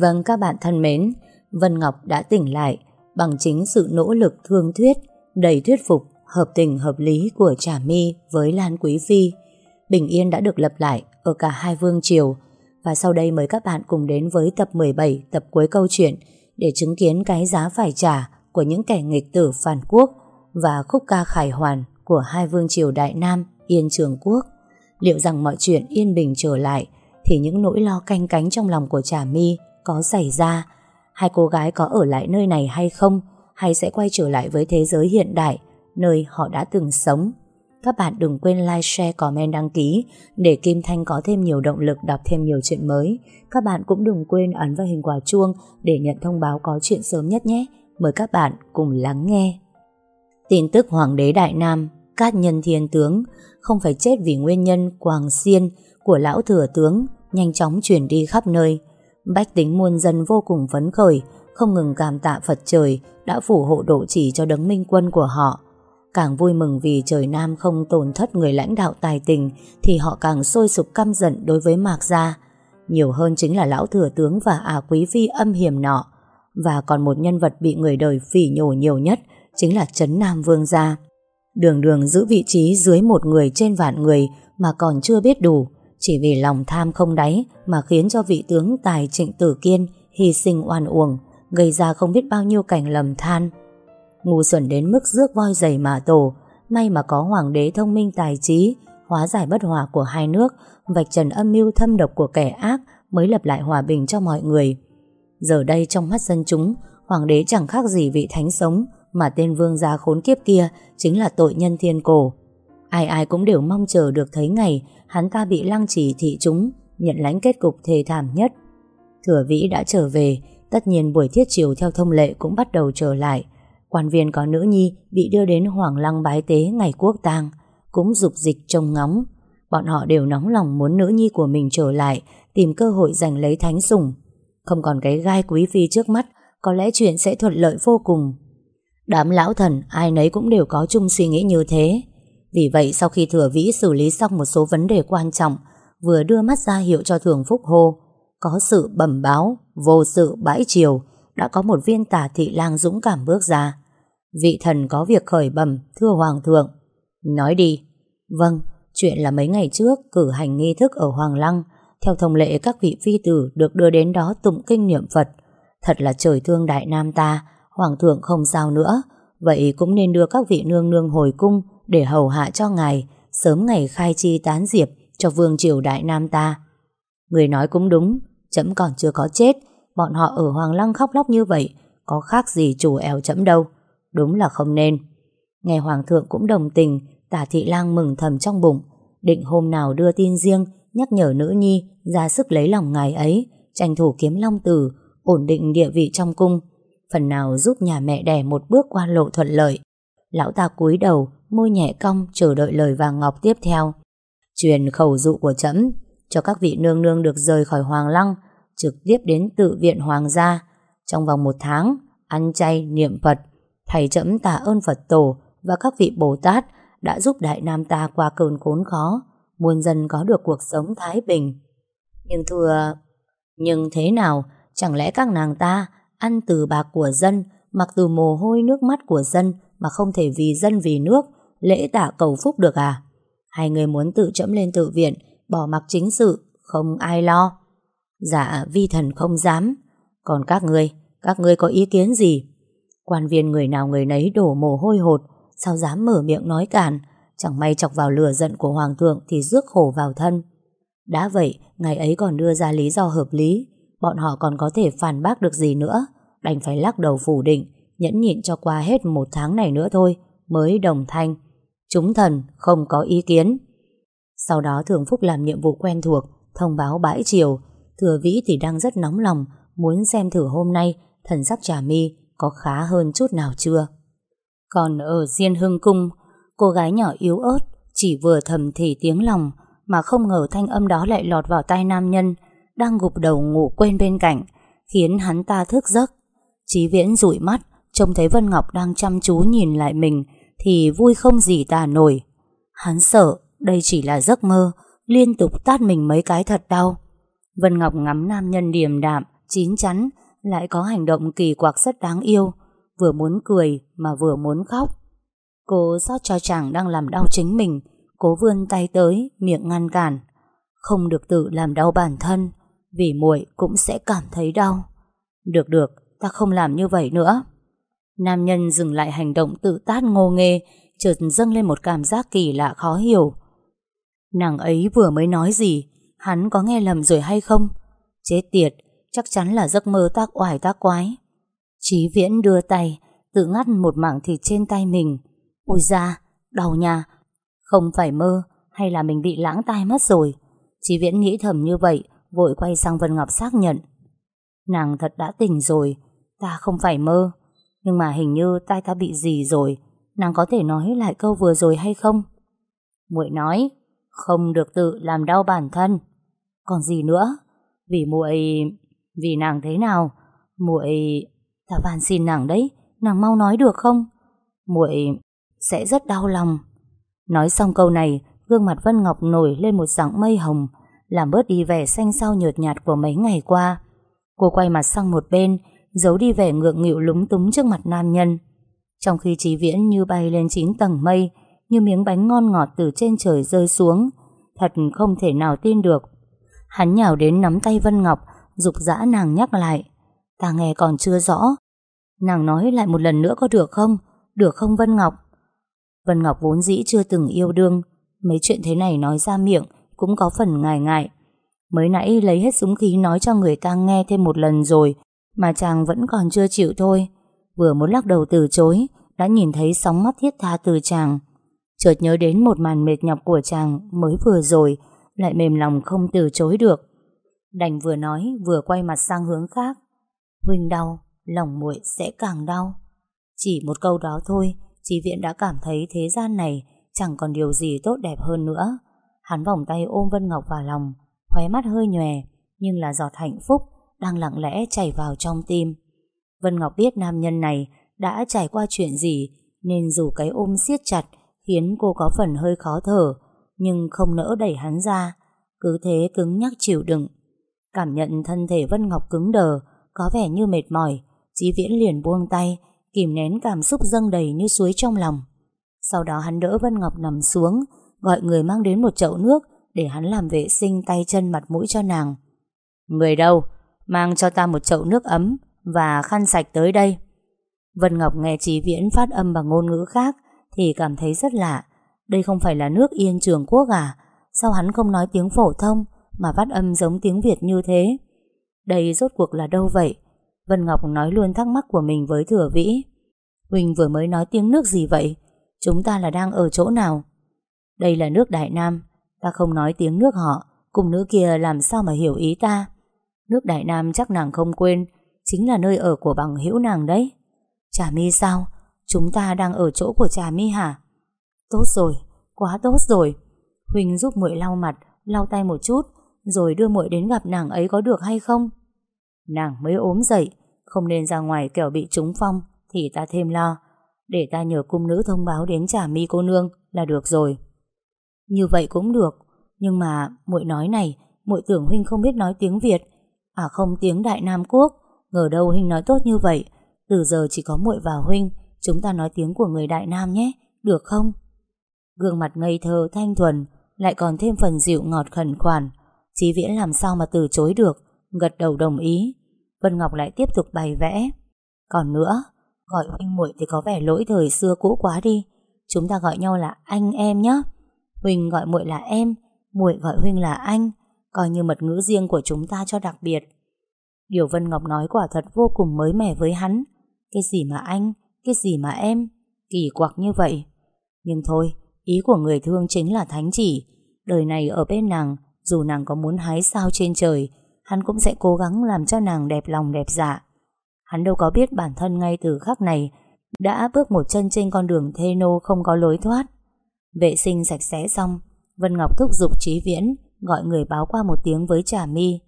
Vâng các bạn thân mến, Vân Ngọc đã tỉnh lại bằng chính sự nỗ lực thương thuyết, đầy thuyết phục, hợp tình hợp lý của Trà My với Lan Quý Phi. Bình yên đã được lập lại ở cả hai vương triều và sau đây mời các bạn cùng đến với tập 17, tập cuối câu chuyện để chứng kiến cái giá phải trả của những kẻ nghịch tử phản quốc và khúc ca khải hoàn của hai vương triều Đại Nam, Yên Trường Quốc. Liệu rằng mọi chuyện yên bình trở lại thì những nỗi lo canh cánh trong lòng của Trà My có xảy ra hai cô gái có ở lại nơi này hay không hay sẽ quay trở lại với thế giới hiện đại nơi họ đã từng sống. Các bạn đừng quên like, share, comment, đăng ký để Kim Thanh có thêm nhiều động lực đọc thêm nhiều chuyện mới. Các bạn cũng đừng quên ấn vào hình quả chuông để nhận thông báo có chuyện sớm nhất nhé. Mời các bạn cùng lắng nghe. Tin tức Hoàng đế Đại Nam, Cát Nhân Thiên Tướng không phải chết vì nguyên nhân quàng xiên của lão thừa tướng nhanh chóng chuyển đi khắp nơi. Bách tính muôn dân vô cùng phấn khởi, không ngừng cảm tạ Phật trời đã phù hộ độ chỉ cho đấng minh quân của họ. Càng vui mừng vì trời Nam không tổn thất người lãnh đạo tài tình thì họ càng sôi sục căm giận đối với Mạc Gia. Nhiều hơn chính là lão thừa tướng và ả quý phi âm hiểm nọ. Và còn một nhân vật bị người đời phỉ nhổ nhiều nhất chính là Trấn Nam Vương Gia. Đường đường giữ vị trí dưới một người trên vạn người mà còn chưa biết đủ chỉ vì lòng tham không đáy mà khiến cho vị tướng tài trịnh tử kiên hy sinh oan uổng, gây ra không biết bao nhiêu cảnh lầm than. Ngu xuẩn đến mức rước voi dày mà tổ, may mà có hoàng đế thông minh tài trí, hóa giải bất hòa của hai nước, vạch trần âm mưu thâm độc của kẻ ác mới lập lại hòa bình cho mọi người. Giờ đây trong mắt dân chúng, hoàng đế chẳng khác gì vị thánh sống, mà tên vương gia khốn kiếp kia chính là tội nhân thiên cổ. Ai ai cũng đều mong chờ được thấy ngày hắn ta bị lăng trì thị chúng, nhận lãnh kết cục thê thảm nhất. Thừa vĩ đã trở về, tất nhiên buổi thiết chiều theo thông lệ cũng bắt đầu trở lại. Quan viên có nữ nhi bị đưa đến Hoàng Lăng bái tế ngày quốc tang, cũng dục dịch trông ngóng. Bọn họ đều nóng lòng muốn nữ nhi của mình trở lại, tìm cơ hội giành lấy thánh sủng. Không còn cái gai quý phi trước mắt, có lẽ chuyện sẽ thuận lợi vô cùng. Đám lão thần ai nấy cũng đều có chung suy nghĩ như thế. Vì vậy sau khi thừa vĩ xử lý xong một số vấn đề quan trọng, vừa đưa mắt ra hiệu cho thường phúc hô, có sự bẩm báo, vô sự bãi chiều, đã có một viên tả thị lang dũng cảm bước ra. Vị thần có việc khởi bẩm thưa hoàng thượng. Nói đi. Vâng, chuyện là mấy ngày trước cử hành nghi thức ở Hoàng Lăng, theo thông lệ các vị phi tử được đưa đến đó tụng kinh niệm Phật. Thật là trời thương đại nam ta, hoàng thượng không sao nữa, vậy cũng nên đưa các vị nương nương hồi cung để hầu hạ cho ngài sớm ngày khai chi tán diệp cho vương triều đại nam ta. Người nói cũng đúng, chấm còn chưa có chết, bọn họ ở Hoàng Lăng khóc lóc như vậy, có khác gì chủ eo chấm đâu. Đúng là không nên. Nghe Hoàng thượng cũng đồng tình, tả thị lang mừng thầm trong bụng, định hôm nào đưa tin riêng, nhắc nhở nữ nhi ra sức lấy lòng ngài ấy, tranh thủ kiếm long tử, ổn định địa vị trong cung, phần nào giúp nhà mẹ đẻ một bước qua lộ thuận lợi. Lão ta cúi đầu, môi nhẹ cong chờ đợi lời vàng ngọc tiếp theo. Truyền khẩu dụ của trẫm cho các vị nương nương được rời khỏi Hoàng Lăng, trực tiếp đến tự viện Hoàng gia. Trong vòng một tháng, ăn chay, niệm Phật, thầy trẫm tạ ơn Phật tổ và các vị Bồ Tát đã giúp Đại Nam ta qua cơn khốn khó, muôn dân có được cuộc sống thái bình. Nhưng thưa, nhưng thế nào, chẳng lẽ các nàng ta ăn từ bạc của dân, mặc từ mồ hôi nước mắt của dân mà không thể vì dân vì nước lễ tạ cầu phúc được à? Hai người muốn tự chẫm lên tự viện, bỏ mặc chính sự, không ai lo. Dạ, vi thần không dám. Còn các ngươi, các ngươi có ý kiến gì? Quan viên người nào người nấy đổ mồ hôi hột, sao dám mở miệng nói cản, chẳng may chọc vào lửa giận của hoàng thượng thì rước khổ vào thân. Đã vậy, ngày ấy còn đưa ra lý do hợp lý, bọn họ còn có thể phản bác được gì nữa, đành phải lắc đầu phủ định, nhẫn nhịn cho qua hết một tháng này nữa thôi, mới đồng thanh. Chúng thần không có ý kiến. Sau đó Thường Phúc làm nhiệm vụ quen thuộc, thông báo bãi chiều. Thừa Vĩ thì đang rất nóng lòng, muốn xem thử hôm nay thần sắc trà mi có khá hơn chút nào chưa. Còn ở Diên Hưng Cung, cô gái nhỏ yếu ớt chỉ vừa thầm thì tiếng lòng mà không ngờ thanh âm đó lại lọt vào tai nam nhân đang gục đầu ngủ quên bên cạnh, khiến hắn ta thức giấc. Chí Viễn dụi mắt, trông thấy Vân Ngọc đang chăm chú nhìn lại mình, thì vui không gì tả nổi. Hắn sợ đây chỉ là giấc mơ, liên tục tát mình mấy cái thật đau. Vân Ngọc ngắm nam nhân điềm đạm, chín chắn lại có hành động kỳ quặc rất đáng yêu, vừa muốn cười mà vừa muốn khóc. Cô xót cho chàng đang làm đau chính mình, cố vươn tay tới, miệng ngăn cản. Không được tự làm đau bản thân, vì muội cũng sẽ cảm thấy đau. Được được, ta không làm như vậy nữa. Nam nhân dừng lại hành động tự tát ngô nghê, chợt dâng lên một cảm giác kỳ lạ khó hiểu. Nàng ấy vừa mới nói gì, hắn có nghe lầm rồi hay không? Chết tiệt, chắc chắn là giấc mơ tác oải tác quái. Chí viễn đưa tay, tự ngắt một mảng thịt trên tay mình. Ôi da, đau nha. Không phải mơ, hay là mình bị lãng tai mất rồi. Chí viễn nghĩ thầm như vậy, vội quay sang Vân Ngọc xác nhận. Nàng thật đã tỉnh rồi, ta không phải mơ. Nhưng mà hình như tai ta bị gì rồi, nàng có thể nói lại câu vừa rồi hay không? muội nói, không được tự làm đau bản thân. Còn gì nữa? Vì muội, vì nàng thế nào? Muội, ta van xin nàng đấy, nàng mau nói được không? Muội sẽ rất đau lòng. Nói xong câu này, gương mặt Vân Ngọc nổi lên một dạng mây hồng, làm bớt đi vẻ xanh xao nhợt nhạt của mấy ngày qua. Cô quay mặt sang một bên, giấu đi vẻ ngượng nghịu lúng túng trước mặt nam nhân. Trong khi Trí Viễn như bay lên chín tầng mây, như miếng bánh ngon ngọt từ trên trời rơi xuống, thật không thể nào tin được. Hắn nhào đến nắm tay Vân Ngọc, dục dã nàng nhắc lại. Ta nghe còn chưa rõ. Nàng nói lại một lần nữa có được không? Được không Vân Ngọc? Vân Ngọc vốn dĩ chưa từng yêu đương, mấy chuyện thế này nói ra miệng cũng có phần ngại ngại. Mới nãy lấy hết súng khí nói cho người ta nghe thêm một lần rồi, mà chàng vẫn còn chưa chịu thôi. Vừa muốn lắc đầu từ chối, đã nhìn thấy sóng mắt thiết tha từ chàng. Chợt nhớ đến một màn mệt nhọc của chàng mới vừa rồi, lại mềm lòng không từ chối được. Đành vừa nói vừa quay mặt sang hướng khác. Huynh đau, lòng muội sẽ càng đau. Chỉ một câu đó thôi, Chí Viện đã cảm thấy thế gian này chẳng còn điều gì tốt đẹp hơn nữa. Hắn vòng tay ôm Vân Ngọc vào lòng, khóe mắt hơi nhòe, nhưng là giọt hạnh phúc đang lặng lẽ chảy vào trong tim. Vân Ngọc biết nam nhân này đã trải qua chuyện gì, nên dù cái ôm siết chặt khiến cô có phần hơi khó thở, nhưng không nỡ đẩy hắn ra, cứ thế cứng nhắc chịu đựng. Cảm nhận thân thể Vân Ngọc cứng đờ, có vẻ như mệt mỏi, Chí Viễn liền buông tay, kìm nén cảm xúc dâng đầy như suối trong lòng. Sau đó hắn đỡ Vân Ngọc nằm xuống, gọi người mang đến một chậu nước để hắn làm vệ sinh tay chân mặt mũi cho nàng. Người đâu? Mang cho ta một chậu nước ấm và khăn sạch tới đây. Vân Ngọc nghe Chí Viễn phát âm bằng ngôn ngữ khác thì cảm thấy rất lạ. Đây không phải là nước Yên Trường Quốc à? Sao hắn không nói tiếng phổ thông mà phát âm giống tiếng Việt như thế? Đây rốt cuộc là đâu vậy? Vân Ngọc nói luôn thắc mắc của mình với Thừa Vĩ. Huỳnh vừa mới nói tiếng nước gì vậy? Chúng ta là đang ở chỗ nào? Đây là nước Đại Nam. Ta không nói tiếng nước họ. Cùng nữ kia làm sao mà hiểu ý ta? Nước Đại Nam chắc nàng không quên. Chính là nơi ở của bằng hữu nàng đấy. Trà mi sao? Chúng ta đang ở chỗ của Trà mi hả? Tốt rồi, quá tốt rồi. Huỳnh giúp muội lau mặt, lau tay một chút, rồi đưa muội đến gặp nàng ấy có được hay không? Nàng mới ốm dậy, không nên ra ngoài kẻo bị trúng phong, thì ta thêm lo. Để ta nhờ cung nữ thông báo đến Trà mi cô nương là được rồi. Như vậy cũng được, nhưng mà muội nói này, muội tưởng huynh không biết nói tiếng Việt, à không tiếng Đại Nam Quốc, ngờ đâu huynh nói tốt như vậy. Từ giờ chỉ có muội và huynh, chúng ta nói tiếng của người Đại Nam nhé, được không? Gương mặt ngây thơ thanh thuần, lại còn thêm phần dịu ngọt khẩn khoản. Chí Viễn làm sao mà từ chối được, gật đầu đồng ý. Vân Ngọc lại tiếp tục bày vẽ. Còn nữa, gọi huynh muội thì có vẻ lỗi thời xưa cũ quá đi. Chúng ta gọi nhau là anh em nhé. huynh gọi muội là em, muội gọi huynh là anh, coi như mật ngữ riêng của chúng ta cho đặc biệt. Điều Vân Ngọc nói quả thật vô cùng mới mẻ với hắn. Cái gì mà anh, cái gì mà em, kỳ quặc như vậy. Nhưng thôi, ý của người thương chính là thánh chỉ. Đời này ở bên nàng, dù nàng có muốn hái sao trên trời, hắn cũng sẽ cố gắng làm cho nàng đẹp lòng đẹp dạ. Hắn đâu có biết bản thân ngay từ khắc này đã bước một chân trên con đường thê nô không có lối thoát. Vệ sinh sạch sẽ xong, Vân Ngọc thúc giục Trí Viễn gọi người báo qua một tiếng với Trà Mi.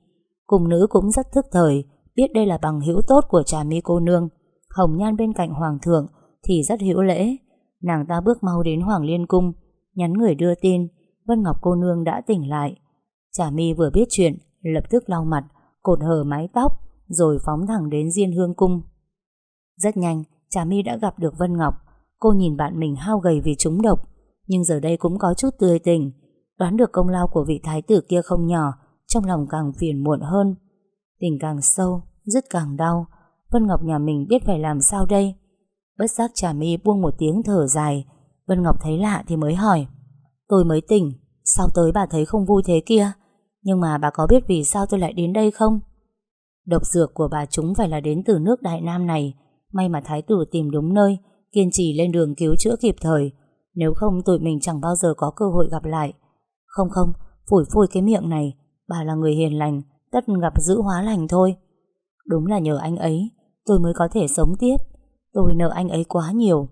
Cùng nữ cũng rất thức thời, biết đây là bằng hữu tốt của Trà Mi cô nương. Hồng Nhan bên cạnh Hoàng thượng thì rất hữu lễ. Nàng ta bước mau đến Hoàng Liên Cung, nhắn người đưa tin, Vân Ngọc cô nương đã tỉnh lại. Trà Mi vừa biết chuyện, lập tức lau mặt, cột hờ mái tóc, rồi phóng thẳng đến Diên Hương Cung. Rất nhanh, Trà My đã gặp được Vân Ngọc. Cô nhìn bạn mình hao gầy vì trúng độc, nhưng giờ đây cũng có chút tươi tỉnh. Đoán được công lao của vị thái tử kia không nhỏ, trong lòng càng phiền muộn hơn. Tình càng sâu, rất càng đau. Vân Ngọc nhà mình biết phải làm sao đây? Bất giác Trà My buông một tiếng thở dài. Vân Ngọc thấy lạ thì mới hỏi. Tôi mới tỉnh, sao tới bà thấy không vui thế kia? Nhưng mà bà có biết vì sao tôi lại đến đây không? Độc dược của bà chúng phải là đến từ nước Đại Nam này. May mà thái tử tìm đúng nơi, kiên trì lên đường cứu chữa kịp thời. Nếu không tụi mình chẳng bao giờ có cơ hội gặp lại. Không không, phủi phủi cái miệng này. Bà là người hiền lành, tất gặp giữ hóa lành thôi. Đúng là nhờ anh ấy, tôi mới có thể sống tiếp. Tôi nợ anh ấy quá nhiều.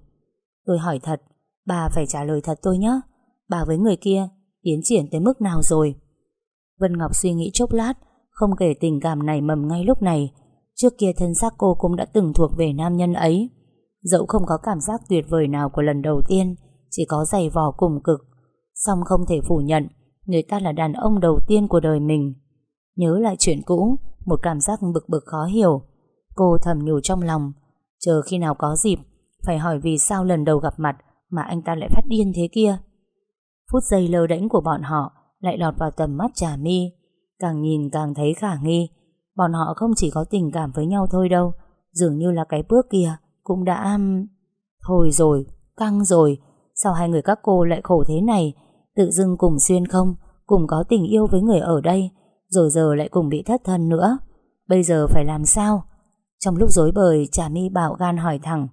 Tôi hỏi thật, bà phải trả lời thật tôi nhé. Bà với người kia tiến triển tới mức nào rồi? Vân Ngọc suy nghĩ chốc lát, không kể tình cảm này mầm ngay lúc này. Trước kia thân xác cô cũng đã từng thuộc về nam nhân ấy. Dẫu không có cảm giác tuyệt vời nào của lần đầu tiên, chỉ có giày vò cùng cực. Song không thể phủ nhận, người ta là đàn ông đầu tiên của đời mình. Nhớ lại chuyện cũ, một cảm giác bực bực khó hiểu. Cô thầm nhủ trong lòng, chờ khi nào có dịp, phải hỏi vì sao lần đầu gặp mặt mà anh ta lại phát điên thế kia. Phút giây lơ đễnh của bọn họ lại lọt vào tầm mắt Trà Mi. Càng nhìn càng thấy khả nghi. Bọn họ không chỉ có tình cảm với nhau thôi đâu, dường như là cái bước kia cũng đã... Thôi rồi, căng rồi, sao hai người các cô lại khổ thế này, tự dưng cùng xuyên không, cùng có tình yêu với người ở đây, rồi giờ lại cùng bị thất thân nữa. Bây giờ phải làm sao? Trong lúc dối bời, Trà Mi bảo gan hỏi thẳng.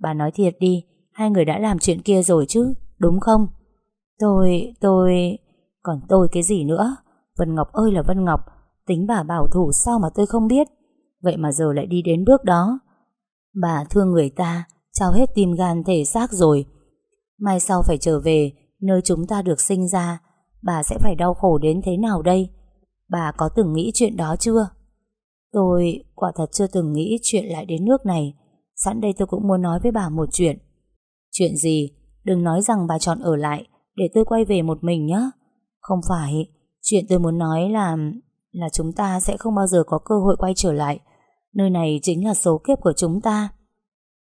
Bà nói thiệt đi, hai người đã làm chuyện kia rồi chứ, đúng không? Tôi, tôi... Còn tôi cái gì nữa? Vân Ngọc ơi là Vân Ngọc, tính bà bảo thủ sao mà tôi không biết. Vậy mà giờ lại đi đến bước đó. Bà thương người ta, trao hết tim gan thể xác rồi. Mai sau phải trở về, nơi chúng ta được sinh ra, bà sẽ phải đau khổ đến thế nào đây? Bà có từng nghĩ chuyện đó chưa? Tôi quả thật chưa từng nghĩ chuyện lại đến nước này. Sẵn đây tôi cũng muốn nói với bà một chuyện. Chuyện gì? Đừng nói rằng bà chọn ở lại để tôi quay về một mình nhé. Không phải, chuyện tôi muốn nói là là chúng ta sẽ không bao giờ có cơ hội quay trở lại. Nơi này chính là số kiếp của chúng ta.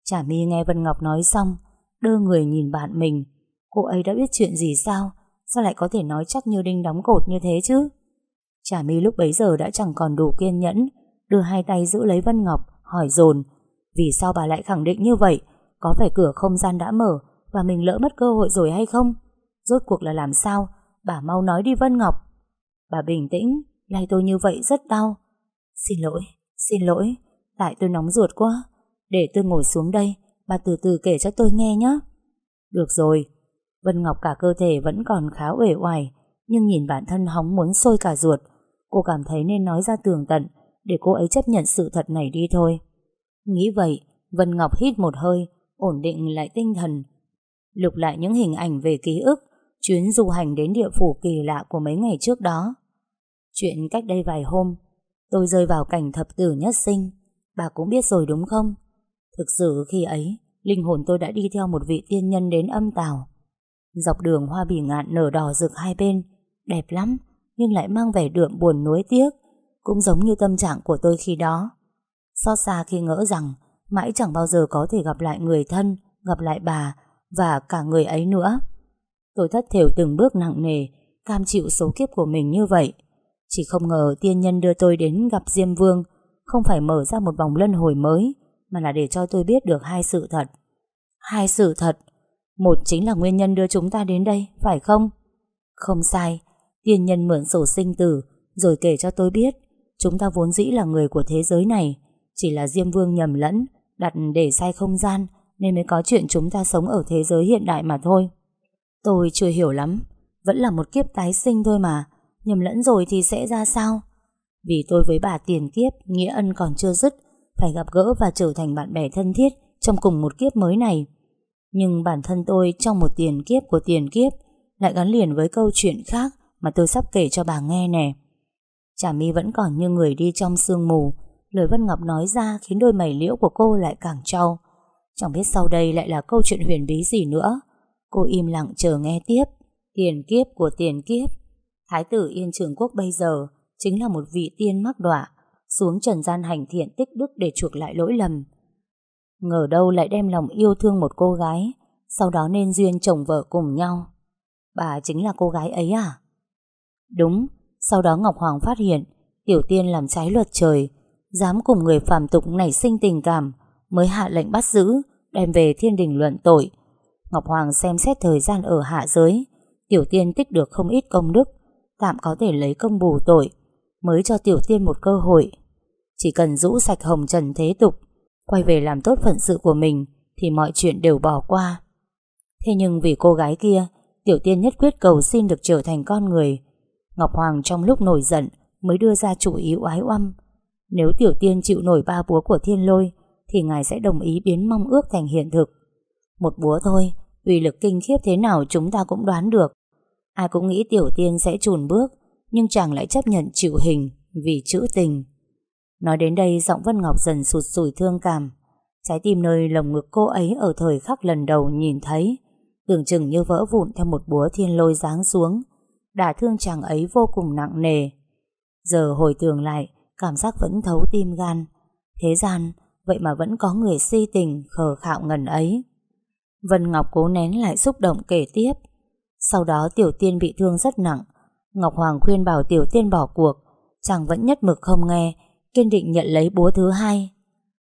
Chả mi nghe Vân Ngọc nói xong, đưa người nhìn bạn mình. Cô ấy đã biết chuyện gì sao? Sao lại có thể nói chắc như đinh đóng cột như thế chứ? Chả mi lúc bấy giờ đã chẳng còn đủ kiên nhẫn, đưa hai tay giữ lấy Vân Ngọc, hỏi dồn Vì sao bà lại khẳng định như vậy? Có phải cửa không gian đã mở và mình lỡ mất cơ hội rồi hay không? Rốt cuộc là làm sao? Bà mau nói đi Vân Ngọc. Bà bình tĩnh, lay tôi như vậy rất đau. Xin lỗi, xin lỗi, tại tôi nóng ruột quá. Để tôi ngồi xuống đây, bà từ từ kể cho tôi nghe nhé. Được rồi, Vân Ngọc cả cơ thể vẫn còn khá uể oải, nhưng nhìn bản thân hóng muốn sôi cả ruột. Cô cảm thấy nên nói ra tường tận, để cô ấy chấp nhận sự thật này đi thôi. Nghĩ vậy, Vân Ngọc hít một hơi, ổn định lại tinh thần, lục lại những hình ảnh về ký ức chuyến du hành đến địa phủ kỳ lạ của mấy ngày trước đó. Chuyện cách đây vài hôm, tôi rơi vào cảnh thập tử nhất sinh, bà cũng biết rồi đúng không? Thực sự khi ấy, linh hồn tôi đã đi theo một vị tiên nhân đến âm tào. Dọc đường hoa bỉ ngạn nở đỏ rực hai bên, đẹp lắm, nhưng lại mang vẻ đượm buồn nuối tiếc, cũng giống như tâm trạng của tôi khi đó. Xót xa khi ngỡ rằng mãi chẳng bao giờ có thể gặp lại người thân, gặp lại bà và cả người ấy nữa. Tôi thất thểu từng bước nặng nề, cam chịu số kiếp của mình như vậy. Chỉ không ngờ tiên nhân đưa tôi đến gặp Diêm Vương, không phải mở ra một vòng luân hồi mới, mà là để cho tôi biết được hai sự thật. Hai sự thật. Một chính là nguyên nhân đưa chúng ta đến đây, phải không? Không sai, tiên nhân mượn sổ sinh tử, rồi kể cho tôi biết, chúng ta vốn dĩ là người của thế giới này, chỉ là Diêm Vương nhầm lẫn, đặt để sai không gian, nên mới có chuyện chúng ta sống ở thế giới hiện đại mà thôi. Tôi chưa hiểu lắm, vẫn là một kiếp tái sinh thôi mà, nhầm lẫn rồi thì sẽ ra sao? Vì tôi với bà tiền kiếp, nghĩa ân còn chưa dứt, phải gặp gỡ và trở thành bạn bè thân thiết trong cùng một kiếp mới này. Nhưng bản thân tôi trong một tiền kiếp của tiền kiếp lại gắn liền với câu chuyện khác mà tôi sắp kể cho bà nghe nè. Chả mi vẫn còn như người đi trong sương mù, lời Vân Ngọc nói ra khiến đôi mày liễu của cô lại càng trau. Chẳng biết sau đây lại là câu chuyện huyền bí gì nữa. Cô im lặng chờ nghe tiếp. Tiền kiếp của tiền kiếp. Thái tử Yên Trường Quốc bây giờ chính là một vị tiên mắc đọa. xuống trần gian hành thiện tích đức để chuộc lại lỗi lầm. Ngờ đâu lại đem lòng yêu thương một cô gái, sau đó nên duyên chồng vợ cùng nhau. Bà chính là cô gái ấy à? Đúng, sau đó Ngọc Hoàng phát hiện Tiểu Tiên làm trái luật trời, dám cùng người phàm tục nảy sinh tình cảm, mới hạ lệnh bắt giữ, đem về thiên đình luận tội. Ngọc Hoàng xem xét thời gian ở hạ giới, Tiểu Tiên tích được không ít công đức, tạm có thể lấy công bù tội, mới cho Tiểu Tiên một cơ hội. Chỉ cần rũ sạch hồng trần thế tục, quay về làm tốt phận sự của mình, thì mọi chuyện đều bỏ qua. Thế nhưng vì cô gái kia, Tiểu Tiên nhất quyết cầu xin được trở thành con người. Ngọc Hoàng trong lúc nổi giận mới đưa ra chủ ý oái oăm. Nếu Tiểu Tiên chịu nổi ba búa của thiên lôi, thì ngài sẽ đồng ý biến mong ước thành hiện thực. Một búa thôi, uy lực kinh khiếp thế nào chúng ta cũng đoán được. Ai cũng nghĩ Tiểu Tiên sẽ chùn bước, nhưng chàng lại chấp nhận chịu hình vì chữ tình. Nói đến đây giọng Vân Ngọc dần sụt sùi thương cảm. Trái tim nơi lồng ngực cô ấy ở thời khắc lần đầu nhìn thấy, tưởng chừng như vỡ vụn theo một búa thiên lôi giáng xuống, đả thương chàng ấy vô cùng nặng nề. Giờ hồi tưởng lại, cảm giác vẫn thấu tim gan. Thế gian, vậy mà vẫn có người si tình khờ khạo ngần ấy. Vân Ngọc cố nén lại xúc động kể tiếp. Sau đó Tiểu Tiên bị thương rất nặng. Ngọc Hoàng khuyên bảo Tiểu Tiên bỏ cuộc, chàng vẫn nhất mực không nghe, kiên định nhận lấy búa thứ hai.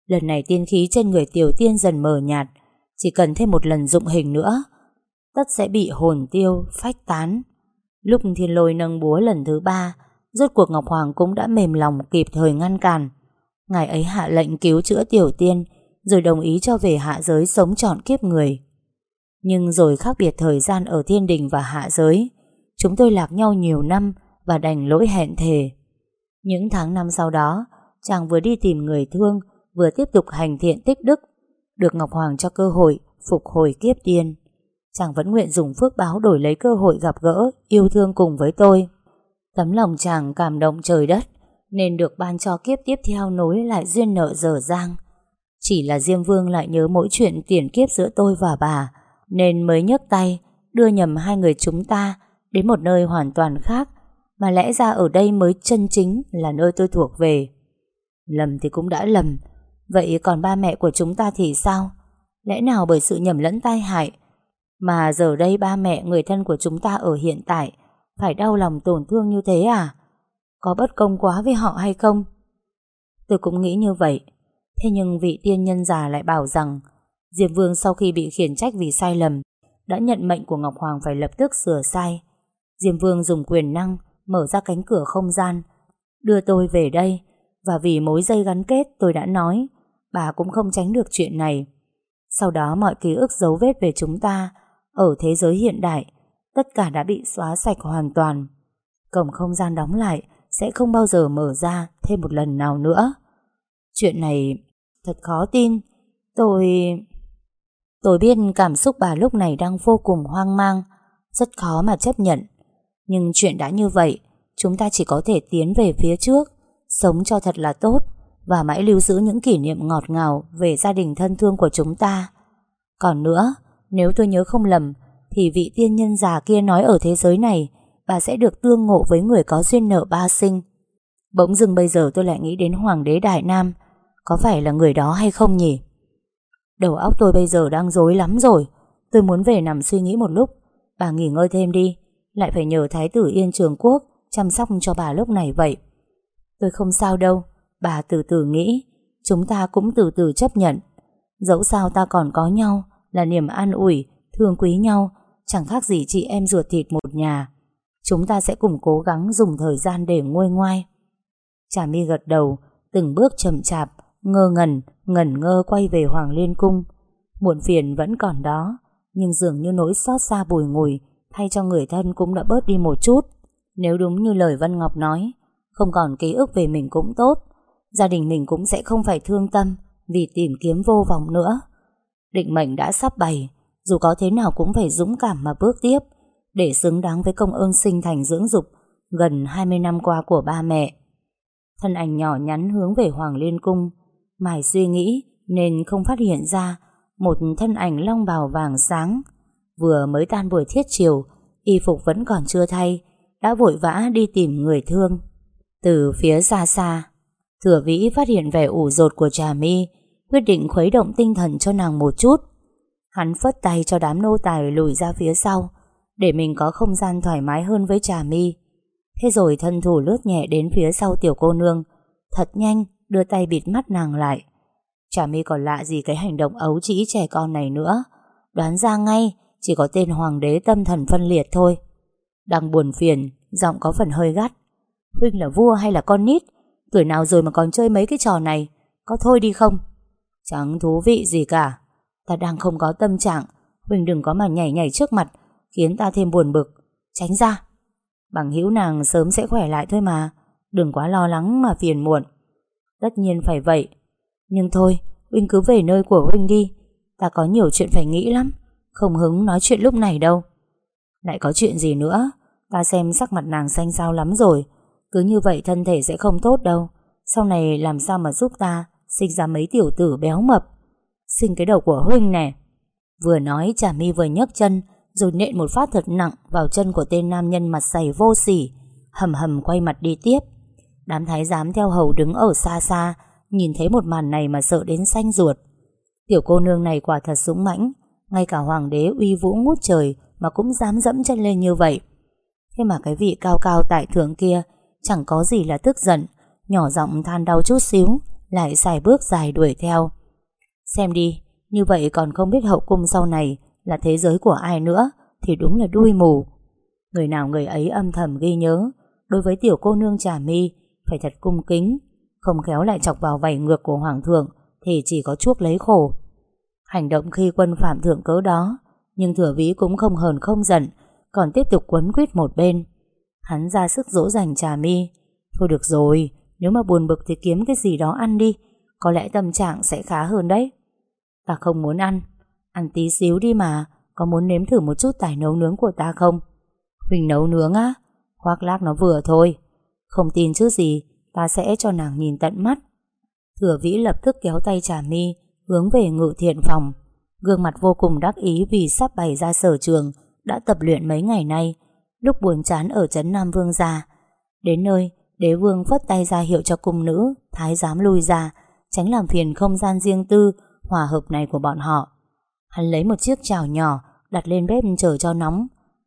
Lần này tiên khí trên người Tiểu Tiên dần mờ nhạt, chỉ cần thêm một lần dụng hình nữa, tất sẽ bị hồn tiêu, phách tán. Lúc thiên lôi nâng búa lần thứ ba, rốt cuộc Ngọc Hoàng cũng đã mềm lòng kịp thời ngăn cản. Ngài ấy hạ lệnh cứu chữa Tiểu Tiên, rồi đồng ý cho về hạ giới sống trọn kiếp người. Nhưng rồi khác biệt thời gian ở thiên đình và hạ giới, chúng tôi lạc nhau nhiều năm và đành lỗi hẹn thề. Những tháng năm sau đó, chàng vừa đi tìm người thương, vừa tiếp tục hành thiện tích đức, được Ngọc Hoàng cho cơ hội phục hồi kiếp tiên. Chàng vẫn nguyện dùng phước báo đổi lấy cơ hội gặp gỡ, yêu thương cùng với tôi. Tấm lòng chàng cảm động trời đất, nên được ban cho kiếp tiếp theo nối lại duyên nợ dở dang. Chỉ là Diêm Vương lại nhớ mỗi chuyện tiền kiếp giữa tôi và bà, nên mới nhấc tay đưa nhầm hai người chúng ta đến một nơi hoàn toàn khác, mà lẽ ra ở đây mới chân chính là nơi tôi thuộc về. Lầm thì cũng đã lầm, vậy còn ba mẹ của chúng ta thì sao? Lẽ nào bởi sự nhầm lẫn tai hại mà giờ đây ba mẹ người thân của chúng ta ở hiện tại phải đau lòng tổn thương như thế à? Có bất công quá với họ hay không? Tôi cũng nghĩ như vậy. Thế nhưng vị tiên nhân già lại bảo rằng Diệp Vương sau khi bị khiển trách vì sai lầm đã nhận mệnh của Ngọc Hoàng phải lập tức sửa sai. Diệp Vương dùng quyền năng mở ra cánh cửa không gian đưa tôi về đây và vì mối dây gắn kết tôi đã nói bà cũng không tránh được chuyện này. Sau đó mọi ký ức dấu vết về chúng ta ở thế giới hiện đại tất cả đã bị xóa sạch hoàn toàn. Cổng không gian đóng lại sẽ không bao giờ mở ra thêm một lần nào nữa. Chuyện này thật khó tin. Tôi... Tôi biết cảm xúc bà lúc này đang vô cùng hoang mang, rất khó mà chấp nhận. Nhưng chuyện đã như vậy, chúng ta chỉ có thể tiến về phía trước, sống cho thật là tốt và mãi lưu giữ những kỷ niệm ngọt ngào về gia đình thân thương của chúng ta. Còn nữa, nếu tôi nhớ không lầm, thì vị tiên nhân già kia nói ở thế giới này bà sẽ được tương ngộ với người có duyên nợ ba sinh. Bỗng dưng bây giờ tôi lại nghĩ đến Hoàng đế Đại Nam, có phải là người đó hay không nhỉ? Đầu óc tôi bây giờ đang rối lắm rồi, tôi muốn về nằm suy nghĩ một lúc, bà nghỉ ngơi thêm đi, lại phải nhờ Thái tử Yên Trường Quốc chăm sóc cho bà lúc này vậy. Tôi không sao đâu, bà từ từ nghĩ, chúng ta cũng từ từ chấp nhận. Dẫu sao ta còn có nhau, là niềm an ủi, thương quý nhau, chẳng khác gì chị em ruột thịt một nhà. Chúng ta sẽ cùng cố gắng dùng thời gian để nguôi ngoai. Trà mi gật đầu, từng bước chậm chạp, ngơ ngẩn, ngẩn ngơ quay về Hoàng Liên Cung. Muộn phiền vẫn còn đó, nhưng dường như nỗi xót xa bùi ngùi thay cho người thân cũng đã bớt đi một chút. Nếu đúng như lời Vân Ngọc nói, không còn ký ức về mình cũng tốt, gia đình mình cũng sẽ không phải thương tâm vì tìm kiếm vô vọng nữa. Định mệnh đã sắp bày, dù có thế nào cũng phải dũng cảm mà bước tiếp, để xứng đáng với công ơn sinh thành dưỡng dục gần 20 năm qua của ba mẹ. Thân ảnh nhỏ nhắn hướng về Hoàng Liên Cung, mải suy nghĩ nên không phát hiện ra một thân ảnh long bào vàng sáng. Vừa mới tan buổi thiết chiều, y phục vẫn còn chưa thay, đã vội vã đi tìm người thương. Từ phía xa xa, Thừa vĩ phát hiện vẻ ủ rột của trà mi Quyết định khuấy động tinh thần cho nàng một chút. Hắn phất tay cho đám nô tài lùi ra phía sau Để mình có không gian thoải mái hơn với trà mi. Thế rồi thân thủ lướt nhẹ đến phía sau tiểu cô nương Thật nhanh đưa tay bịt mắt nàng lại. Trà mi còn lạ gì cái hành động ấu trĩ trẻ con này nữa. Đoán ra ngay Chỉ có tên hoàng đế tâm thần phân liệt thôi. Đang buồn phiền Giọng có phần hơi gắt. Huynh là vua hay là con nít? Tuổi nào rồi mà còn chơi mấy cái trò này? Có thôi đi không? Chẳng thú vị gì cả. Ta đang không có tâm trạng. Huynh đừng có mà nhảy nhảy trước mặt, Khiến ta thêm buồn bực. Tránh ra. Bằng hữu nàng sớm sẽ khỏe lại thôi mà. Đừng quá lo lắng mà phiền muộn. Tất nhiên phải vậy. Nhưng thôi, Huynh cứ về nơi của Huynh đi. Ta có nhiều chuyện phải nghĩ lắm. Không hứng nói chuyện lúc này đâu. Lại có chuyện gì nữa? Ta xem sắc mặt nàng xanh xao lắm rồi. Cứ như vậy thân thể sẽ không tốt đâu. Sau này làm sao mà giúp ta Sinh ra mấy tiểu tử béo mập? Sinh cái đầu của Huynh nè. Vừa nói, Trà mi vừa nhấc chân, Rồi nện một phát thật nặng Vào chân của tên nam nhân mặt dày vô sỉ, Hầm hầm quay mặt đi tiếp. Đám thái giám theo hầu đứng ở xa xa, Nhìn thấy một màn này mà sợ đến xanh ruột. Tiểu cô nương này quả thật dũng mãnh, Ngay cả hoàng đế uy vũ ngút trời Mà cũng dám dẫm chân lên như vậy. Thế mà cái vị cao cao tại thượng kia Chẳng có gì là tức giận. Nhỏ giọng than đau chút xíu, Lại xài bước dài đuổi theo. Xem đi, Như vậy còn không biết hậu cung sau này Là thế giới của ai nữa Thì đúng là đuôi mù. Người nào người ấy âm thầm ghi nhớ, Đối với tiểu cô nương trà mi, Phải thật cung kính, Không khéo lại chọc vào vảy ngược của hoàng thượng Thì chỉ có chuốc lấy khổ. Hành động khi quân phạm thượng cớ đó, Nhưng thừa vĩ cũng không hờn không giận, Còn tiếp tục quấn quýt một bên. Hắn ra sức dỗ dành trà mi. Thôi được rồi, Nếu mà buồn bực thì kiếm cái gì đó ăn đi, Có lẽ tâm trạng sẽ khá hơn đấy. Ta không muốn ăn Ăn tí xíu đi mà, Có muốn nếm thử một chút tài nấu nướng của ta không? Huỳnh nấu nướng á, Khoác lác nó vừa thôi. Không tin chứ gì, Ta sẽ cho nàng nhìn tận mắt. Thừa vĩ lập tức kéo tay trà mi, Hướng về ngự thiện phòng. Gương mặt vô cùng đắc ý vì sắp bày ra sở trường, Đã tập luyện mấy ngày nay. Lúc buồn chán ở trấn Nam Vương gia Đến nơi, Đế vương phất tay ra hiệu cho cung nữ, Thái giám lui ra, Tránh làm phiền không gian riêng tư, Hòa hợp này của bọn họ. Hắn lấy một chiếc chảo nhỏ, Đặt lên bếp chờ cho nóng.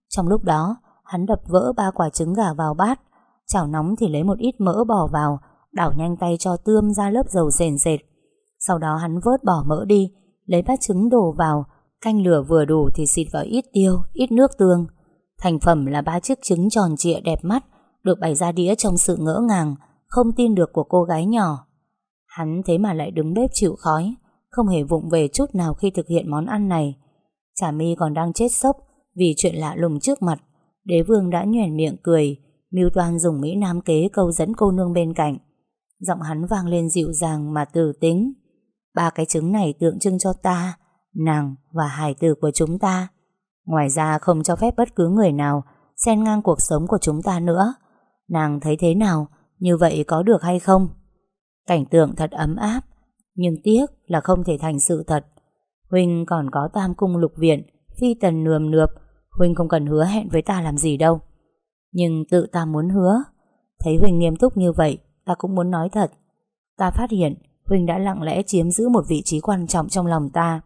Trong lúc đó, hắn đập vỡ ba quả trứng gà vào bát. Chảo nóng thì lấy một ít mỡ bỏ vào, Đảo nhanh tay cho tươm ra lớp dầu sền sệt. Sau đó hắn vớt bỏ mỡ đi, Lấy bát trứng đổ vào. Canh lửa vừa đủ thì xịt vào ít tiêu, Ít nước tương. Thành phẩm là ba chiếc trứng tròn trịa đẹp mắt, Được bày ra đĩa trong sự ngỡ ngàng, Không tin được của cô gái nhỏ. Hắn thế mà lại đứng bếp chịu khói, Không hề vụng về chút nào khi thực hiện món ăn này. Chả mi còn đang chết sốc Vì chuyện lạ lùng trước mặt, Đế vương đã nhoẻn miệng cười, Mưu toan dùng Mỹ Nam kế câu dẫn cô nương bên cạnh. Giọng hắn vang lên dịu dàng mà tử tính. Ba cái trứng này tượng trưng cho ta, Nàng và hải tử của chúng ta. Ngoài ra không cho phép bất cứ người nào xen ngang cuộc sống của chúng ta nữa. Nàng thấy thế nào? Như vậy có được hay không? Cảnh tượng thật ấm áp, nhưng tiếc là không thể thành sự thật. Huynh còn có tam cung lục viện, phi tần nườm nượp, Huynh không cần hứa hẹn với ta làm gì đâu. Nhưng tự ta muốn hứa. Thấy Huynh nghiêm túc như vậy, ta cũng muốn nói thật. Ta phát hiện Huynh đã lặng lẽ chiếm giữ một vị trí quan trọng trong lòng ta.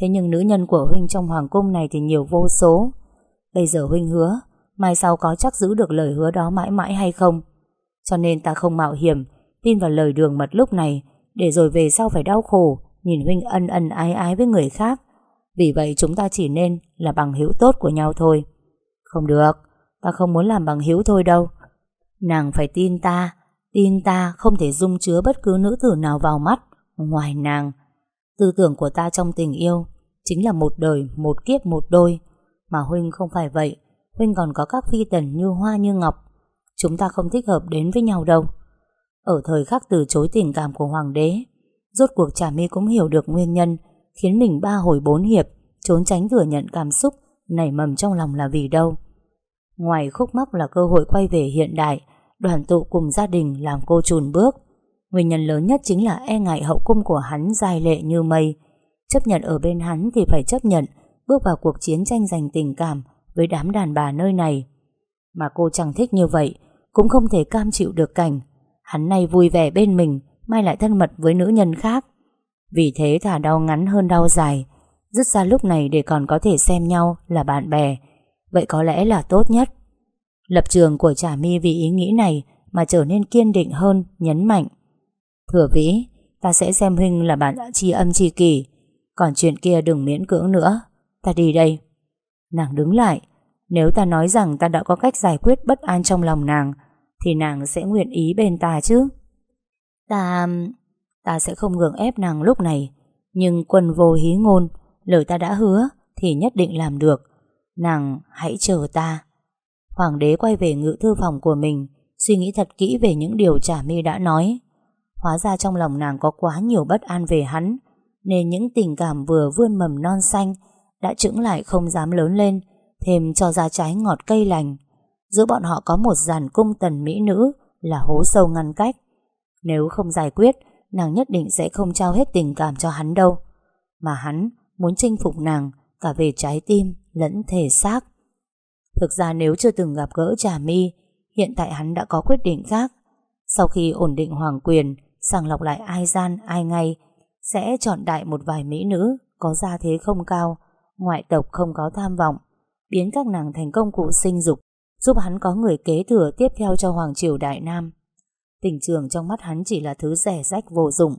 Thế nhưng nữ nhân của Huynh trong hoàng cung này thì nhiều vô số. Bây giờ Huynh hứa, mai sau có chắc giữ được lời hứa đó mãi mãi hay không? Cho nên ta không mạo hiểm, tin vào lời đường mật lúc này, để rồi về sau phải đau khổ, nhìn Huynh ân ân ái ái với người khác. Vì vậy chúng ta chỉ nên là bằng hữu tốt của nhau thôi. Không được, ta không muốn làm bằng hữu thôi đâu. Nàng phải tin ta, tin ta không thể dung chứa bất cứ nữ tử nào vào mắt, ngoài nàng. Tư tưởng của ta trong tình yêu chính là một đời, một kiếp, một đôi. Mà Huynh không phải vậy. Huynh còn có các phi tần như hoa như ngọc. Chúng ta không thích hợp đến với nhau đâu. Ở thời khắc từ chối tình cảm của Hoàng đế, rốt cuộc Trà My cũng hiểu được nguyên nhân khiến mình ba hồi bốn hiệp trốn tránh thừa nhận cảm xúc nảy mầm trong lòng là vì đâu. Ngoài khúc mắc là cơ hội quay về hiện đại, đoàn tụ cùng gia đình làm cô trùn bước. Nguyên nhân lớn nhất chính là e ngại hậu cung của hắn dài lệ như mây. Chấp nhận ở bên hắn thì phải chấp nhận bước vào cuộc chiến tranh giành tình cảm với đám đàn bà nơi này. Mà cô chẳng thích như vậy, cũng không thể cam chịu được cảnh. Hắn nay vui vẻ bên mình, mai lại thân mật với nữ nhân khác. Vì thế thả đau ngắn hơn đau dài, dứt ra lúc này để còn có thể xem nhau là bạn bè. Vậy có lẽ là tốt nhất. Lập trường của Trà My vì ý nghĩ này mà trở nên kiên định hơn, nhấn mạnh. Thừa vĩ, ta sẽ xem Huynh là bạn tri âm tri kỷ, còn chuyện kia đừng miễn cưỡng nữa. Ta đi đây. Nàng đứng lại, nếu ta nói rằng ta đã có cách giải quyết bất an trong lòng nàng, thì nàng sẽ nguyện ý bên ta chứ. Ta... ta sẽ không gượng ép nàng lúc này, nhưng quân vô hí ngôn, lời ta đã hứa thì nhất định làm được. Nàng hãy chờ ta. Hoàng đế quay về ngự thư phòng của mình, suy nghĩ thật kỹ về những điều Trà My đã nói. Hóa ra trong lòng nàng có quá nhiều bất an về hắn, nên những tình cảm vừa vươn mầm non xanh đã trứng lại không dám lớn lên, thêm cho ra trái ngọt cây lành. Giữa bọn họ có một dàn cung tần mỹ nữ là hố sâu ngăn cách. Nếu không giải quyết, nàng nhất định sẽ không trao hết tình cảm cho hắn đâu. Mà hắn muốn chinh phục nàng cả về trái tim lẫn thể xác. Thực ra nếu chưa từng gặp gỡ Trà My, hiện tại hắn đã có quyết định khác. Sau khi ổn định hoàng quyền, sàng lọc lại ai gian, ai ngay, sẽ chọn đại một vài mỹ nữ có gia thế không cao, ngoại tộc không có tham vọng, biến các nàng thành công cụ sinh dục, giúp hắn có người kế thừa tiếp theo cho Hoàng Triều Đại Nam. Tình trường trong mắt hắn chỉ là thứ rẻ rách vô dụng,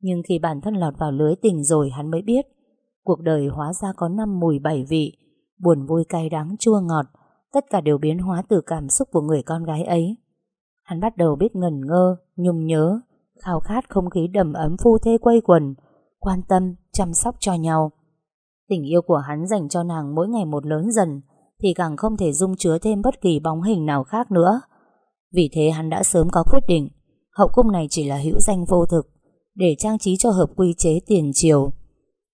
nhưng khi bản thân lọt vào lưới tình rồi hắn mới biết, cuộc đời hóa ra có năm mùi bảy vị, buồn vui cay đắng chua ngọt, tất cả đều biến hóa từ cảm xúc của người con gái ấy. Hắn bắt đầu biết ngần ngơ, nhung nhớ, khao khát không khí đầm ấm phu thê quây quần, quan tâm, chăm sóc cho nhau. Tình yêu của hắn dành cho nàng mỗi ngày một lớn dần, thì càng không thể dung chứa thêm bất kỳ bóng hình nào khác nữa. Vì thế hắn đã sớm có quyết định, hậu cung này chỉ là hữu danh vô thực, để trang trí cho hợp quy chế tiền triều.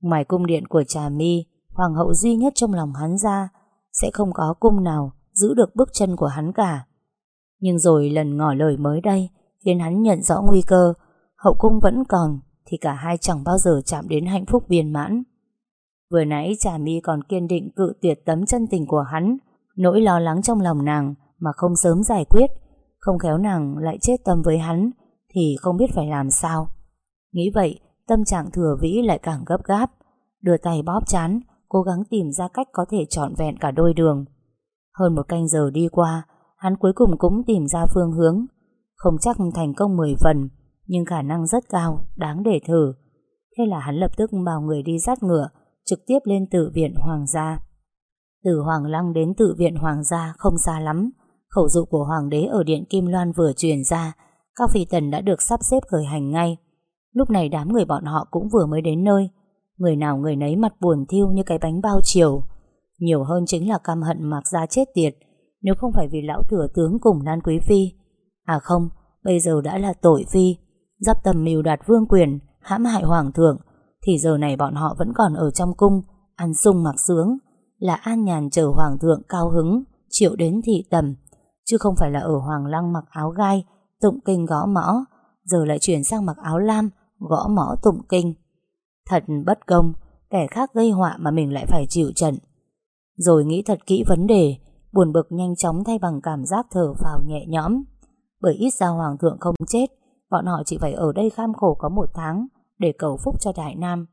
Ngoài cung điện của Trà My, hoàng hậu duy nhất trong lòng hắn ra, sẽ không có cung nào giữ được bước chân của hắn cả. Nhưng rồi lần ngỏ lời mới đây, khiến hắn nhận rõ nguy cơ, hậu cung vẫn còn, thì cả hai chẳng bao giờ chạm đến hạnh phúc viên mãn. Vừa nãy Trà My còn kiên định cự tuyệt tấm chân tình của hắn, nỗi lo lắng trong lòng nàng mà không sớm giải quyết, không khéo nàng lại chết tâm với hắn, thì không biết phải làm sao. Nghĩ vậy, tâm trạng thừa vĩ lại càng gấp gáp, đưa tay bóp chán, cố gắng tìm ra cách có thể trọn vẹn cả đôi đường. Hơn một canh giờ đi qua, hắn cuối cùng cũng tìm ra phương hướng, không chắc thành công 10 phần, nhưng khả năng rất cao, đáng để thử. Thế là hắn lập tức bảo người đi dắt ngựa, trực tiếp lên tự viện Hoàng gia. Từ Hoàng Lăng đến tự viện Hoàng gia không xa lắm, khẩu dụ của Hoàng đế ở Điện Kim Loan vừa truyền ra, các phi tần đã được sắp xếp khởi hành ngay. Lúc này đám người bọn họ cũng vừa mới đến nơi, người nào người nấy mặt buồn thiêu như cái bánh bao chiều. Nhiều hơn chính là căm hận Mạc Gia chết tiệt, nếu không phải vì lão thừa tướng cùng Lan Quý Phi. À không, bây giờ đã là tội phi, giáp tầm mưu đạt vương quyền, hãm hại hoàng thượng, thì giờ này bọn họ vẫn còn ở trong cung, ăn sung mặc sướng, là an nhàn chờ hoàng thượng cao hứng, chịu đến thị tầm, chứ không phải là ở hoàng lăng mặc áo gai, tụng kinh gõ mõ, giờ lại chuyển sang mặc áo lam, gõ mõ tụng kinh. Thật bất công, kẻ khác gây họa mà mình lại phải chịu trận. Rồi nghĩ thật kỹ vấn đề, buồn bực nhanh chóng thay bằng cảm giác thở phào nhẹ nhõm. Bởi ít ra hoàng thượng không chết, bọn họ chỉ phải ở đây kham khổ có một tháng, để cầu phúc cho Đại Nam.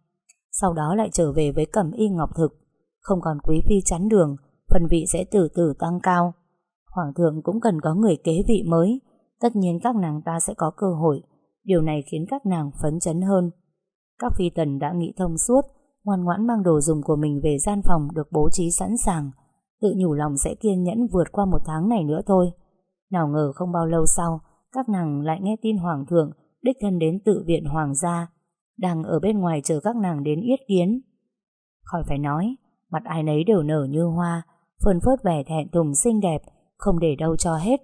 Sau đó lại trở về với cẩm y ngọc thực, không còn quý phi chắn đường, phần vị sẽ từ từ tăng cao. Hoàng thượng cũng cần có người kế vị mới, tất nhiên các nàng ta sẽ có cơ hội, điều này khiến các nàng phấn chấn hơn. Các phi tần đã nghĩ thông suốt, ngoan ngoãn mang đồ dùng của mình về gian phòng được bố trí sẵn sàng, tự nhủ lòng sẽ kiên nhẫn vượt qua một tháng này nữa thôi. Nào ngờ không bao lâu sau, các nàng lại nghe tin Hoàng thượng đích thân đến tự viện Hoàng gia, đang ở bên ngoài chờ các nàng đến yết kiến. Khỏi phải nói, mặt ai nấy đều nở như hoa, phơn phớt vẻ thẹn thùng xinh đẹp, không để đâu cho hết.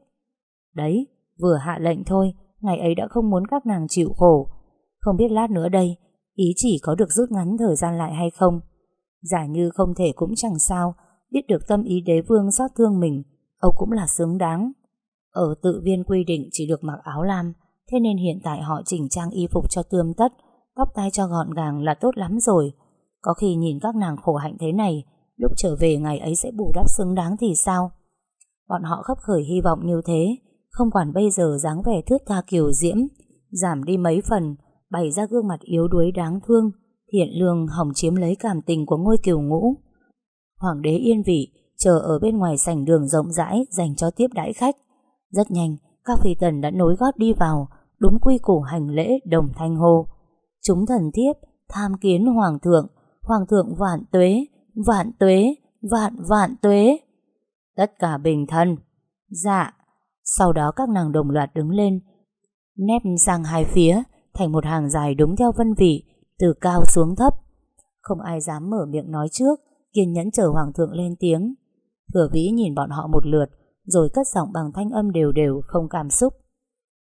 Đấy, vừa hạ lệnh thôi, ngày ấy đã không muốn các nàng chịu khổ. Không biết lát nữa đây, ý chỉ có được rút ngắn thời gian lại hay không. Giả như không thể cũng chẳng sao, biết được tâm ý đế vương xót thương mình, Âu cũng là xứng đáng. Ở tự viên quy định chỉ được mặc áo lam, thế nên hiện tại họ chỉnh trang y phục cho tươm tất, tóc tai cho gọn gàng là tốt lắm rồi. Có khi nhìn các nàng khổ hạnh thế này, lúc trở về ngày ấy sẽ bù đắp xứng đáng thì sao? Bọn họ khấp khởi hy vọng như thế, không quản bây giờ dáng vẻ thước tha kiều diễm, giảm đi mấy phần, bày ra gương mặt yếu đuối đáng thương, thiện lương hỏng chiếm lấy cảm tình của ngôi kiều ngũ. Hoàng đế yên vị, chờ ở bên ngoài sảnh đường rộng rãi dành cho tiếp đãi khách. Rất nhanh, các phi tần đã nối gót đi vào, đúng quy củ hành lễ đồng thanh hô. Chúng thần thiếp, tham kiến hoàng thượng, hoàng thượng vạn tuế, vạn tuế, vạn vạn tuế. Tất cả bình thân. Dạ. Sau đó các nàng đồng loạt đứng lên, nép sang hai phía, thành một hàng dài đúng theo vân vị, từ cao xuống thấp. Không ai dám mở miệng nói trước, kiên nhẫn chờ hoàng thượng lên tiếng. Thừa vĩ nhìn bọn họ một lượt, rồi cất giọng bằng thanh âm đều đều không cảm xúc.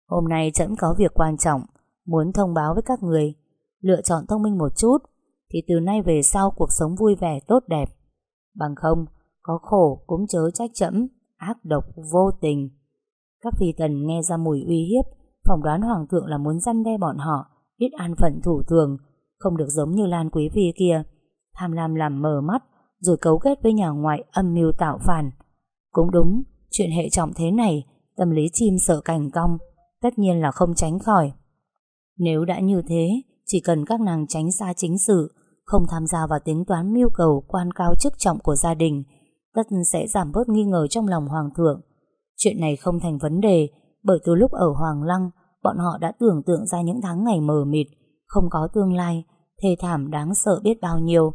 Hôm nay trẫm có việc quan trọng, muốn thông báo với các người, lựa chọn thông minh một chút, thì từ nay về sau cuộc sống vui vẻ tốt đẹp. Bằng không, có khổ cũng chớ trách trẫm ác độc vô tình. Các phi tần nghe ra mùi uy hiếp, phỏng đoán hoàng thượng là muốn răn đe bọn họ, biết an phận thủ thường, không được giống như Lan Quý Phi kia, tham lam làm mờ mắt, rồi cấu kết với nhà ngoại âm mưu tạo phản. Cũng đúng, chuyện hệ trọng thế này, tâm lý chim sợ cảnh cong, tất nhiên là không tránh khỏi. Nếu đã như thế, chỉ cần các nàng tránh xa chính sự, không tham gia vào tính toán mưu cầu quan cao chức trọng của gia đình, tất sẽ giảm bớt nghi ngờ trong lòng hoàng thượng. Chuyện này không thành vấn đề, bởi từ lúc ở Hoàng Lăng, bọn họ đã tưởng tượng ra những tháng ngày mờ mịt, không có tương lai, thê thảm đáng sợ biết bao nhiêu.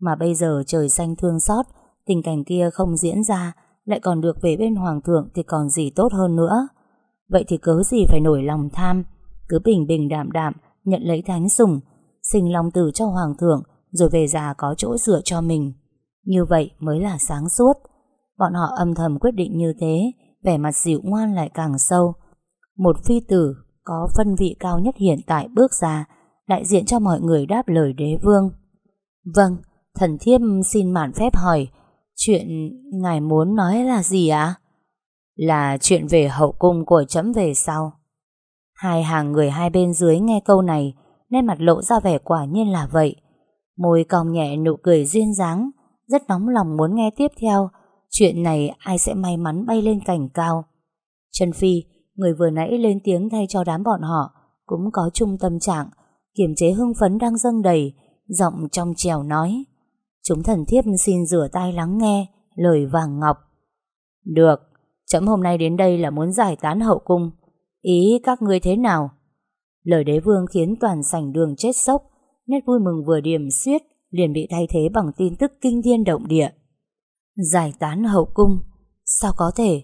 Mà bây giờ trời xanh thương xót, tình cảnh kia không diễn ra, lại còn được về bên Hoàng thượng thì còn gì tốt hơn nữa. Vậy thì cớ gì phải nổi lòng tham, cứ bình bình đạm đạm, nhận lấy thánh sủng, sinh lòng tử cho Hoàng thượng, rồi về già có chỗ dựa cho mình. Như vậy mới là sáng suốt. Bọn họ âm thầm quyết định như thế, vẻ mặt dịu ngoan lại càng sâu. Một phi tử có phân vị cao nhất hiện tại bước ra, đại diện cho mọi người đáp lời đế vương. Vâng, thần thiếp xin mạn phép hỏi, chuyện ngài muốn nói là gì ạ? Là chuyện về hậu cung của chấm về sau. Hai hàng người hai bên dưới nghe câu này, nên mặt lộ ra vẻ quả nhiên là vậy. Môi cong nhẹ nụ cười duyên dáng, rất nóng lòng muốn nghe tiếp theo, chuyện này ai sẽ may mắn bay lên cảnh cao. Trần Phi, người vừa nãy lên tiếng thay cho đám bọn họ, cũng có chung tâm trạng, kiềm chế hưng phấn đang dâng đầy, giọng trong trèo nói. Chúng thần thiếp xin rửa tay lắng nghe, lời vàng ngọc. Được, chấm hôm nay đến đây là muốn giải tán hậu cung. Ý các ngươi thế nào? Lời đế vương khiến toàn sảnh đường chết sốc, nét vui mừng vừa điểm suyết liền bị thay thế bằng tin tức kinh thiên động địa. Giải tán hậu cung Sao có thể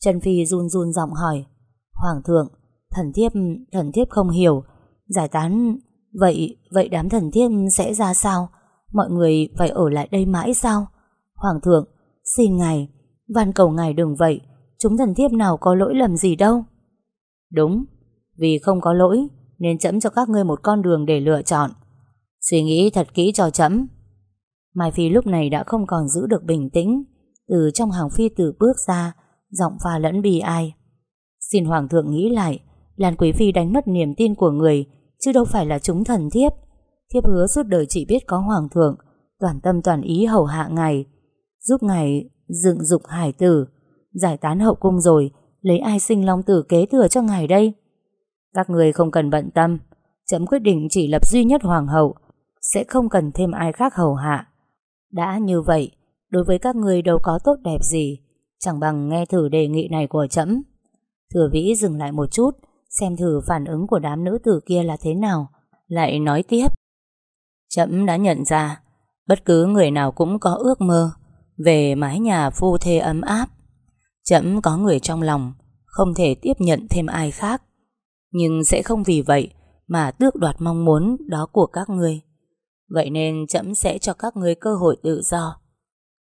Trần Phi run run giọng hỏi Hoàng thượng Thần thiếp Thần thiếp không hiểu Giải tán Vậy Vậy đám thần thiếp sẽ ra sao Mọi người phải ở lại đây mãi sao? Hoàng thượng Xin ngài Van cầu ngài đừng vậy. Chúng thần thiếp nào có lỗi lầm gì đâu? Đúng Vì không có lỗi Nên chấm cho các ngươi một con đường để lựa chọn. Suy nghĩ thật kỹ cho chấm. Mai Phi lúc này đã không còn giữ được bình tĩnh. Từ trong hàng phi tử bước ra Giọng pha lẫn bi ai. Xin Hoàng thượng nghĩ lại Lan Quý Phi đánh mất niềm tin của người Chứ đâu phải là chúng thần thiếp Thiếp hứa suốt đời chỉ biết có Hoàng thượng Toàn tâm toàn ý hầu hạ ngài Giúp ngài dựng dục hải tử Giải tán hậu cung rồi Lấy ai sinh long tử kế thừa cho ngài đây Các người không cần bận tâm Chấm quyết định chỉ lập duy nhất hoàng hậu Sẽ không cần thêm ai khác hầu hạ đã như vậy, đối với các người đâu có tốt đẹp gì, chẳng bằng nghe thử đề nghị này của trẫm. Thừa vĩ dừng lại một chút, xem thử phản ứng của đám nữ tử kia là thế nào, lại nói tiếp chậm đã nhận ra, bất cứ người nào cũng có ước mơ về mái nhà phu thê ấm áp. chậm có người trong lòng, không thể tiếp nhận thêm ai khác, nhưng sẽ không vì vậy mà tước đoạt mong muốn đó của các người. Vậy nên chậm sẽ cho các ngươi cơ hội tự do.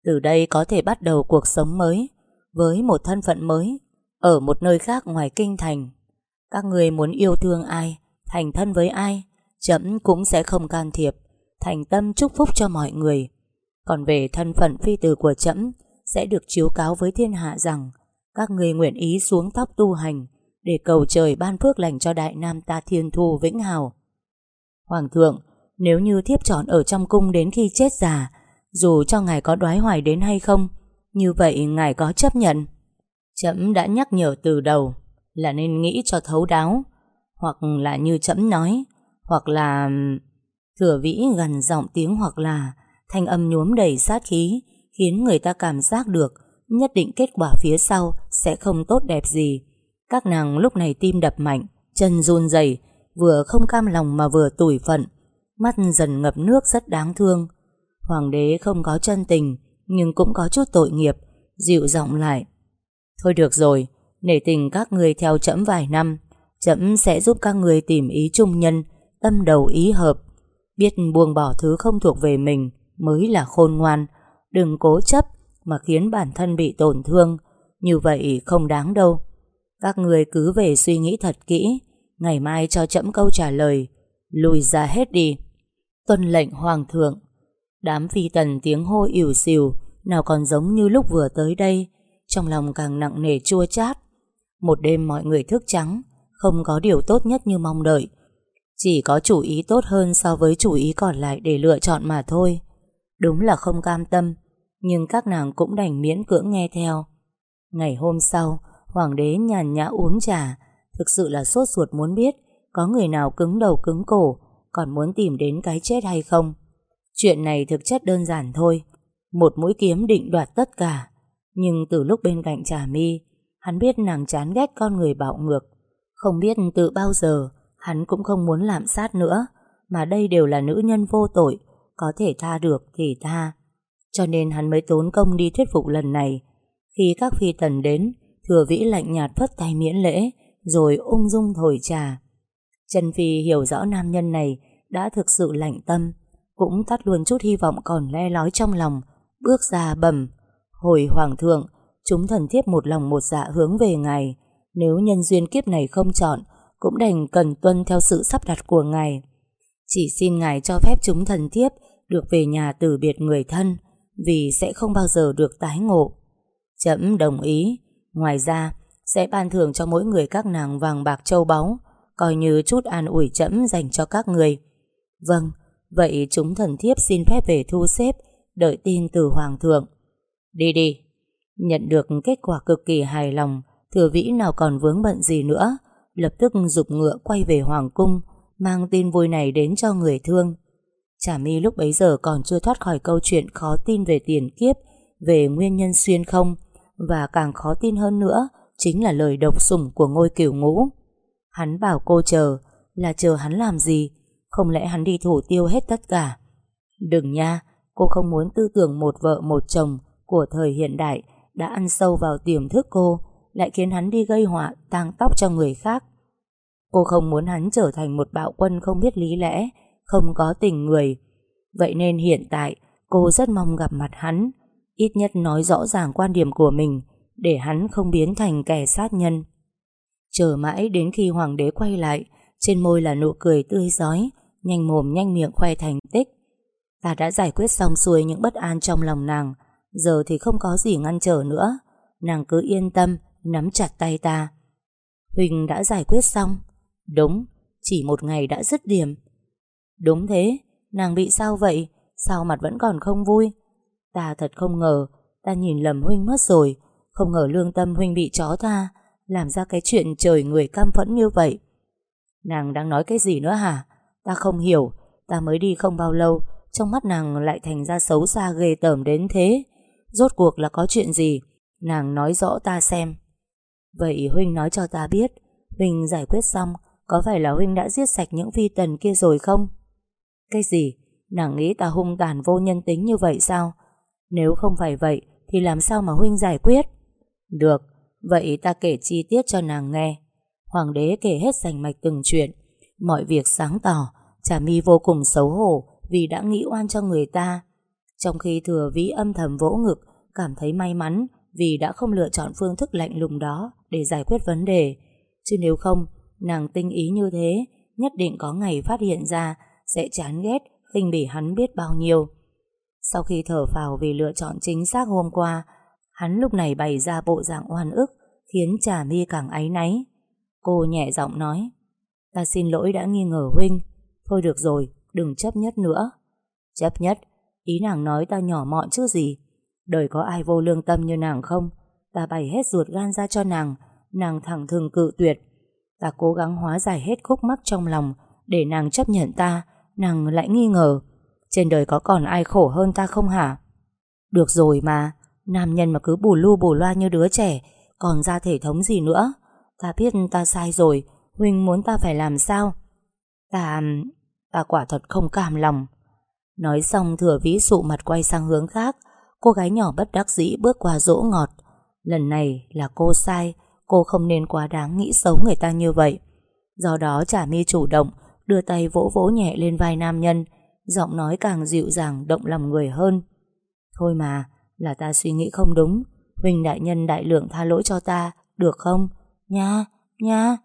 Từ đây có thể bắt đầu cuộc sống mới, với một thân phận mới, ở một nơi khác ngoài kinh thành. Các người muốn yêu thương ai, thành thân với ai, chậm cũng sẽ không can thiệp, thành tâm chúc phúc cho mọi người. Còn về thân phận phi tử của trẫm sẽ được chiếu cáo với thiên hạ rằng các người nguyện ý xuống tóc tu hành để cầu trời ban phước lành cho đại nam ta thiên thu vĩnh hào. Hoàng thượng nếu như thiếp chọn ở trong cung đến khi chết già Dù cho ngài có đoái hoài đến hay không Như vậy ngài có chấp nhận Chấm đã nhắc nhở từ đầu là nên nghĩ cho thấu đáo, hoặc là như chấm nói, hoặc là... Thừa vĩ gần giọng tiếng hoặc là thanh âm nhuốm đầy sát khí, khiến người ta cảm giác được nhất định kết quả phía sau sẽ không tốt đẹp gì. Các nàng lúc này tim đập mạnh, chân run rẩy, vừa không cam lòng mà vừa tủi phận, mắt dần ngập nước rất đáng thương. Hoàng đế không có chân tình, nhưng cũng có chút tội nghiệp, dịu giọng lại. Thôi được rồi, nể tình các người theo chậm vài năm, chậm sẽ giúp các người tìm ý trung nhân, tâm đầu ý hợp. Biết buông bỏ thứ không thuộc về mình mới là khôn ngoan, đừng cố chấp mà khiến bản thân bị tổn thương, như vậy không đáng đâu. Các người cứ về suy nghĩ thật kỹ, ngày mai cho chậm câu trả lời, lùi ra hết đi. Tuân lệnh hoàng thượng. Đám phi tần tiếng hô ỉu xìu, nào còn giống như lúc vừa tới đây, trong lòng càng nặng nề chua chát. Một đêm mọi người thức trắng, không có điều tốt nhất như mong đợi. Chỉ có chủ ý tốt hơn so với chủ ý còn lại để lựa chọn mà thôi. Đúng là không cam tâm, nhưng các nàng cũng đành miễn cưỡng nghe theo. Ngày hôm sau, hoàng đế nhàn nhã uống trà, thực sự là sốt ruột muốn biết có người nào cứng đầu cứng cổ, còn muốn tìm đến cái chết hay không. Chuyện này thực chất đơn giản thôi, một mũi kiếm định đoạt tất cả. Nhưng từ lúc bên cạnh trà mi, hắn biết nàng chán ghét con người bạo ngược. Không biết từ bao giờ, hắn cũng không muốn làm sát nữa, mà đây đều là nữ nhân vô tội, có thể tha được thì tha. Cho nên hắn mới tốn công đi thuyết phục lần này. Khi các phi tần đến, thừa vĩ lạnh nhạt phất tay miễn lễ, rồi ung dung thổi trà. Trần Phi hiểu rõ nam nhân này đã thực sự lạnh tâm, cũng tắt luôn chút hy vọng còn le lói trong lòng, bước ra bẩm Hồi Hoàng thượng, chúng thần thiếp một lòng một dạ hướng về ngài, nếu nhân duyên kiếp này không chọn, cũng đành cần tuân theo sự sắp đặt của ngài. Chỉ xin ngài cho phép chúng thần thiếp được về nhà từ biệt người thân, vì sẽ không bao giờ được tái ngộ. Chấm đồng ý, ngoài ra sẽ ban thưởng cho mỗi người các nàng vàng bạc châu báu, coi như chút an ủi chấm dành cho các người. Vâng, vậy chúng thần thiếp xin phép về thu xếp, đợi tin từ Hoàng thượng. Đi đi. Nhận được kết quả cực kỳ hài lòng, thừa vĩ nào còn vướng bận gì nữa, lập tức dục ngựa quay về Hoàng cung, mang tin vui này đến cho người thương. Chả mi lúc bấy giờ còn chưa thoát khỏi câu chuyện khó tin về tiền kiếp, về nguyên nhân xuyên không, và càng khó tin hơn nữa chính là lời độc sủng của ngôi cửu ngũ. Hắn bảo cô chờ, là chờ hắn làm gì? Không lẽ hắn đi thủ tiêu hết tất cả? Đừng nha, cô không muốn tư tưởng một vợ một chồng của thời hiện đại đã ăn sâu vào tiềm thức cô, lại khiến hắn đi gây họa, tang tóc cho người khác. Cô không muốn hắn trở thành một bạo quân không biết lý lẽ, không có tình người. Vậy nên hiện tại, cô rất mong gặp mặt hắn, ít nhất nói rõ ràng quan điểm của mình, để hắn không biến thành kẻ sát nhân. Chờ mãi đến khi hoàng đế quay lại, trên môi là nụ cười tươi giói, nhanh mồm nhanh miệng khoe thành tích. Ta đã giải quyết xong xuôi những bất an trong lòng nàng, giờ thì không có gì ngăn trở nữa. Nàng cứ yên tâm, nắm chặt tay ta. Huỳnh đã giải quyết xong. Đúng, chỉ một ngày đã dứt điểm. Đúng thế, nàng bị sao vậy? Sao mặt vẫn còn không vui? Ta thật không ngờ, ta nhìn lầm Huynh mất rồi. Không ngờ lương tâm Huynh bị chó tha, làm ra cái chuyện trời người cam phẫn như vậy. Nàng đang nói cái gì nữa hả? Ta không hiểu, ta mới đi không bao lâu, trong mắt nàng lại thành ra xấu xa ghê tởm đến thế. Rốt cuộc là có chuyện gì? Nàng nói rõ ta xem. Vậy Huynh nói cho ta biết, Huynh giải quyết xong, có phải là Huynh đã giết sạch những phi tần kia rồi không? Cái gì? Nàng nghĩ ta hung tàn vô nhân tính như vậy sao? Nếu không phải vậy, thì làm sao mà Huynh giải quyết? Được, vậy ta kể chi tiết cho nàng nghe. Hoàng đế kể hết sành mạch từng chuyện. Mọi việc sáng tỏ, Trà mi vô cùng xấu hổ vì đã nghĩ oan cho người ta. Trong khi thừa vĩ âm thầm vỗ ngực, cảm thấy may mắn vì đã không lựa chọn phương thức lạnh lùng đó để giải quyết vấn đề. Chứ nếu không, nàng tinh ý như thế, nhất định có ngày phát hiện ra sẽ chán ghét, khinh bỉ hắn biết bao nhiêu. Sau khi thở phào vì lựa chọn chính xác hôm qua, hắn lúc này bày ra bộ dạng oan ức, khiến Trà Mi càng áy náy. Cô nhẹ giọng nói, ta xin lỗi đã nghi ngờ huynh, thôi được rồi, đừng chấp nhất nữa. Chấp nhất, ý nàng nói ta nhỏ mọn chứ gì. Đời có ai vô lương tâm như nàng không? Ta bày hết ruột gan ra cho nàng, nàng thẳng thừng cự tuyệt. Ta cố gắng hóa giải hết khúc mắc trong lòng để nàng chấp nhận ta, nàng lại nghi ngờ. Trên đời có còn ai khổ hơn ta không hả? Được rồi mà, nam nhân mà cứ bù lu bù loa như đứa trẻ, còn ra thể thống gì nữa. Ta biết ta sai rồi, Huynh muốn ta phải làm sao? Ta... ta quả thật không cảm lòng. Nói xong thừa vĩ sụ mặt quay sang hướng khác, cô gái nhỏ bất đắc dĩ bước qua dỗ ngọt. Lần này là cô sai, cô không nên quá đáng nghĩ xấu người ta như vậy. Do đó trà mi chủ động, đưa tay vỗ vỗ nhẹ lên vai nam nhân, giọng nói càng dịu dàng động lòng người hơn. Thôi mà, là ta suy nghĩ không đúng, Huỳnh đại nhân đại lượng tha lỗi cho ta, được không? Nha, nha.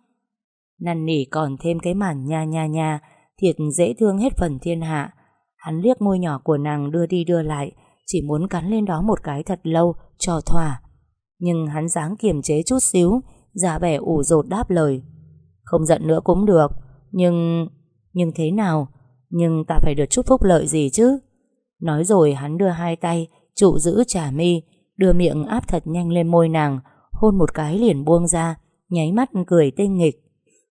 Năn nỉ còn thêm cái màn nha nha nha, thiệt dễ thương hết phần thiên hạ. Hắn liếc môi nhỏ của nàng đưa đi đưa lại, chỉ muốn cắn lên đó một cái thật lâu, cho thỏa. Nhưng hắn dáng kiềm chế chút xíu, giả vẻ ủ rột đáp lời. Không giận nữa cũng được, nhưng... Nhưng thế nào? Nhưng ta phải được chút phúc lợi gì chứ? Nói rồi hắn đưa hai tay, trụ giữ trà mi, đưa miệng áp thật nhanh lên môi nàng, hôn một cái liền buông ra, nháy mắt cười tinh nghịch.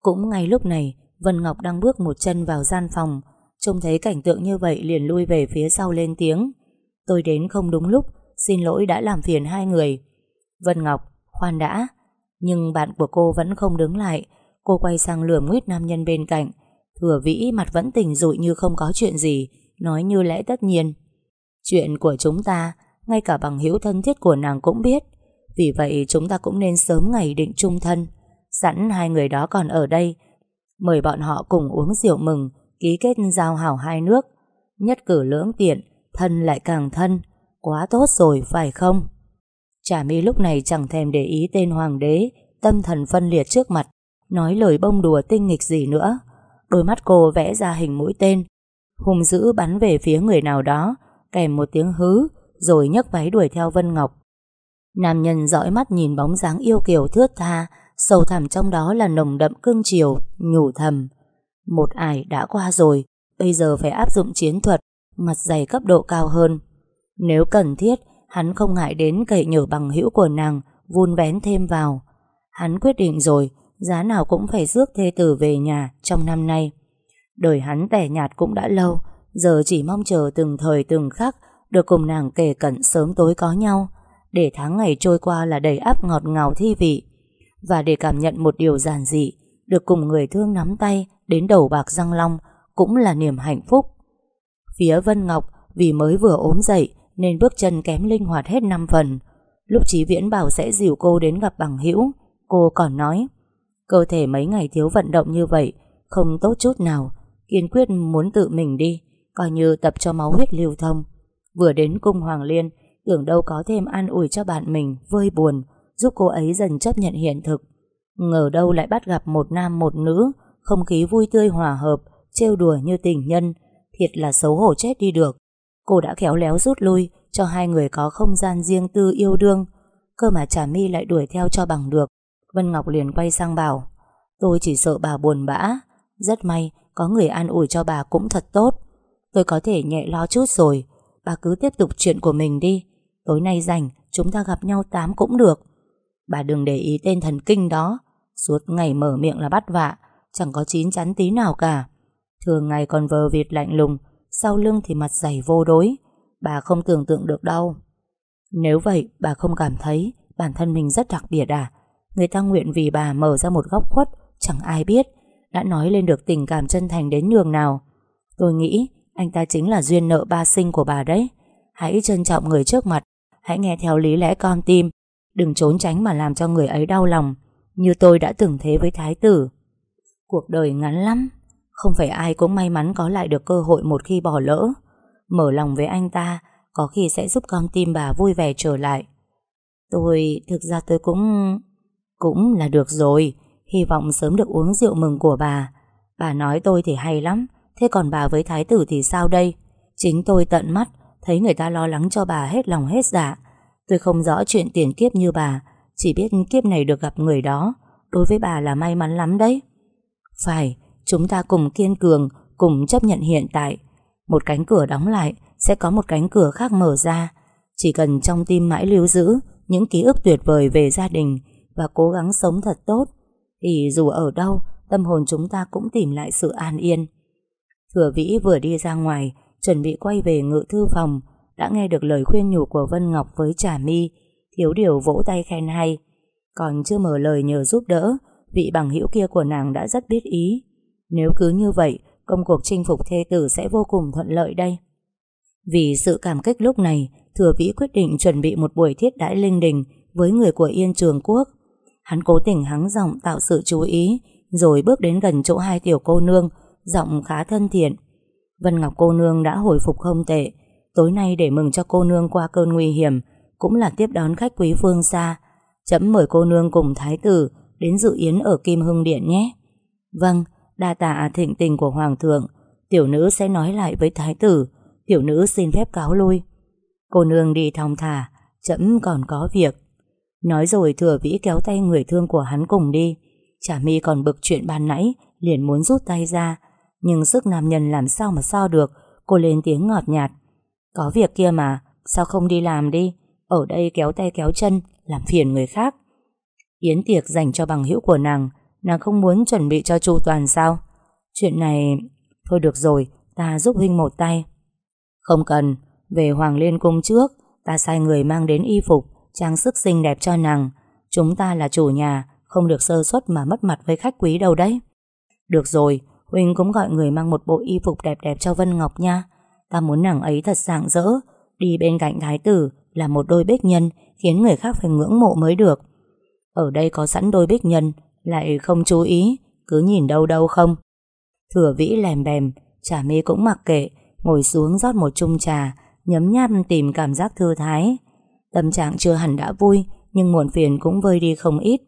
Cũng ngay lúc này, Vân Ngọc đang bước một chân vào gian phòng, trông thấy cảnh tượng như vậy liền lui về phía sau lên tiếng. Tôi đến không đúng lúc, xin lỗi đã làm phiền hai người. Vân Ngọc, khoan đã. Nhưng bạn của cô vẫn không đứng lại, cô quay sang lườm nguyết nam nhân bên cạnh. Thừa vĩ mặt vẫn tỉnh rụi như không có chuyện gì, nói như lẽ tất nhiên. Chuyện của chúng ta, ngay cả bằng hữu thân thiết của nàng cũng biết. Vì vậy chúng ta cũng nên sớm ngày định chung thân. Sẵn hai người đó còn ở đây, mời bọn họ cùng uống rượu mừng, ký kết giao hảo hai nước. Nhất cử lưỡng tiện, thân lại càng thân. Quá tốt rồi, phải không? Trà mi lúc này chẳng thèm để ý tên hoàng đế, tâm thần phân liệt trước mặt, nói lời bông đùa tinh nghịch gì nữa. Đôi mắt cô vẽ ra hình mũi tên, hùng dữ bắn về phía người nào đó, kèm một tiếng hứ, rồi nhấc váy đuổi theo Vân Ngọc. Nam nhân dõi mắt nhìn bóng dáng yêu kiều thướt tha, sâu thẳm trong đó là nồng đậm cương chiều, nhủ thầm. Một ải đã qua rồi, bây giờ phải áp dụng chiến thuật, mặt dày cấp độ cao hơn. Nếu cần thiết, hắn không ngại đến cậy nhở bằng hữu của nàng, vun vén thêm vào. Hắn quyết định rồi, giá nào cũng phải rước thê tử về nhà trong năm nay. Đời hắn tẻ nhạt cũng đã lâu, giờ chỉ mong chờ từng thời từng khắc được cùng nàng kể cận sớm tối có nhau, để tháng ngày trôi qua là đầy áp ngọt ngào thi vị, và để cảm nhận một điều giản dị, được cùng người thương nắm tay đến đầu bạc răng long cũng là niềm hạnh phúc. Phía Vân Ngọc vì mới vừa ốm dậy nên bước chân kém linh hoạt hết năm phần. Lúc Chí Viễn bảo sẽ dìu cô đến gặp bằng hữu, cô còn nói cơ thể mấy ngày thiếu vận động như vậy không tốt chút nào, kiên quyết muốn tự mình đi, coi như tập cho máu huyết lưu thông. Vừa đến cung Hoàng Liên, tưởng đâu có thêm an ủi cho bạn mình vơi buồn, giúp cô ấy dần chấp nhận hiện thực. Ngờ đâu lại bắt gặp một nam một nữ, không khí vui tươi hòa hợp, trêu đùa như tình nhân, thiệt là xấu hổ chết đi được. Cô đã khéo léo rút lui, cho hai người có không gian riêng tư yêu đương, cơ mà Trà My lại đuổi theo cho bằng được. Vân Ngọc liền quay sang bảo, tôi chỉ sợ bà buồn bã, rất may có người an ủi cho bà cũng thật tốt. Tôi có thể nhẹ lo chút rồi, bà cứ tiếp tục chuyện của mình đi. Tối nay rảnh, chúng ta gặp nhau tám cũng được. Bà đừng để ý tên thần kinh đó, suốt ngày mở miệng là bắt vạ, chẳng có chín chắn tí nào cả. Thường ngày còn vờ việt lạnh lùng, sau lưng thì mặt dày vô đối. Bà không tưởng tượng được đâu. Nếu vậy, bà không cảm thấy bản thân mình rất đặc biệt à? Người ta nguyện vì bà mở ra một góc khuất, chẳng ai biết, đã nói lên được tình cảm chân thành đến nhường nào. Tôi nghĩ anh ta chính là duyên nợ ba sinh của bà đấy. Hãy trân trọng người trước mặt, hãy nghe theo lý lẽ con tim, đừng trốn tránh mà làm cho người ấy đau lòng, như tôi đã từng thế với thái tử. Cuộc đời ngắn lắm, không phải ai cũng may mắn có lại được cơ hội một khi bỏ lỡ. Mở lòng với anh ta, có khi sẽ giúp con tim bà vui vẻ trở lại. Tôi, thực ra tôi cũng... Cũng là được rồi, hy vọng sớm được uống rượu mừng của bà. Bà nói tôi thì hay lắm, thế còn bà với thái tử thì sao đây? Chính tôi tận mắt, thấy người ta lo lắng cho bà hết lòng hết dạ. Tôi không rõ chuyện tiền kiếp như bà, chỉ biết kiếp này được gặp người đó, đối với bà là may mắn lắm đấy. Phải, chúng ta cùng kiên cường, cùng chấp nhận hiện tại. Một cánh cửa đóng lại, sẽ có một cánh cửa khác mở ra. Chỉ cần trong tim mãi lưu giữ những ký ức tuyệt vời về gia đình, và cố gắng sống thật tốt, thì dù ở đâu, tâm hồn chúng ta cũng tìm lại sự an yên. Thừa Vĩ vừa đi ra ngoài, chuẩn bị quay về ngự thư phòng, đã nghe được lời khuyên nhủ của Vân Ngọc với Trà My, thiếu điều vỗ tay khen hay. Còn chưa mở lời nhờ giúp đỡ, vị bằng hữu kia của nàng đã rất biết ý. Nếu cứ như vậy, công cuộc chinh phục thê tử sẽ vô cùng thuận lợi đây. Vì sự cảm kích lúc này, Thừa Vĩ quyết định chuẩn bị một buổi thiết đãi linh đình với người của Yên Trường Quốc. Hắn cố tình hắng giọng tạo sự chú ý, rồi bước đến gần chỗ hai tiểu cô nương, giọng khá thân thiện. Vân Ngọc cô nương đã hồi phục không tệ, tối nay để mừng cho cô nương qua cơn nguy hiểm, cũng là tiếp đón khách quý phương xa. Chấm mời cô nương cùng thái tử đến dự yến ở Kim Hưng Điện nhé. Vâng, đa tạ thịnh tình của Hoàng thượng, tiểu nữ sẽ nói lại với thái tử, tiểu nữ xin phép cáo lui. Cô nương đi thong thả, chậm còn có việc. Nói rồi thừa vĩ kéo tay người thương của hắn cùng đi. Chả mi còn bực chuyện ban nãy, liền muốn rút tay ra. Nhưng sức nam nhân làm sao mà so được, cô lên tiếng ngọt nhạt. Có việc kia mà, sao không đi làm đi? Ở đây kéo tay kéo chân, làm phiền người khác. Yến tiệc dành cho bằng hữu của nàng, nàng không muốn chuẩn bị cho chu toàn sao? Chuyện này... Thôi được rồi, ta giúp huynh một tay. Không cần, về Hoàng Liên Cung trước, ta sai người mang đến y phục, trang sức xinh đẹp cho nàng. Chúng ta là chủ nhà, không được sơ suất mà mất mặt với khách quý đâu đấy. Được rồi, Huynh cũng gọi người mang một bộ y phục đẹp đẹp cho Vân Ngọc nha. Ta muốn nàng ấy thật sảng rỡ, đi bên cạnh thái tử là một đôi bích nhân khiến người khác phải ngưỡng mộ mới được. Ở đây có sẵn đôi bích nhân, lại không chú ý, cứ nhìn đâu đâu không. Thừa vĩ lèm bèm, trà mê cũng mặc kệ, ngồi xuống rót một chung trà, nhấm nháp tìm cảm giác thư thái. Tâm trạng chưa hẳn đã vui, nhưng muộn phiền cũng vơi đi không ít.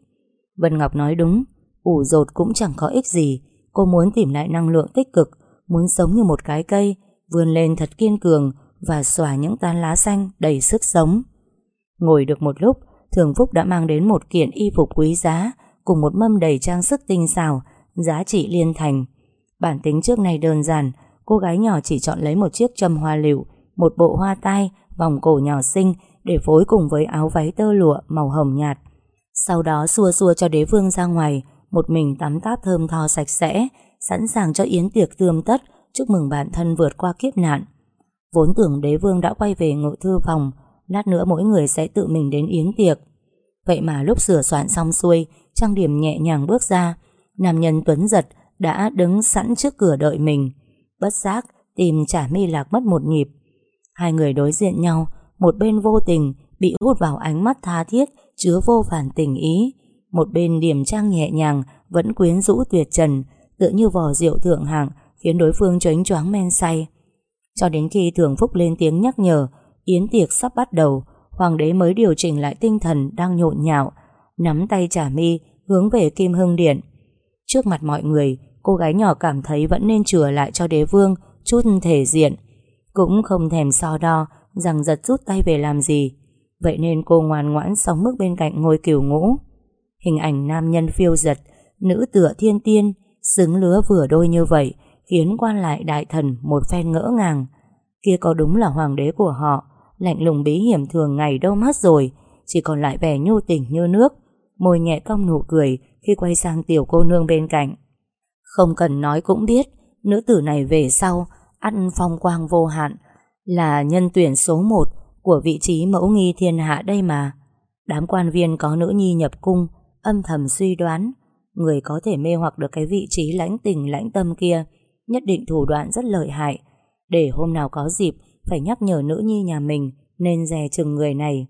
Vân Ngọc nói đúng, ủ rột cũng chẳng có ích gì. Cô muốn tìm lại năng lượng tích cực, muốn sống như một cái cây, vươn lên thật kiên cường và xòa những tán lá xanh đầy sức sống. Ngồi được một lúc, Thường Phúc đã mang đến một kiện y phục quý giá cùng một mâm đầy trang sức tinh xảo, giá trị liên thành. Bản tính trước này đơn giản, cô gái nhỏ chỉ chọn lấy một chiếc châm hoa liệu, một bộ hoa tai, vòng cổ nhỏ xinh để phối cùng với áo váy tơ lụa màu hồng nhạt. Sau đó xua xua cho đế vương ra ngoài, một mình tắm táp thơm tho sạch sẽ, sẵn sàng cho yến tiệc tươm tất, chúc mừng bản thân vượt qua kiếp nạn. Vốn tưởng đế vương đã quay về ngự thư phòng, lát nữa mỗi người sẽ tự mình đến yến tiệc. Vậy mà lúc sửa soạn xong xuôi, trang điểm nhẹ nhàng bước ra, nam nhân tuấn giật đã đứng sẵn trước cửa đợi mình. Bất giác, tìm trả mi lạc mất một nhịp. Hai người đối diện nhau, một bên vô tình bị hút vào ánh mắt tha thiết chứa vô vàn tình ý. Một bên điểm trang nhẹ nhàng vẫn quyến rũ tuyệt trần, tựa như vò rượu thượng hạng khiến đối phương choáng choáng men say. Cho đến khi Thường Phúc lên tiếng nhắc nhở, yến tiệc sắp bắt đầu, hoàng đế mới điều chỉnh lại tinh thần đang nhộn nhạo, nắm tay trả mi hướng về Kim Hưng Điện. Trước mặt mọi người, cô gái nhỏ cảm thấy vẫn nên chừa lại cho đế vương chút thể diện. Cũng không thèm so đo rằng giật rút tay về làm gì. Vậy nên cô ngoan ngoãn sống mức bên cạnh ngôi kiều ngũ. Hình ảnh nam nhân phiêu giật, nữ tựa thiên tiên, xứng lứa vừa đôi như vậy, khiến quan lại đại thần một phen ngỡ ngàng. Kia có đúng là hoàng đế của họ, lạnh lùng bí hiểm thường ngày đâu mất rồi, chỉ còn lại vẻ nhu tình như nước, môi nhẹ cong nụ cười khi quay sang tiểu cô nương bên cạnh. Không cần nói cũng biết, nữ tử này về sau, ăn phong quang vô hạn, là nhân tuyển số một của vị trí mẫu nghi thiên hạ đây mà. Đám quan viên có nữ nhi nhập cung, âm thầm suy đoán, người có thể mê hoặc được cái vị trí lãnh tình lãnh tâm kia, nhất định thủ đoạn rất lợi hại, để hôm nào có dịp phải nhắc nhở nữ nhi nhà mình nên dè chừng người này.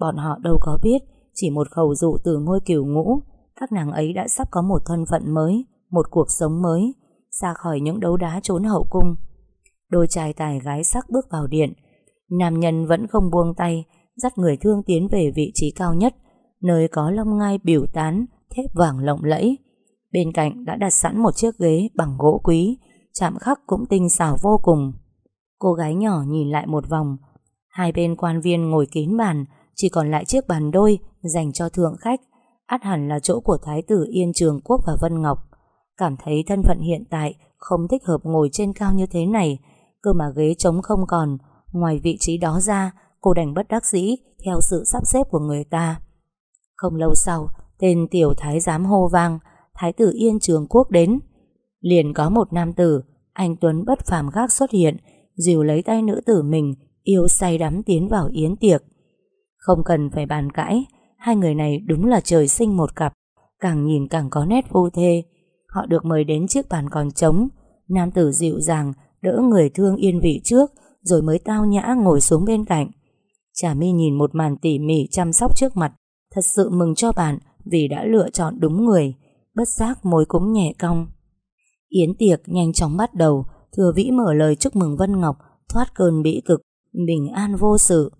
Bọn họ đâu có biết, chỉ một khẩu dụ từ ngôi cửu ngũ, các nàng ấy đã sắp có một thân phận mới, một cuộc sống mới, xa khỏi những đấu đá trốn hậu cung. Đôi trai tài gái sắc bước vào điện, nam nhân vẫn không buông tay, dắt người thương tiến về vị trí cao nhất, nơi có long ngai biểu tán, thép vàng lộng lẫy. Bên cạnh đã đặt sẵn một chiếc ghế bằng gỗ quý, chạm khắc cũng tinh xảo vô cùng. Cô gái nhỏ nhìn lại một vòng, hai bên quan viên ngồi kín bàn, chỉ còn lại chiếc bàn đôi dành cho thượng khách, át hẳn là chỗ của Thái tử Yên Trường Quốc và Vân Ngọc. Cảm thấy thân phận hiện tại không thích hợp ngồi trên cao như thế này, cơ mà ghế trống không còn, ngoài vị trí đó ra, cô đành bất đắc dĩ theo sự sắp xếp của người ta. Không lâu sau, tên tiểu thái giám hô vang, thái tử Yên Trường Quốc đến. Liền có một nam tử, anh Tuấn bất phàm gác xuất hiện, dìu lấy tay nữ tử mình, yêu say đắm tiến vào yến tiệc. Không cần phải bàn cãi, hai người này đúng là trời sinh một cặp, càng nhìn càng có nét vô thê. Họ được mời đến chiếc bàn còn trống, nam tử dịu dàng, đỡ người thương yên vị trước, rồi mới tao nhã ngồi xuống bên cạnh. Trà mi nhìn một màn tỉ mỉ chăm sóc trước mặt, thật sự mừng cho bạn vì đã lựa chọn đúng người, bất giác môi cũng nhẹ cong. Yến tiệc nhanh chóng bắt đầu, thừa vĩ mở lời chúc mừng Vân Ngọc thoát cơn bĩ cực, bình an vô sự.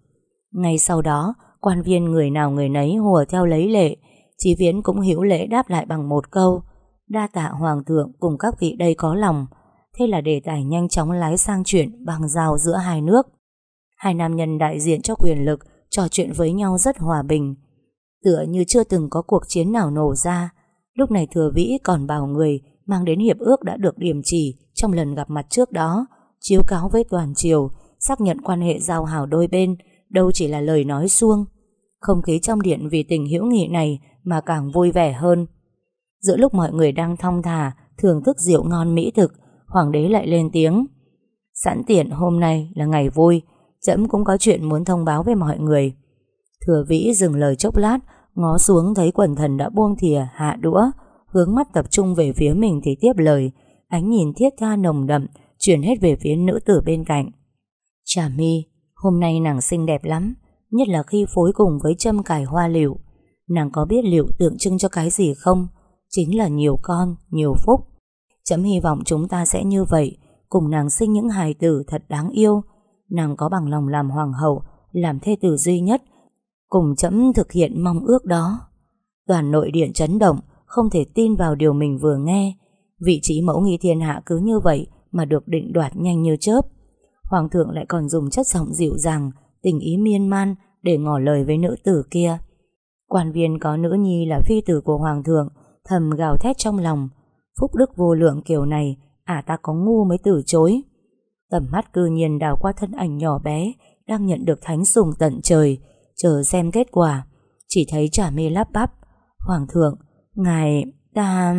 Ngay sau đó, quan viên người nào người nấy hùa theo lấy lệ, Chí Viễn cũng hiểu lễ đáp lại bằng một câu, đa tạ Hoàng thượng cùng các vị đây có lòng. Thế là đề tài nhanh chóng lái sang chuyện bằng giao giữa hai nước. Hai nam nhân đại diện cho quyền lực trò chuyện với nhau rất hòa bình. Tựa như chưa từng có cuộc chiến nào nổ ra. Lúc này thừa vĩ còn bảo người mang đến hiệp ước đã được điểm chỉ trong lần gặp mặt trước đó, chiếu cáo với toàn triều, xác nhận quan hệ giao hảo đôi bên, đâu chỉ là lời nói suông. Không khí trong điện vì tình hữu nghị này mà càng vui vẻ hơn. Giữa lúc mọi người đang thong thả, thưởng thức rượu ngon mỹ thực, hoàng đế lại lên tiếng. Sẵn tiện hôm nay là ngày vui, Trẫm cũng có chuyện muốn thông báo với mọi người. Thừa vĩ dừng lời chốc lát, ngó xuống thấy quần thần đã buông thìa hạ đũa, hướng mắt tập trung về phía mình thì tiếp lời, ánh nhìn thiết tha nồng đậm, chuyển hết về phía nữ tử bên cạnh. Trà mi, hôm nay nàng xinh đẹp lắm, nhất là khi phối cùng với châm cài hoa liệu. Nàng có biết liệu tượng trưng cho cái gì không? Chính là nhiều con, nhiều phúc. Chấm hy vọng chúng ta sẽ như vậy, cùng nàng sinh những hài tử thật đáng yêu, nàng có bằng lòng làm hoàng hậu, làm thê tử duy nhất, cùng chấm thực hiện mong ước đó. Toàn nội điện chấn động, không thể tin vào điều mình vừa nghe. Vị trí mẫu nghi thiên hạ cứ như vậy mà được định đoạt nhanh như chớp. Hoàng thượng lại còn dùng chất giọng dịu dàng, tình ý miên man để ngỏ lời với nữ tử kia. Quan viên có nữ nhi là phi tử của hoàng thượng, thầm gào thét trong lòng. Phúc đức vô lượng kiểu này, ả ta có ngu mới từ chối. Tầm mắt cư nhiên đào qua thân ảnh nhỏ bé đang nhận được thánh sùng tận trời, chờ xem kết quả. Chỉ thấy trả mê lắp bắp. Hoàng thượng, ngài, ta...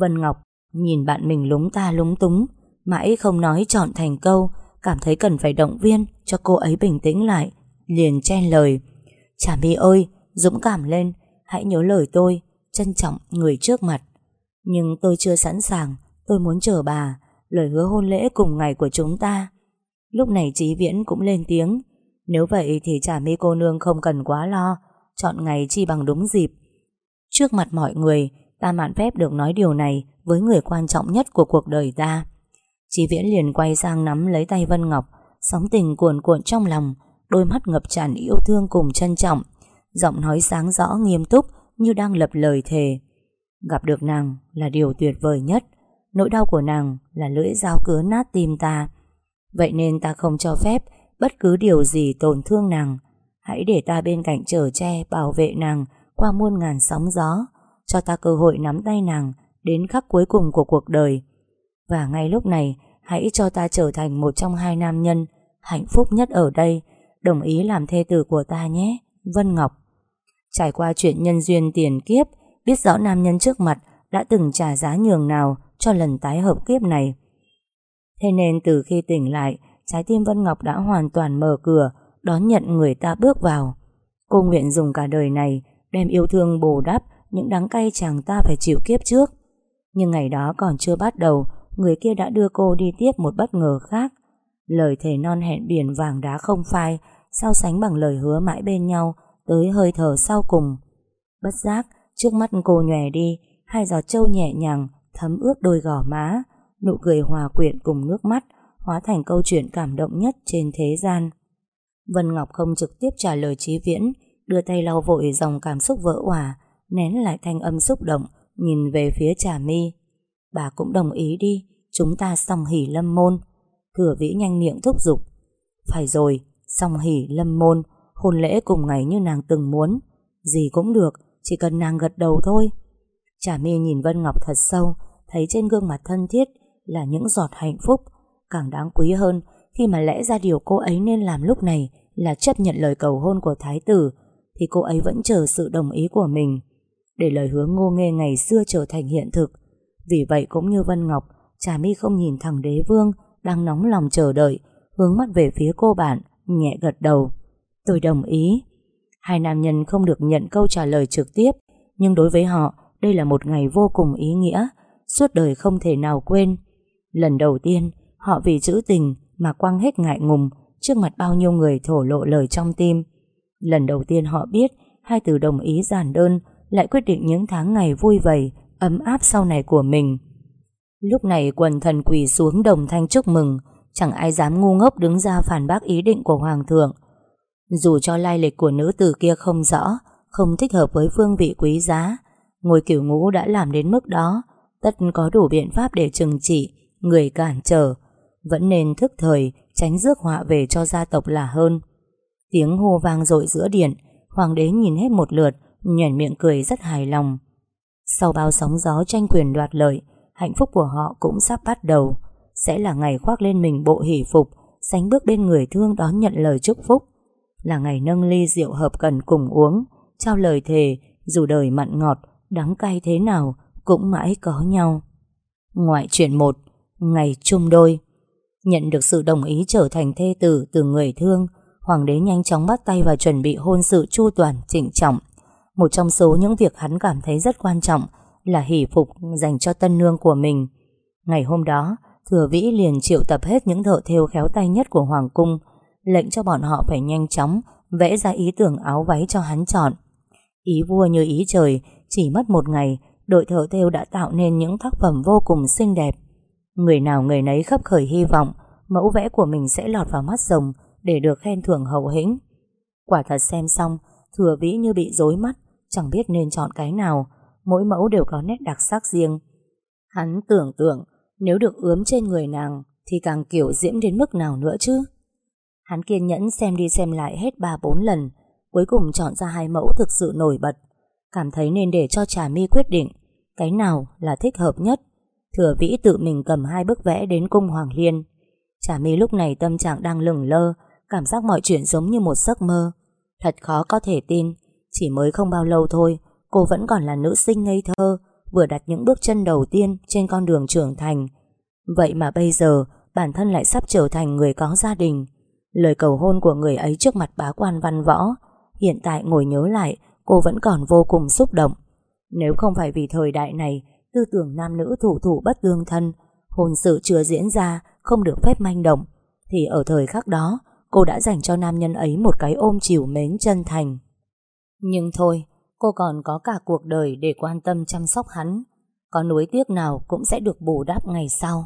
Vân Ngọc nhìn bạn mình lúng ta lúng túng, mãi không nói chọn thành câu, cảm thấy cần phải động viên cho cô ấy bình tĩnh lại, liền chen lời. Chả mi ơi, dũng cảm lên, hãy nhớ lời tôi, trân trọng người trước mặt. Nhưng tôi chưa sẵn sàng, tôi muốn chờ bà, lời hứa hôn lễ cùng ngày của chúng ta. Lúc này Trí Viễn cũng lên tiếng, nếu vậy thì trả mi cô nương không cần quá lo, chọn ngày chi bằng đúng dịp. Trước mặt mọi người, ta mạn phép được nói điều này với người quan trọng nhất của cuộc đời ta. Chí Viễn liền quay sang nắm lấy tay Vân Ngọc, sóng tình cuồn cuộn trong lòng, đôi mắt ngập tràn yêu thương cùng trân trọng, giọng nói sáng rõ nghiêm túc như đang lập lời thề. Gặp được nàng là điều tuyệt vời nhất, Nỗi đau của nàng là lưỡi dao cứa nát tim ta. Vậy nên ta không cho phép Bất cứ điều gì tổn thương nàng. Hãy để ta bên cạnh chở che Bảo vệ nàng qua muôn ngàn sóng gió Cho ta cơ hội nắm tay nàng Đến khắc cuối cùng của cuộc đời. Và ngay lúc này Hãy cho ta trở thành một trong hai nam nhân Hạnh phúc nhất ở đây Đồng ý làm thê tử của ta nhé Vân Ngọc Trải qua chuyện nhân duyên tiền kiếp Biết rõ nam nhân trước mặt Đã từng trả giá nhường nào cho lần tái hợp kiếp này. Thế nên từ khi tỉnh lại, trái tim Vân Ngọc đã hoàn toàn mở cửa, đón nhận người ta bước vào. Cô nguyện dùng cả đời này đem yêu thương bù đắp những đắng cay chàng ta phải chịu kiếp trước. Nhưng ngày đó còn chưa bắt đầu, người kia đã đưa cô đi tiếp một bất ngờ khác. Lời thề non hẹn biển vàng đá không phai, so sánh bằng lời hứa mãi bên nhau, tới hơi thở sau cùng. Bất giác, trước mắt cô nhòe đi, hai giọt trâu nhẹ nhàng thấm ướt đôi gò má, nụ cười hòa quyện cùng nước mắt, hóa thành câu chuyện cảm động nhất trên thế gian. Vân Ngọc không trực tiếp trả lời Chí Viễn, đưa tay lau vội dòng cảm xúc vỡ hòa, nén lại thanh âm xúc động, nhìn về phía Trà Mi. Bà cũng đồng ý đi, chúng ta song hỉ lâm môn. cửa vĩ nhanh miệng thúc giục. Phải rồi, song hỉ lâm môn, hôn lễ cùng ngày như nàng từng muốn. Gì cũng được, chỉ cần nàng gật đầu thôi. Trà mi nhìn Vân Ngọc thật sâu, thấy trên gương mặt thân thiết là những giọt hạnh phúc. Càng đáng quý hơn khi mà lẽ ra điều cô ấy nên làm lúc này là chấp nhận lời cầu hôn của thái tử, thì cô ấy vẫn chờ sự đồng ý của mình. để lời hứa ngô nghê ngày xưa trở thành hiện thực. Vì vậy cũng như Vân Ngọc, Trà My không nhìn thằng đế vương đang nóng lòng chờ đợi, hướng mắt về phía cô bạn, nhẹ gật đầu. Tôi đồng ý. Hai nam nhân không được nhận câu trả lời trực tiếp, nhưng đối với họ, đây là một ngày vô cùng ý nghĩa, suốt đời không thể nào quên. Lần đầu tiên, họ vì chữ tình mà quăng hết ngại ngùng trước mặt bao nhiêu người thổ lộ lời trong tim. Lần đầu tiên họ biết hai từ đồng ý giản đơn lại quyết định những tháng ngày vui vầy, ấm áp sau này của mình. Lúc này quần thần quỳ xuống đồng thanh chúc mừng, chẳng ai dám ngu ngốc đứng ra phản bác ý định của Hoàng thượng. Dù cho lai lịch của nữ tử kia không rõ, không thích hợp với phương vị quý giá, ngôi cửu ngũ đã làm đến mức đó, tất có đủ biện pháp để trừng trị, người cản trở, vẫn nên thức thời, tránh rước họa về cho gia tộc là hơn. Tiếng hô vang dội giữa điện, hoàng đế nhìn hết một lượt, nhoẻn miệng cười rất hài lòng. Sau bao sóng gió tranh quyền đoạt lợi, hạnh phúc của họ cũng sắp bắt đầu. Sẽ là ngày khoác lên mình bộ hỷ phục, sánh bước bên người thương đón nhận lời chúc phúc. Là ngày nâng ly rượu hợp cần cùng uống, trao lời thề, dù đời mặn ngọt, đắng cay thế nào, cũng mãi có nhau. Ngoại truyện một, ngày chung đôi. Nhận được sự đồng ý trở thành thê tử từ người thương, Hoàng đế nhanh chóng bắt tay và chuẩn bị hôn sự chu toàn, trịnh trọng. Một trong số những việc hắn cảm thấy rất quan trọng là hỷ phục dành cho tân nương của mình. Ngày hôm đó, Thừa Vĩ liền triệu tập hết những thợ thêu khéo tay nhất của Hoàng cung, lệnh cho bọn họ phải nhanh chóng vẽ ra ý tưởng áo váy cho hắn chọn. Ý vua như ý trời, chỉ mất một ngày, đội thợ thêu đã tạo nên những tác phẩm vô cùng xinh đẹp. Người nào người nấy khấp khởi hy vọng mẫu vẽ của mình sẽ lọt vào mắt rồng để được khen thưởng hậu hĩnh. Quả thật xem xong, thừa vĩ như bị rối mắt, chẳng biết nên chọn cái nào, mỗi mẫu đều có nét đặc sắc riêng. Hắn tưởng tượng, nếu được ướm trên người nàng, thì càng kiểu diễm đến mức nào nữa chứ? Hắn kiên nhẫn xem đi xem lại hết 3-4 lần, cuối cùng chọn ra hai mẫu thực sự nổi bật. Cảm thấy nên để cho Trà My quyết định, cái nào là thích hợp nhất. Thừa vĩ tự mình cầm hai bức vẽ đến cung Hoàng Liên. Trà My lúc này tâm trạng đang lửng lơ, cảm giác mọi chuyện giống như một giấc mơ. Thật khó có thể tin, chỉ mới không bao lâu thôi, cô vẫn còn là nữ sinh ngây thơ, vừa đặt những bước chân đầu tiên trên con đường trưởng thành. Vậy mà bây giờ, bản thân lại sắp trở thành người có gia đình. Lời cầu hôn của người ấy trước mặt bá quan văn võ, hiện tại ngồi nhớ lại, cô vẫn còn vô cùng xúc động. Nếu không phải vì thời đại này, tư tưởng nam nữ thủ thủ bất tương thân, hôn sự chưa diễn ra, không được phép manh động, thì ở thời khắc đó, cô đã dành cho nam nhân ấy một cái ôm chiều mến chân thành. Nhưng thôi, cô còn có cả cuộc đời để quan tâm chăm sóc hắn. Có nuối tiếc nào cũng sẽ được bù đắp ngày sau.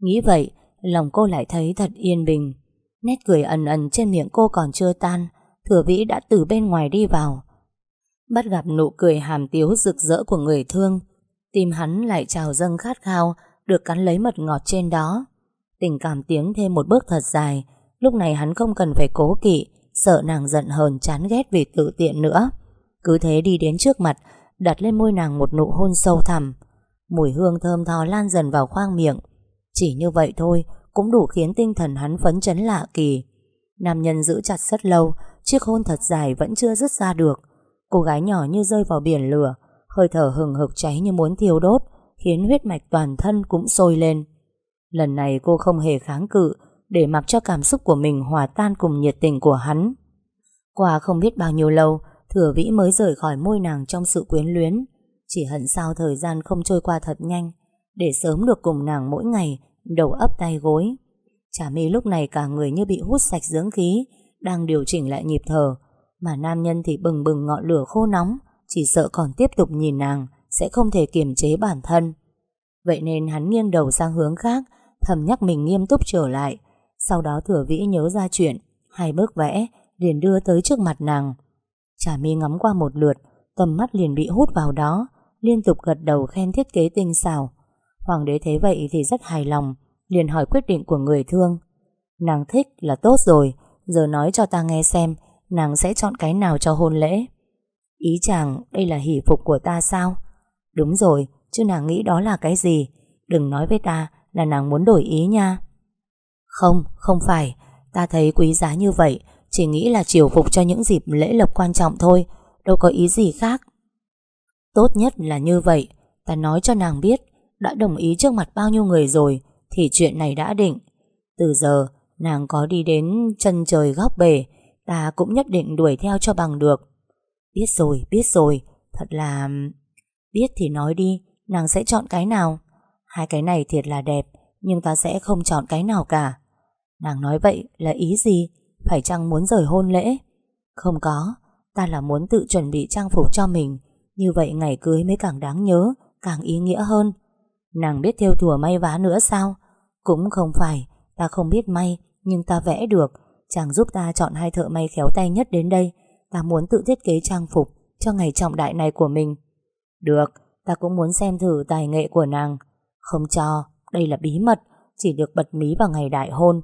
Nghĩ vậy, lòng cô lại thấy thật yên bình. Nét cười ẩn ẩn trên miệng cô còn chưa tan, thừa vĩ đã từ bên ngoài đi vào. Bắt gặp nụ cười hàm tiếu rực rỡ của người thương, tim hắn lại trào dâng khát khao, được cắn lấy mật ngọt trên đó. Tình cảm tiếng thêm một bước thật dài, lúc này hắn không cần phải cố kỵ, sợ nàng giận hờn chán ghét vì tự tiện nữa. Cứ thế đi đến trước mặt, đặt lên môi nàng một nụ hôn sâu thẳm. Mùi hương thơm tho lan dần vào khoang miệng. Chỉ như vậy thôi, cũng đủ khiến tinh thần hắn phấn chấn lạ kỳ. Nam nhân giữ chặt rất lâu, chiếc hôn thật dài vẫn chưa dứt ra được. Cô gái nhỏ như rơi vào biển lửa, hơi thở hừng hực cháy như muốn thiêu đốt, khiến huyết mạch toàn thân cũng sôi lên. Lần này cô không hề kháng cự, để mặc cho cảm xúc của mình hòa tan cùng nhiệt tình của hắn. Qua không biết bao nhiêu lâu, thừa vĩ mới rời khỏi môi nàng trong sự quyến luyến. Chỉ hận sao thời gian không trôi qua thật nhanh, để sớm được cùng nàng mỗi ngày, đầu ấp tay gối. Chả mi lúc này cả người như bị hút sạch dưỡng khí, đang điều chỉnh lại nhịp thở, mà nam nhân thì bừng bừng ngọn lửa khô nóng, chỉ sợ còn tiếp tục nhìn nàng, sẽ không thể kiềm chế bản thân. Vậy nên hắn nghiêng đầu sang hướng khác, thầm nhắc mình nghiêm túc trở lại. Sau đó thừa vĩ nhớ ra chuyện, hai bước vẽ, liền đưa tới trước mặt nàng. Trà mi ngắm qua một lượt, tầm mắt liền bị hút vào đó, liên tục gật đầu khen thiết kế tinh xảo. Hoàng đế thấy vậy thì rất hài lòng, liền hỏi quyết định của người thương. Nàng thích là tốt rồi, giờ nói cho ta nghe xem, nàng sẽ chọn cái nào cho hôn lễ. Ý chàng, đây là hỷ phục của ta sao? Đúng rồi, chứ nàng nghĩ đó là cái gì? Đừng nói với ta là nàng muốn đổi ý nha. Không, không phải. Ta thấy quý giá như vậy, chỉ nghĩ là chiều phục cho những dịp lễ lộc quan trọng thôi, đâu có ý gì khác. Tốt nhất là như vậy. Ta nói cho nàng biết Đã đồng ý trước mặt bao nhiêu người rồi Thì chuyện này đã định. Từ giờ nàng có đi đến chân trời góc bể Ta cũng nhất định đuổi theo cho bằng được. Biết rồi, biết rồi. Thật là... Biết thì nói đi Nàng sẽ chọn cái nào? Hai cái này thiệt là đẹp Nhưng ta sẽ không chọn cái nào cả. Nàng nói vậy là ý gì? Phải chăng muốn rời hôn lễ? Không có, Ta là muốn tự chuẩn bị trang phục cho mình. Như vậy ngày cưới mới càng đáng nhớ, Càng ý nghĩa hơn. Nàng biết theo thùa may vá nữa sao? Cũng không phải, Ta không biết may, Nhưng ta vẽ được. Chàng giúp ta chọn hai thợ may khéo tay nhất đến đây. Ta muốn tự thiết kế trang phục Cho ngày trọng đại này của mình. Được, Ta cũng muốn xem thử tài nghệ của nàng. Không cho, Đây là bí mật, Chỉ được bật mí vào ngày đại hôn.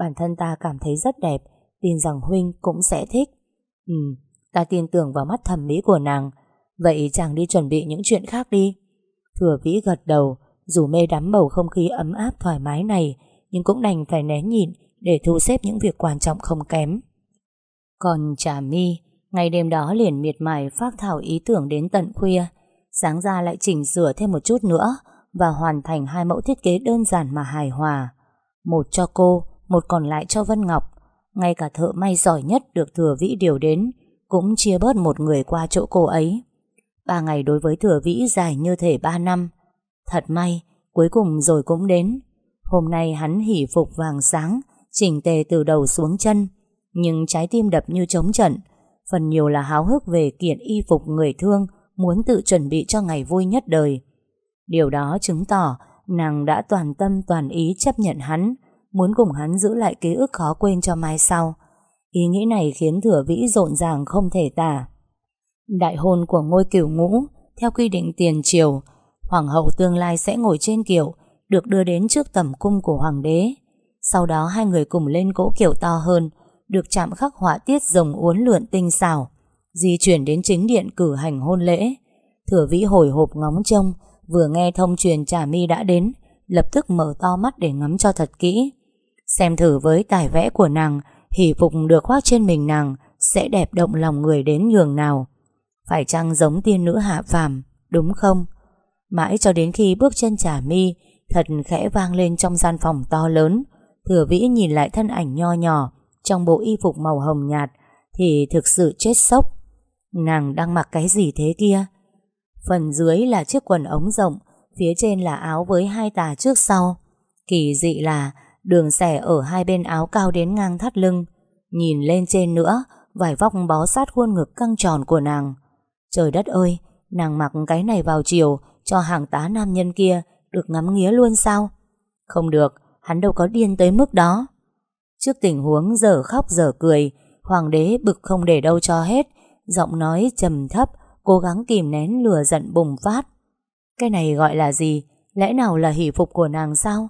Bản thân ta cảm thấy rất đẹp, Tin rằng Huynh cũng sẽ thích. Ừ Ta tin tưởng vào mắt thẩm mỹ của nàng. Vậy chàng đi chuẩn bị những chuyện khác đi. Thừa vĩ gật đầu, Dù mê đắm bầu không khí ấm áp thoải mái này, Nhưng cũng đành phải nén nhịn Để thu xếp những việc quan trọng không kém. Còn trà mi, Ngày đêm đó liền miệt mài phát thảo ý tưởng đến tận khuya. Sáng ra lại chỉnh sửa thêm một chút nữa Và hoàn thành hai mẫu thiết kế đơn giản mà hài hòa. Một cho cô một còn lại cho Vân Ngọc Ngay cả thợ may giỏi nhất được thừa vĩ điều đến cũng chia bớt một người qua chỗ cô ấy. Ba ngày đối với thừa vĩ dài như thể ba năm. Thật may, cuối cùng rồi cũng đến. Hôm nay hắn hỉ phục vàng sáng, chỉnh tề từ đầu xuống chân, nhưng trái tim đập như trống trận. Phần nhiều là háo hức về kiện y phục người thương, muốn tự chuẩn bị cho ngày vui nhất đời. Điều đó chứng tỏ nàng đã toàn tâm toàn ý chấp nhận hắn, muốn cùng hắn giữ lại ký ức khó quên cho mai sau. Ý nghĩ này khiến thừa vĩ rộn ràng không thể tả. Đại hôn của ngôi cửu ngũ, theo quy định tiền triều, hoàng hậu tương lai sẽ ngồi trên kiệu, được đưa đến trước tầm cung của hoàng đế. Sau đó hai người cùng lên cỗ kiệu to hơn, được chạm khắc họa tiết rồng uốn lượn tinh xảo, di chuyển đến chính điện cử hành hôn lễ. Thừa vĩ hồi hộp ngóng trông, vừa nghe thông truyền trà mi đã đến, lập tức mở to mắt để ngắm cho thật kỹ. Xem thử với tài vẽ của nàng, hỷ phục được khoác trên mình nàng sẽ đẹp động lòng người đến nhường nào. Phải chăng giống tiên nữ hạ phàm, đúng không? Mãi cho đến khi bước chân trả mi, thật khẽ vang lên trong gian phòng to lớn. Thừa vĩ nhìn lại thân ảnh nho nhỏ trong bộ y phục màu hồng nhạt thì thực sự chết sốc. Nàng đang mặc cái gì thế kia? Phần dưới là chiếc quần ống rộng, phía trên là áo với hai tà trước sau. Kỳ dị là Đường xẻ ở hai bên áo cao đến ngang thắt lưng. Nhìn lên trên nữa, Vải vóc bó sát khuôn ngực căng tròn của nàng. Trời đất ơi, Nàng mặc cái này vào chiều, Cho hàng tá nam nhân kia Được ngắm nghía luôn sao? Không được, Hắn đâu có điên tới mức đó. Trước tình huống giờ khóc giờ cười, Hoàng đế bực không để đâu cho hết. Giọng nói trầm thấp, Cố gắng kìm nén lừa giận bùng phát. Cái này gọi là gì? Lẽ nào là hỷ phục của nàng sao?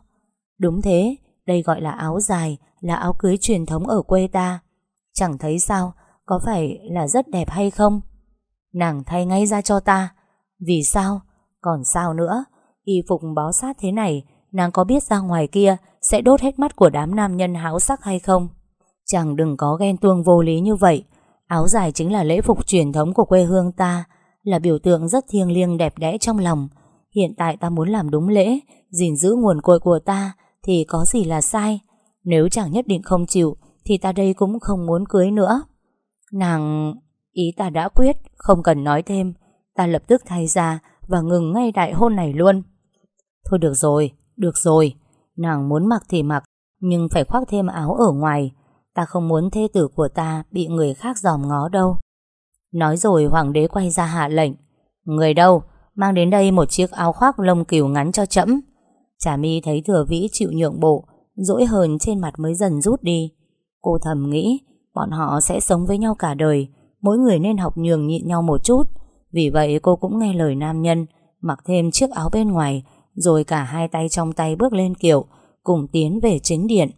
Đúng thế đây gọi là áo dài, là áo cưới truyền thống ở quê ta. Chẳng thấy sao, có phải là rất đẹp hay không? Nàng thay ngay ra cho ta. Vì sao? Còn sao nữa? Y phục bó sát thế này, nàng có biết ra ngoài kia sẽ đốt hết mắt của đám nam nhân háo sắc hay không? Chẳng đừng có ghen tuông vô lý như vậy. Áo dài chính là lễ phục truyền thống của quê hương ta, là biểu tượng rất thiêng liêng đẹp đẽ trong lòng. Hiện tại ta muốn làm đúng lễ, gìn giữ nguồn cội của ta, thì có gì là sai. Nếu chẳng nhất định không chịu thì ta đây cũng không muốn cưới nữa. Nàng... Ý ta đã quyết, không cần nói thêm. Ta lập tức thay ra và ngừng ngay đại hôn này luôn. Thôi được rồi, được rồi. Nàng muốn mặc thì mặc, nhưng phải khoác thêm áo ở ngoài. Ta không muốn thê tử của ta bị người khác dòm ngó đâu. Nói rồi hoàng đế quay ra hạ lệnh. Người đâu? Mang đến đây một chiếc áo khoác lông cừu ngắn cho chậm. Trà mi thấy thừa vĩ chịu nhượng bộ, dỗi hờn trên mặt mới dần rút đi. Cô thầm nghĩ, Bọn họ sẽ sống với nhau cả đời, Mỗi người nên học nhường nhịn nhau một chút. Vì vậy cô cũng nghe lời nam nhân, Mặc thêm chiếc áo bên ngoài, Rồi cả hai tay trong tay bước lên kiệu, Cùng tiến về chính điện.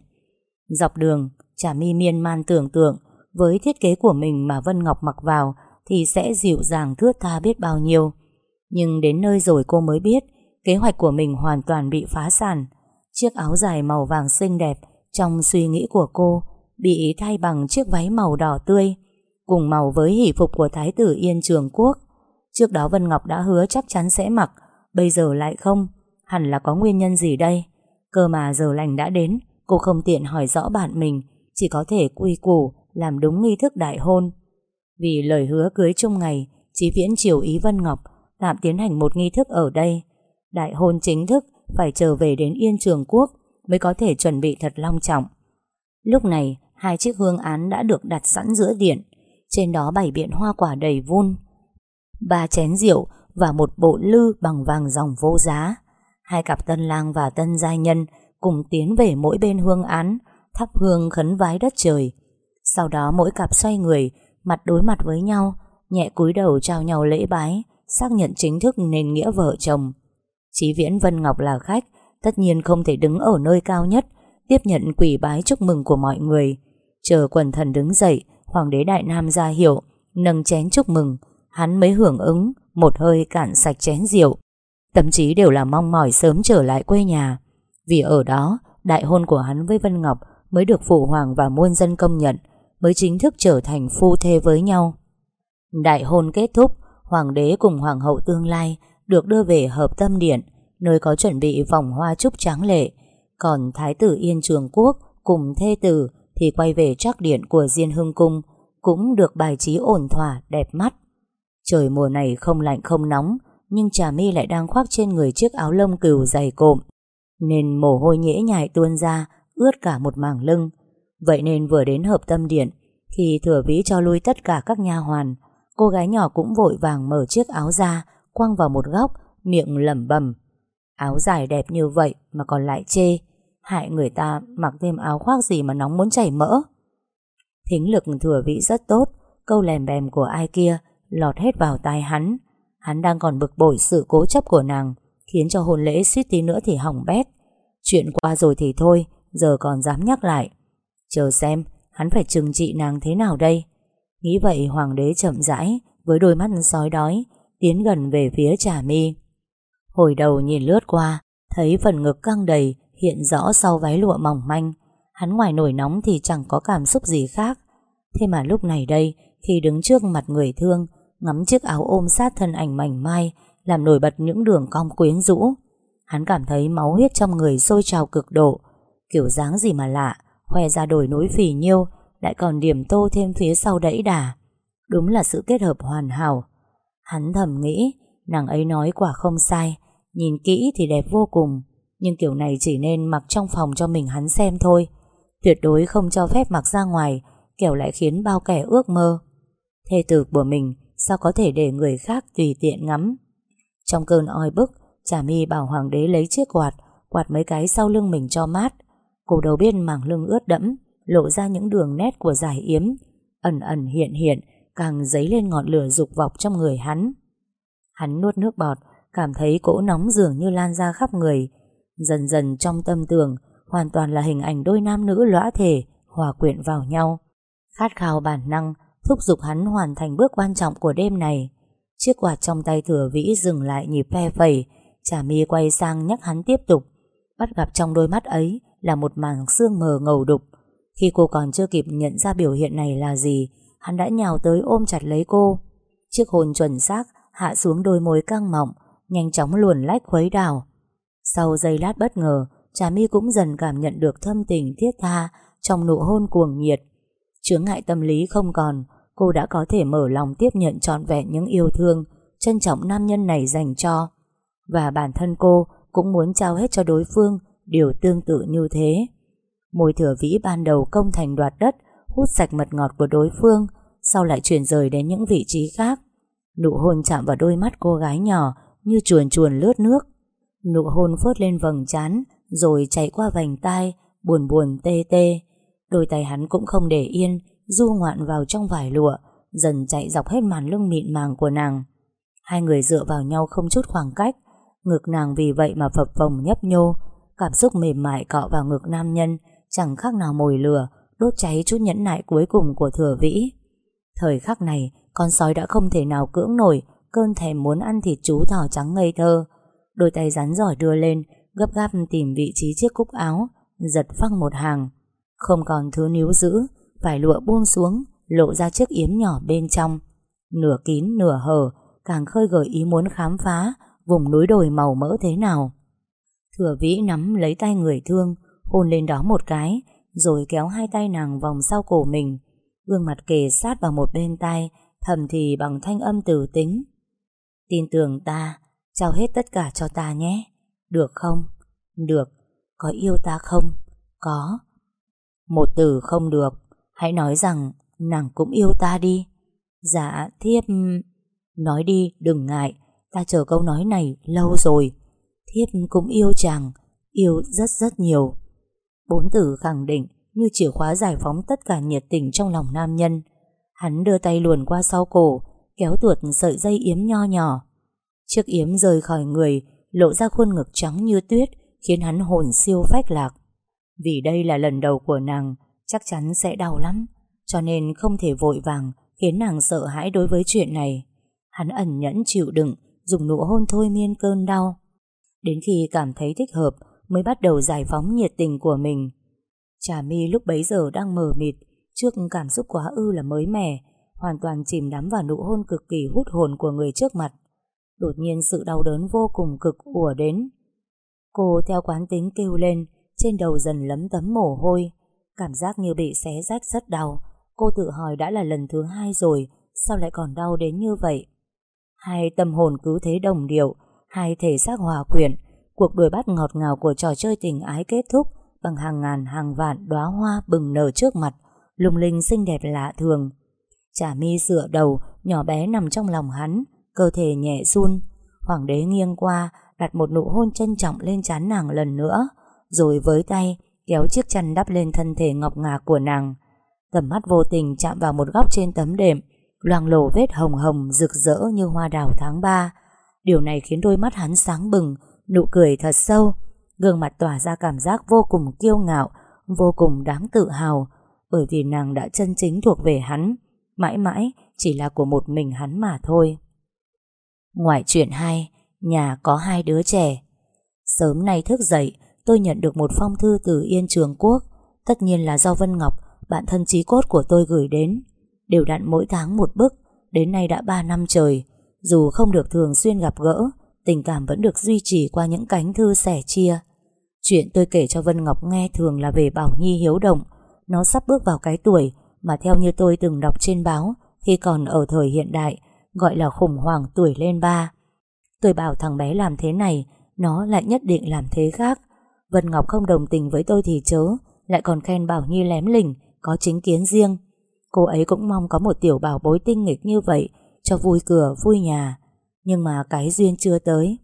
Dọc đường, Trà mi miên man tưởng tượng, Với thiết kế của mình mà Vân Ngọc mặc vào Thì sẽ dịu dàng thướt tha biết bao nhiêu. Nhưng đến nơi rồi cô mới biết Kế hoạch của mình hoàn toàn bị phá sản. Chiếc áo dài màu vàng xinh đẹp Trong suy nghĩ của cô Bị thay bằng chiếc váy màu đỏ tươi, Cùng màu với hỷ phục của Thái tử Yên Trường Quốc. Trước đó Vân Ngọc đã hứa chắc chắn sẽ mặc, Bây giờ lại không. Hẳn là có nguyên nhân gì đây? Cơ mà giờ lành đã đến, Cô không tiện hỏi rõ bạn mình, Chỉ có thể quy củ Làm đúng nghi thức đại hôn. Vì lời hứa cưới chung ngày, Chí Viễn chiều ý Vân Ngọc Tạm tiến hành một nghi thức ở đây. Đại hôn chính thức, Phải trở về đến Yên Trường Quốc Mới có thể chuẩn bị thật long trọng. Lúc này, Hai chiếc hương án đã được đặt sẵn giữa điện. Trên đó bày biện hoa quả đầy vun, Ba chén rượu Và một bộ lư bằng vàng dòng vô giá. Hai cặp tân lang và tân giai nhân Cùng tiến về mỗi bên hương án, Thắp hương khấn vái đất trời. Sau đó mỗi cặp xoay người, Mặt đối mặt với nhau, Nhẹ cúi đầu trao nhau lễ bái, Xác nhận chính thức nền nghĩa vợ chồng. Chí Viễn, Vân Ngọc là khách, Tất nhiên không thể đứng ở nơi cao nhất, Tiếp nhận quỷ bái chúc mừng của mọi người. Chờ quần thần đứng dậy, Hoàng đế Đại Nam ra hiệu, Nâng chén chúc mừng. Hắn mới hưởng ứng, Một hơi cạn sạch chén rượu. Tâm trí đều là mong mỏi sớm trở lại quê nhà. Vì ở đó, Đại hôn của hắn với Vân Ngọc Mới được phụ hoàng và muôn dân công nhận, Mới chính thức trở thành phu thê với nhau. Đại hôn kết thúc, Hoàng đế cùng hoàng hậu tương lai được đưa về hợp tâm điện, Nơi có chuẩn bị vòng hoa trúc tráng lệ. Còn thái tử Yên Trường Quốc Cùng thê tử Thì quay về trác điện của Diên Hưng Cung, Cũng được bài trí ổn thỏa, đẹp mắt. Trời mùa này không lạnh, không nóng, Nhưng trà my lại đang khoác trên người chiếc áo lông cừu dày cộm, Nên mồ hôi nhễ nhại tuôn ra, Ướt cả một mảng lưng. Vậy nên vừa đến hợp tâm điện, Thì thừa vĩ cho lui tất cả các nha hoàn, Cô gái nhỏ cũng vội vàng mở chiếc áo ra Quăng vào một góc, Miệng lẩm bẩm. Áo dài đẹp như vậy mà còn lại chê. Hại người ta mặc thêm áo khoác gì mà nóng muốn chảy mỡ. Thính lực thừa vĩ rất tốt, Câu lèm bèm của ai kia Lọt hết vào tai hắn. Hắn đang còn bực bội sự cố chấp của nàng, Khiến cho hôn lễ suýt tí nữa thì hỏng bét. Chuyện qua rồi thì thôi, Giờ còn dám nhắc lại. Chờ xem, hắn phải trừng trị nàng thế nào đây? Nghĩ vậy hoàng đế chậm rãi, Với đôi mắt sói đói Tiến gần về phía trà mi. Hồi đầu nhìn lướt qua, Thấy phần ngực căng đầy, Hiện rõ sau váy lụa mỏng manh. Hắn ngoài nổi nóng thì chẳng có cảm xúc gì khác. Thế mà lúc này đây, Khi đứng trước mặt người thương, Ngắm chiếc áo ôm sát thân ảnh mảnh mai, Làm nổi bật những đường cong quyến rũ. Hắn cảm thấy máu huyết trong người sôi trào cực độ. Kiểu dáng gì mà lạ Khoe ra đồi núi phì nhiêu, Lại còn điểm tô thêm phía sau đẫy đà. Đúng là sự kết hợp hoàn hảo. Hắn thầm nghĩ, Nàng ấy nói quả không sai, Nhìn kỹ thì đẹp vô cùng, Nhưng kiểu này chỉ nên mặc trong phòng cho mình hắn xem thôi. Tuyệt đối không cho phép mặc ra ngoài, Kẻo lại khiến bao kẻ ước mơ. Thê tử của mình, Sao có thể để người khác tùy tiện ngắm? Trong cơn oi bức, Trà mi bảo hoàng đế lấy chiếc quạt Quạt mấy cái sau lưng mình cho mát. Cô đầu biên mảng lưng ướt đẫm, Lộ ra những đường nét của giải yếm. Ẩn ẩn hiện hiện Càng dấy lên ngọn lửa dục vọng trong người hắn. Hắn nuốt nước bọt, Cảm thấy cỗ nóng dường như lan ra khắp người. Dần dần trong tâm tưởng, Hoàn toàn là hình ảnh đôi nam nữ lõa thể, Hòa quyện vào nhau. Khát khao bản năng, Thúc giục hắn hoàn thành bước quan trọng của đêm này. Chiếc quạt trong tay thừa vĩ dừng lại nhịp phe phẩy, Trà mi quay sang nhắc hắn tiếp tục. Bắt gặp trong đôi mắt ấy Là một màng xương mờ ngầu đục. Khi cô còn chưa kịp nhận ra biểu hiện này là gì Hắn đã nhào tới ôm chặt lấy cô. Chiếc hồn chuẩn xác Hạ xuống đôi môi căng mọng, Nhanh chóng luồn lách khuấy đảo. Sau giây lát bất ngờ, Trà mi cũng dần cảm nhận được thâm tình thiết tha Trong nụ hôn cuồng nhiệt. Chướng ngại tâm lý không còn, Cô đã có thể mở lòng tiếp nhận trọn vẹn những yêu thương Trân trọng nam nhân này dành cho. Và bản thân cô Cũng muốn trao hết cho đối phương, Điều tương tự như thế. Môi thừa vĩ ban đầu công thành đoạt đất Hút sạch mật ngọt của đối phương, Sau lại chuyển rời đến những vị trí khác. Nụ hôn chạm vào đôi mắt cô gái nhỏ Như chuồn chuồn lướt nước. Nụ hôn phớt lên vầng trán, Rồi chạy qua vành tai, Buồn buồn tê tê. Đôi tay hắn cũng không để yên, Du ngoạn vào trong vải lụa, Dần chạy dọc hết màn lưng mịn màng của nàng. Hai người dựa vào nhau không chút khoảng cách, Ngực nàng vì vậy mà phập phồng nhấp nhô. Cảm xúc mềm mại cọ vào ngực nam nhân, Chẳng khác nào mồi lửa Đốt cháy chút nhẫn nại cuối cùng của thừa vĩ. Thời khắc này Con sói đã không thể nào cưỡng nổi Cơn thèm muốn ăn thịt chú thỏ trắng ngây thơ. Đôi tay rắn giỏi đưa lên Gấp gáp tìm vị trí chiếc cúc áo Giật phăng một hàng. Không còn thứ níu giữ Vải lụa buông xuống Lộ ra chiếc yếm nhỏ bên trong. Nửa kín nửa hở càng khơi gợi ý muốn khám phá vùng núi đồi màu mỡ thế nào. Thừa vĩ nắm lấy tay người thương, hôn lên đó một cái, rồi kéo hai tay nàng vòng sau cổ mình, gương mặt kề sát vào một bên tay, thầm thì bằng thanh âm tử tính. Tin tưởng ta, trao hết tất cả cho ta nhé. Được không? Được. Có yêu ta không? Có. Một từ không được. Hãy nói rằng nàng cũng yêu ta đi. Dạ, thiếp... Nói đi, đừng ngại. Ta chờ câu nói này lâu rồi. Thiếp cũng yêu chàng. Yêu rất rất nhiều. Bốn từ khẳng định như chìa khóa giải phóng tất cả nhiệt tình trong lòng nam nhân. Hắn đưa tay luồn qua sau cổ, kéo tuột sợi dây yếm nho nhỏ. Chiếc yếm rời khỏi người, lộ ra khuôn ngực trắng như tuyết, khiến hắn hồn siêu phách lạc. Vì đây là lần đầu của nàng, chắc chắn sẽ đau lắm, cho nên không thể vội vàng, khiến nàng sợ hãi đối với chuyện này. Hắn ẩn nhẫn chịu đựng, dùng nụ hôn thôi miên cơn đau. Đến khi cảm thấy thích hợp, mới bắt đầu giải phóng nhiệt tình của mình. Trà mi lúc bấy giờ đang mờ mịt, trước cảm xúc quá ư là mới mẻ, hoàn toàn chìm đắm vào nụ hôn cực kỳ hút hồn của người trước mặt. Đột nhiên sự đau đớn vô cùng cực ùa đến. Cô theo quán tính kêu lên, trên đầu dần lấm tấm mồ hôi. Cảm giác như bị xé rách rất đau. Cô tự hỏi đã là lần thứ hai rồi, sao lại còn đau đến như vậy? Hai tâm hồn cứ thế đồng điệu, hai thể xác hòa quyện, cuộc đuổi bắt ngọt ngào của trò chơi tình ái kết thúc bằng hàng ngàn hàng vạn đóa hoa bừng nở trước mặt, lung linh xinh đẹp lạ thường. trà mi sửa đầu, nhỏ bé nằm trong lòng hắn, cơ thể nhẹ run. Hoàng đế nghiêng qua, đặt một nụ hôn trân trọng lên trán nàng lần nữa, rồi với tay kéo chiếc chăn đắp lên thân thể ngọc ngà của nàng. Tầm mắt vô tình chạm vào một góc trên tấm đệm, loang lổ vết hồng hồng rực rỡ như hoa đào tháng 3. Điều này khiến đôi mắt hắn sáng bừng, nụ cười thật sâu, gương mặt tỏa ra cảm giác vô cùng kiêu ngạo, vô cùng đáng tự hào, bởi vì nàng đã chân chính thuộc về hắn, mãi mãi chỉ là của một mình hắn mà thôi. Ngoài chuyện hai, nhà có hai đứa trẻ. Sớm nay thức dậy, tôi nhận được một phong thư từ Yên Trường Quốc, tất nhiên là do Vân Ngọc, bạn thân chí cốt của tôi gửi đến. Đều đặn mỗi tháng một bức, đến nay đã ba năm trời. Dù không được thường xuyên gặp gỡ, tình cảm vẫn được duy trì qua những cánh thư sẻ chia. Chuyện tôi kể cho Vân Ngọc nghe thường là về Bảo Nhi hiếu động. Nó sắp bước vào cái tuổi mà theo như tôi từng đọc trên báo khi còn ở thời hiện đại, gọi là khủng hoảng tuổi lên ba. Tôi bảo thằng bé làm thế này, nó lại nhất định làm thế khác. Vân Ngọc không đồng tình với tôi thì chớ, lại còn khen Bảo Nhi lém lỉnh, có chính kiến riêng. Cô ấy cũng mong có một tiểu bảo bối tinh nghịch như vậy, cho vui cửa, vui nhà. Nhưng mà cái duyên chưa tới.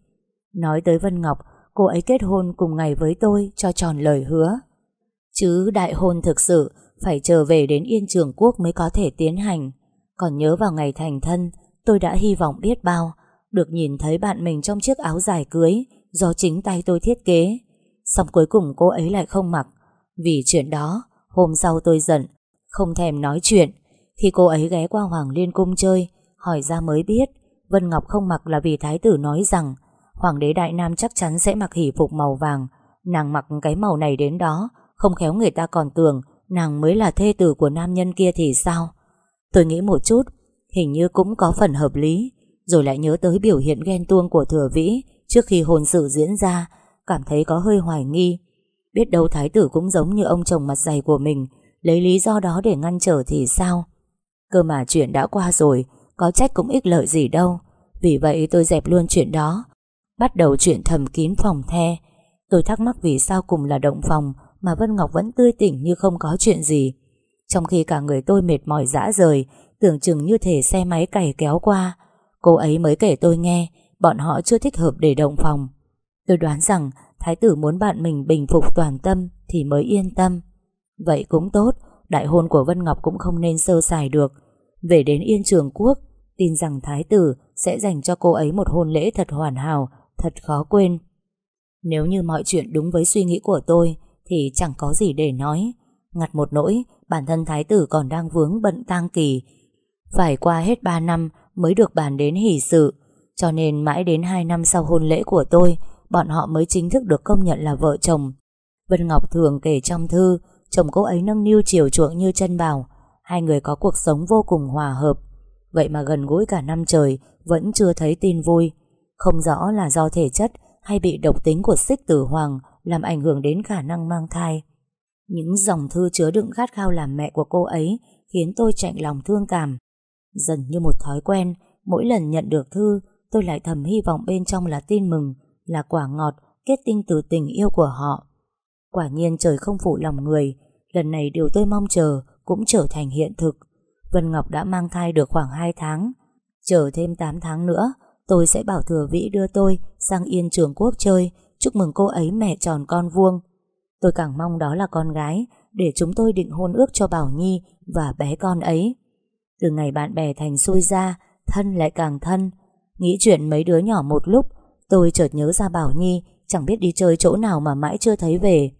Nói tới Vân Ngọc, cô ấy kết hôn cùng ngày với tôi cho tròn lời hứa. Chứ đại hôn thực sự phải trở về đến Yên Trường Quốc mới có thể tiến hành. Còn nhớ vào ngày thành thân, tôi đã hy vọng biết bao, được nhìn thấy bạn mình trong chiếc áo dài cưới do chính tay tôi thiết kế. Xong cuối cùng cô ấy lại không mặc. Vì chuyện đó, hôm sau tôi giận, không thèm nói chuyện. Khi cô ấy ghé qua Hoàng Liên Cung chơi, hỏi ra mới biết, Vân Ngọc không mặc là vì Thái tử nói rằng Hoàng đế Đại Nam chắc chắn sẽ mặc hỷ phục màu vàng. Nàng mặc cái màu này đến đó, không khéo người ta còn tưởng nàng mới là thê tử của nam nhân kia thì sao? Tôi nghĩ một chút, hình như cũng có phần hợp lý, rồi lại nhớ tới biểu hiện ghen tuông của thừa vĩ trước khi hôn sự diễn ra, cảm thấy có hơi hoài nghi. Biết đâu thái tử cũng giống như ông chồng mặt dày của mình, lấy lý do đó để ngăn trở thì sao? Cơ mà chuyện đã qua rồi, có trách cũng ích lợi gì đâu. Vì vậy tôi dẹp luôn chuyện đó, bắt đầu chuyện thầm kín phòng the. Tôi thắc mắc vì sao cùng là động phòng mà Vân Ngọc vẫn tươi tỉnh như không có chuyện gì. Trong khi cả người tôi mệt mỏi dã rời, tưởng chừng như thể xe máy cày kéo qua. Cô ấy mới kể tôi nghe, bọn họ chưa thích hợp để động phòng. Tôi đoán rằng Thái tử muốn bạn mình bình phục toàn tâm thì mới yên tâm. Vậy cũng tốt, đại hôn của Vân Ngọc cũng không nên sơ sài được. Về đến Yên Trường Quốc, tin rằng Thái tử sẽ dành cho cô ấy một hôn lễ thật hoàn hảo, thật khó quên. Nếu như mọi chuyện đúng với suy nghĩ của tôi, thì chẳng có gì để nói. Ngặt một nỗi, bản thân thái tử còn đang vướng bận tang kỳ. Phải qua hết 3 năm mới được bàn đến hỷ sự, cho nên mãi đến 2 năm sau hôn lễ của tôi, bọn họ mới chính thức được công nhận là vợ chồng. Vân Ngọc thường kể trong thư, chồng cô ấy nâng niu chiều chuộng như chân bảo, hai người có cuộc sống vô cùng hòa hợp. Vậy mà gần gũi cả năm trời, Vẫn chưa thấy tin vui. Không rõ là do thể chất Hay bị độc tính của xích tử hoàng Làm ảnh hưởng đến khả năng mang thai. Những dòng thư chứa đựng khát khao làm mẹ của cô ấy Khiến tôi chạy lòng thương cảm. Dần như một thói quen, Mỗi lần nhận được thư, Tôi lại thầm hy vọng bên trong là tin mừng, Là quả ngọt, kết tinh từ tình yêu của họ. Quả nhiên trời không phụ lòng người, Lần này điều tôi mong chờ Cũng trở thành hiện thực. Vân Ngọc đã mang thai được khoảng 2 tháng. Chờ thêm 8 tháng nữa, Tôi sẽ bảo thừa vĩ đưa tôi Sang Yên Trường Quốc chơi. Chúc mừng cô ấy mẹ tròn con vuông. Tôi càng mong đó là con gái, Để chúng tôi định hôn ước cho Bảo Nhi Và bé con ấy. Từ ngày bạn bè thành xui ra, Thân lại càng thân. Nghĩ chuyện mấy đứa nhỏ một lúc, Tôi chợt nhớ ra Bảo Nhi, Chẳng biết đi chơi chỗ nào mà mãi chưa thấy về.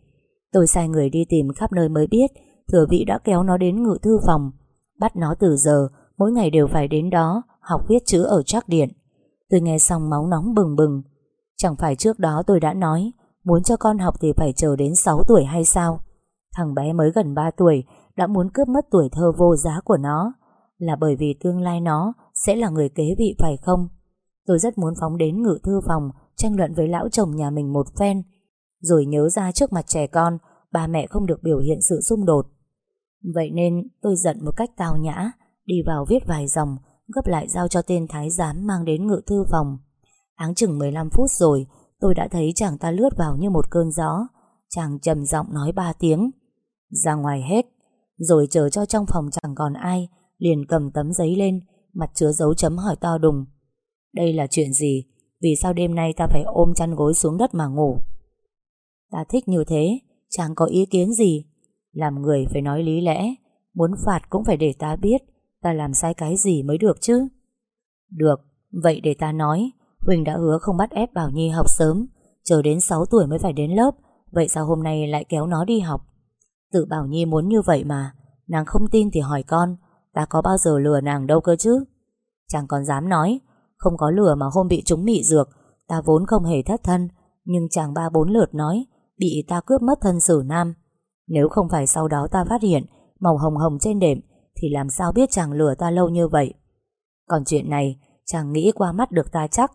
Tôi sai người đi tìm khắp nơi mới biết, Thừa Vĩ đã kéo nó đến ngự thư phòng. Bắt nó từ giờ, Mỗi ngày đều phải đến đó, Học viết chữ ở trắc điện. Tôi nghe xong máu nóng bừng bừng. Chẳng phải trước đó tôi đã nói, Muốn cho con học thì phải chờ đến 6 tuổi hay sao? Thằng bé mới gần 3 tuổi, Đã muốn cướp mất tuổi thơ vô giá của nó. Là bởi vì tương lai nó Sẽ là người kế vị phải không? Tôi rất muốn phóng đến ngự thư phòng, Tranh luận với lão chồng nhà mình một phen. Rồi nhớ ra trước mặt trẻ con, Ba mẹ không được biểu hiện sự xung đột. Vậy nên tôi giận một cách tào nhã, Đi vào viết vài dòng, Gấp lại giao cho tên thái giám mang đến ngự thư phòng. Áng chừng 15 phút rồi, Tôi đã thấy chàng ta lướt vào như một cơn gió. Chàng trầm giọng nói ba tiếng. Ra ngoài hết. Rồi chờ cho trong phòng chẳng còn ai, Liền cầm tấm giấy lên, Mặt chứa dấu chấm hỏi to đùng. Đây là chuyện gì? Vì sao đêm nay ta phải ôm chăn gối xuống đất mà ngủ? Ta thích như thế. Chàng có ý kiến gì? Làm người phải nói lý lẽ Muốn phạt cũng phải để ta biết Ta làm sai cái gì mới được chứ. Được, vậy để ta nói Huỳnh đã hứa không bắt ép Bảo Nhi học sớm Chờ đến 6 tuổi mới phải đến lớp Vậy sao hôm nay lại kéo nó đi học? Tự Bảo Nhi muốn như vậy mà Nàng không tin thì hỏi con Ta có bao giờ lừa nàng đâu cơ chứ? Chẳng còn dám nói Không có lừa mà hôm bị chúng mị dược Ta vốn không hề thất thân Nhưng chàng ba bốn lượt nói Bị ta cướp mất thân sử nam nếu không phải sau đó ta phát hiện Màu hồng hồng trên đệm Thì làm sao biết chàng lừa ta lâu như vậy? Còn chuyện này chàng nghĩ qua mắt được ta chắc.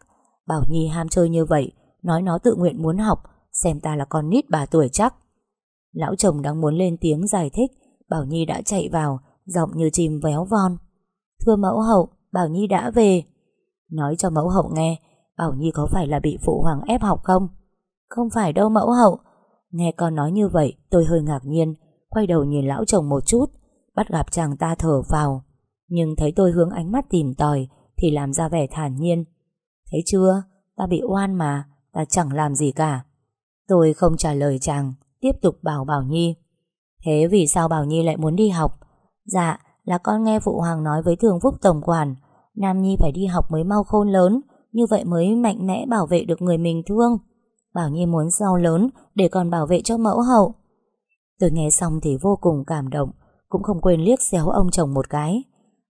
Bảo Nhi ham chơi như vậy Nói nó tự nguyện muốn học Xem ta là con nít bà tuổi chắc. Lão chồng đang muốn lên tiếng giải thích Bảo Nhi đã chạy vào Giọng như chim véo von. Thưa mẫu hậu, Bảo Nhi đã về. Nói cho mẫu hậu nghe Bảo Nhi có phải là bị phụ hoàng ép học không? Không phải đâu mẫu hậu Nghe con nói như vậy tôi hơi ngạc nhiên Quay đầu nhìn lão chồng một chút Bắt gặp chàng ta thở vào. Nhưng thấy tôi hướng ánh mắt tìm tòi Thì làm ra vẻ thản nhiên. Thấy chưa, ta bị oan mà Ta chẳng làm gì cả. Tôi không trả lời chàng Tiếp tục bảo Bảo Nhi. Thế vì sao Bảo Nhi lại muốn đi học? Dạ là con nghe Phụ Hoàng nói với Thường Phúc Tổng Quản Nam Nhi phải đi học mới mau khôn lớn Như vậy mới mạnh mẽ bảo vệ được người mình thương. Bảo Nhi muốn sau lớn Để còn bảo vệ cho mẫu hậu. Tôi nghe xong thì vô cùng cảm động, Cũng không quên liếc xéo ông chồng một cái.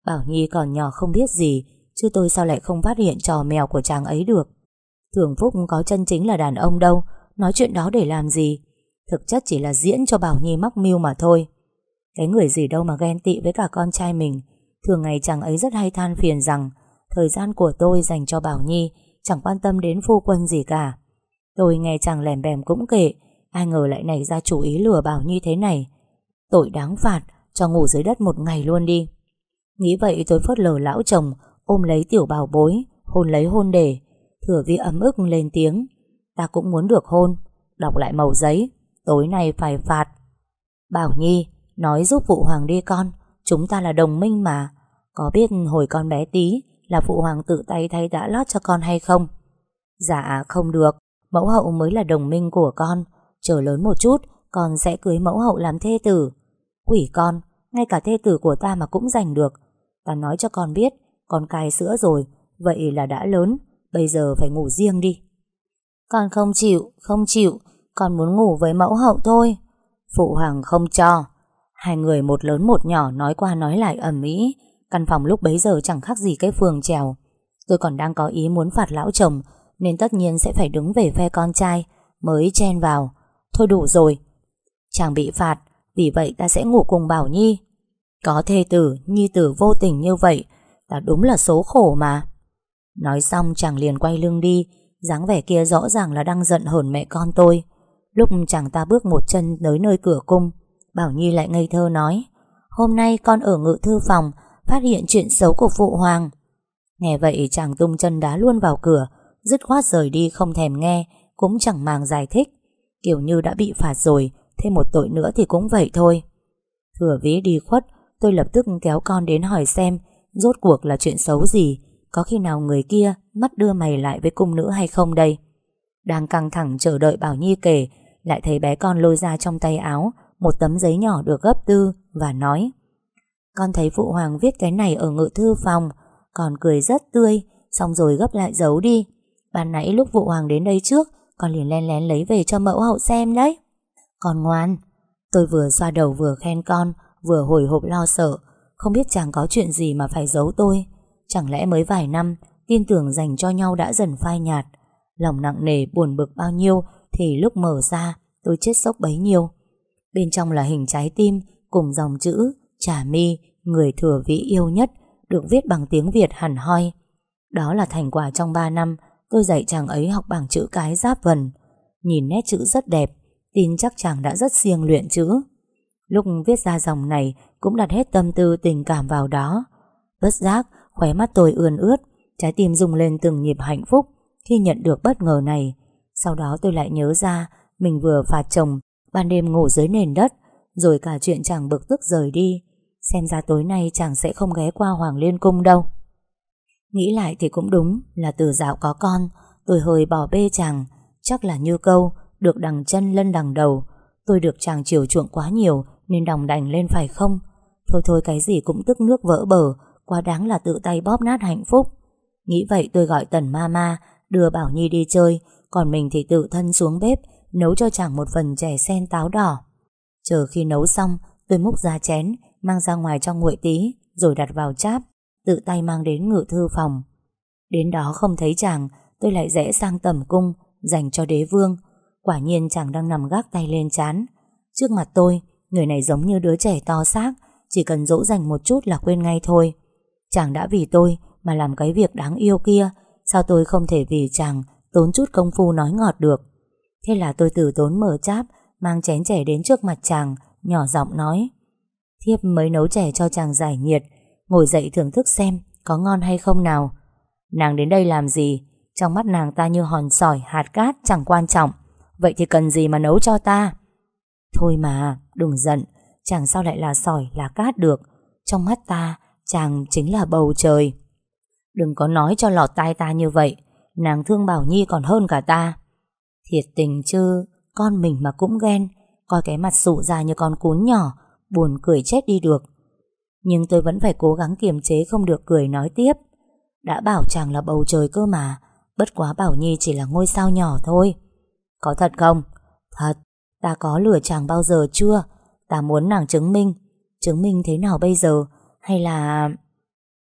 Bảo Nhi còn nhỏ không biết gì, Chứ tôi sao lại không phát hiện trò mèo của chàng ấy được. Thường Phúc có chân chính là đàn ông đâu, Nói chuyện đó để làm gì? Thực chất chỉ là diễn cho Bảo Nhi mắc mưu mà thôi. Cái người gì đâu mà ghen tị với cả con trai mình. Thường ngày chàng ấy rất hay than phiền rằng, Thời gian của tôi dành cho Bảo Nhi Chẳng quan tâm đến phu quân gì cả. Tôi nghe chàng lèm bèm cũng kệ. Ai ngờ lại nảy ra chủ ý lừa Bảo Nhi thế này. Tội đáng phạt, Cho ngủ dưới đất một ngày luôn đi. Nghĩ vậy tôi phớt lờ lão chồng, Ôm lấy tiểu bảo bối, Hôn lấy hôn để. Thừa vi ấm ức lên tiếng. Ta cũng muốn được hôn. Đọc lại màu giấy. Tối nay phải phạt. Bảo Nhi, Nói giúp phụ hoàng đi con. Chúng ta là đồng minh mà. Có biết hồi con bé tí Là phụ hoàng tự tay thay đã lót cho con hay không? Dạ không được. Mẫu hậu mới là đồng minh của con. Chờ lớn một chút Con sẽ cưới mẫu hậu làm thê tử. Quỷ con Ngay cả thê tử của ta mà cũng giành được. Ta nói cho con biết Con cai sữa rồi Vậy là đã lớn Bây giờ phải ngủ riêng đi. Con không chịu, không chịu Con muốn ngủ với mẫu hậu thôi. Phụ hoàng không cho. Hai người một lớn một nhỏ nói qua nói lại ầm ĩ. Căn phòng lúc bấy giờ chẳng khác gì cái phường trèo. Tôi còn đang có ý muốn phạt lão chồng nên tất nhiên sẽ phải đứng về phe con trai Mới chen vào. Thôi đủ rồi. Chàng bị phạt Vì vậy ta sẽ ngủ cùng Bảo Nhi. Có thê tử, nhi tử vô tình như vậy Ta đúng là số khổ mà. Nói xong chàng liền quay lưng đi dáng vẻ kia rõ ràng là đang giận hờn mẹ con tôi. Lúc chàng ta bước một chân tới nơi cửa cung Bảo Nhi lại ngây thơ nói Hôm nay con ở ngự thư phòng Phát hiện chuyện xấu của phụ hoàng. Nghe vậy chàng tung chân đá luôn vào cửa Dứt khoát rời đi không thèm nghe, Cũng chẳng màng giải thích. Kiểu như đã bị phạt rồi, Thêm một tội nữa thì cũng vậy thôi. Thừa vĩ đi khuất, Tôi lập tức kéo con đến hỏi xem Rốt cuộc là chuyện xấu gì, Có khi nào người kia mắt đưa mày lại với cung nữ hay không đây? Đang căng thẳng chờ đợi Bảo Nhi kể, Lại thấy bé con lôi ra trong tay áo, Một tấm giấy nhỏ được gấp tư Và nói, Con thấy phụ hoàng viết cái này ở ngự thư phòng, Còn cười rất tươi, Xong rồi gấp lại giấu đi. Ban nãy lúc vụ hoàng đến đây trước, Con liền len lén lấy về cho mẫu hậu xem đấy. Con ngoan, Tôi vừa xoa đầu vừa khen con, Vừa hồi hộp lo sợ. Không biết chàng có chuyện gì mà phải giấu tôi. Chẳng lẽ mới vài năm, Tin tưởng dành cho nhau đã dần phai nhạt. Lòng nặng nề buồn bực bao nhiêu, Thì lúc mở ra, Tôi chết sốc bấy nhiêu. Bên trong là hình trái tim, Cùng dòng chữ, Trà mi, Người thừa vĩ yêu nhất Được viết bằng tiếng Việt hẳn hoi. Đó là thành quả trong 3 năm Tôi dạy chàng ấy học bảng chữ cái giáp vần. Nhìn nét chữ rất đẹp, Tin chắc chàng đã rất siêng luyện chữ Lúc viết ra dòng này, Cũng đặt hết tâm tư, tình cảm vào đó. Bất giác, Khóe mắt tôi ươn ướt, Trái tim rung lên từng nhịp hạnh phúc Khi nhận được bất ngờ này. Sau đó tôi lại nhớ ra, Mình vừa phạt chồng, Ban đêm ngủ dưới nền đất, Rồi cả chuyện chàng bực tức rời đi. Xem ra tối nay chàng sẽ không ghé qua Hoàng Liên Cung đâu. Nghĩ lại thì cũng đúng Là từ dạo có con, Tôi hơi bỏ bê chàng. Chắc là như câu, Được đằng chân lân đằng đầu. Tôi được chàng chiều chuộng quá nhiều Nên đồng đành lên phải không? Thôi thôi, cái gì cũng tức nước vỡ bờ, Quá đáng là tự tay bóp nát hạnh phúc. Nghĩ vậy tôi gọi tần mama Đưa Bảo Nhi đi chơi, Còn mình thì tự thân xuống bếp, Nấu cho chàng một phần chè sen táo đỏ. Chờ khi nấu xong, Tôi múc ra chén, Mang ra ngoài cho nguội tí, Rồi đặt vào cháp. Tự tay mang đến ngự thư phòng. Đến đó không thấy chàng, Tôi lại rẽ sang tầm cung, Dành cho đế vương. Quả nhiên chàng đang nằm gác tay lên chán. Trước mặt tôi, Người này giống như đứa trẻ to xác, Chỉ cần dỗ dành một chút là quên ngay thôi. Chàng đã vì tôi mà làm cái việc đáng yêu kia, Sao tôi không thể vì chàng Tốn chút công phu nói ngọt được? Thế là tôi từ tốn mở cháp, Mang chén chè đến trước mặt chàng, Nhỏ giọng nói, Thiếp mới nấu chè cho chàng giải nhiệt Ngồi dậy thưởng thức xem Có ngon hay không nào. Nàng đến đây làm gì? Trong mắt nàng ta như hòn sỏi, hạt cát, chẳng quan trọng. Vậy thì cần gì mà nấu cho ta? Thôi mà, đừng giận. Chàng sao lại là sỏi, là cát được? Trong mắt ta, Chàng chính là bầu trời. Đừng có nói cho lọt tai ta như vậy. Nàng thương Bảo Nhi còn hơn cả ta. Thiệt tình chứ, Con mình mà cũng ghen. Coi cái mặt sụ ra như con cún nhỏ, Buồn cười chết đi được. Nhưng tôi vẫn phải cố gắng kiềm chế Không được cười nói tiếp Đã bảo chàng là bầu trời cơ mà Bất quá Bảo Nhi chỉ là ngôi sao nhỏ thôi Có thật không? Thật Ta có lừa chàng bao giờ chưa? Ta muốn nàng chứng minh Chứng minh thế nào bây giờ? Hay là...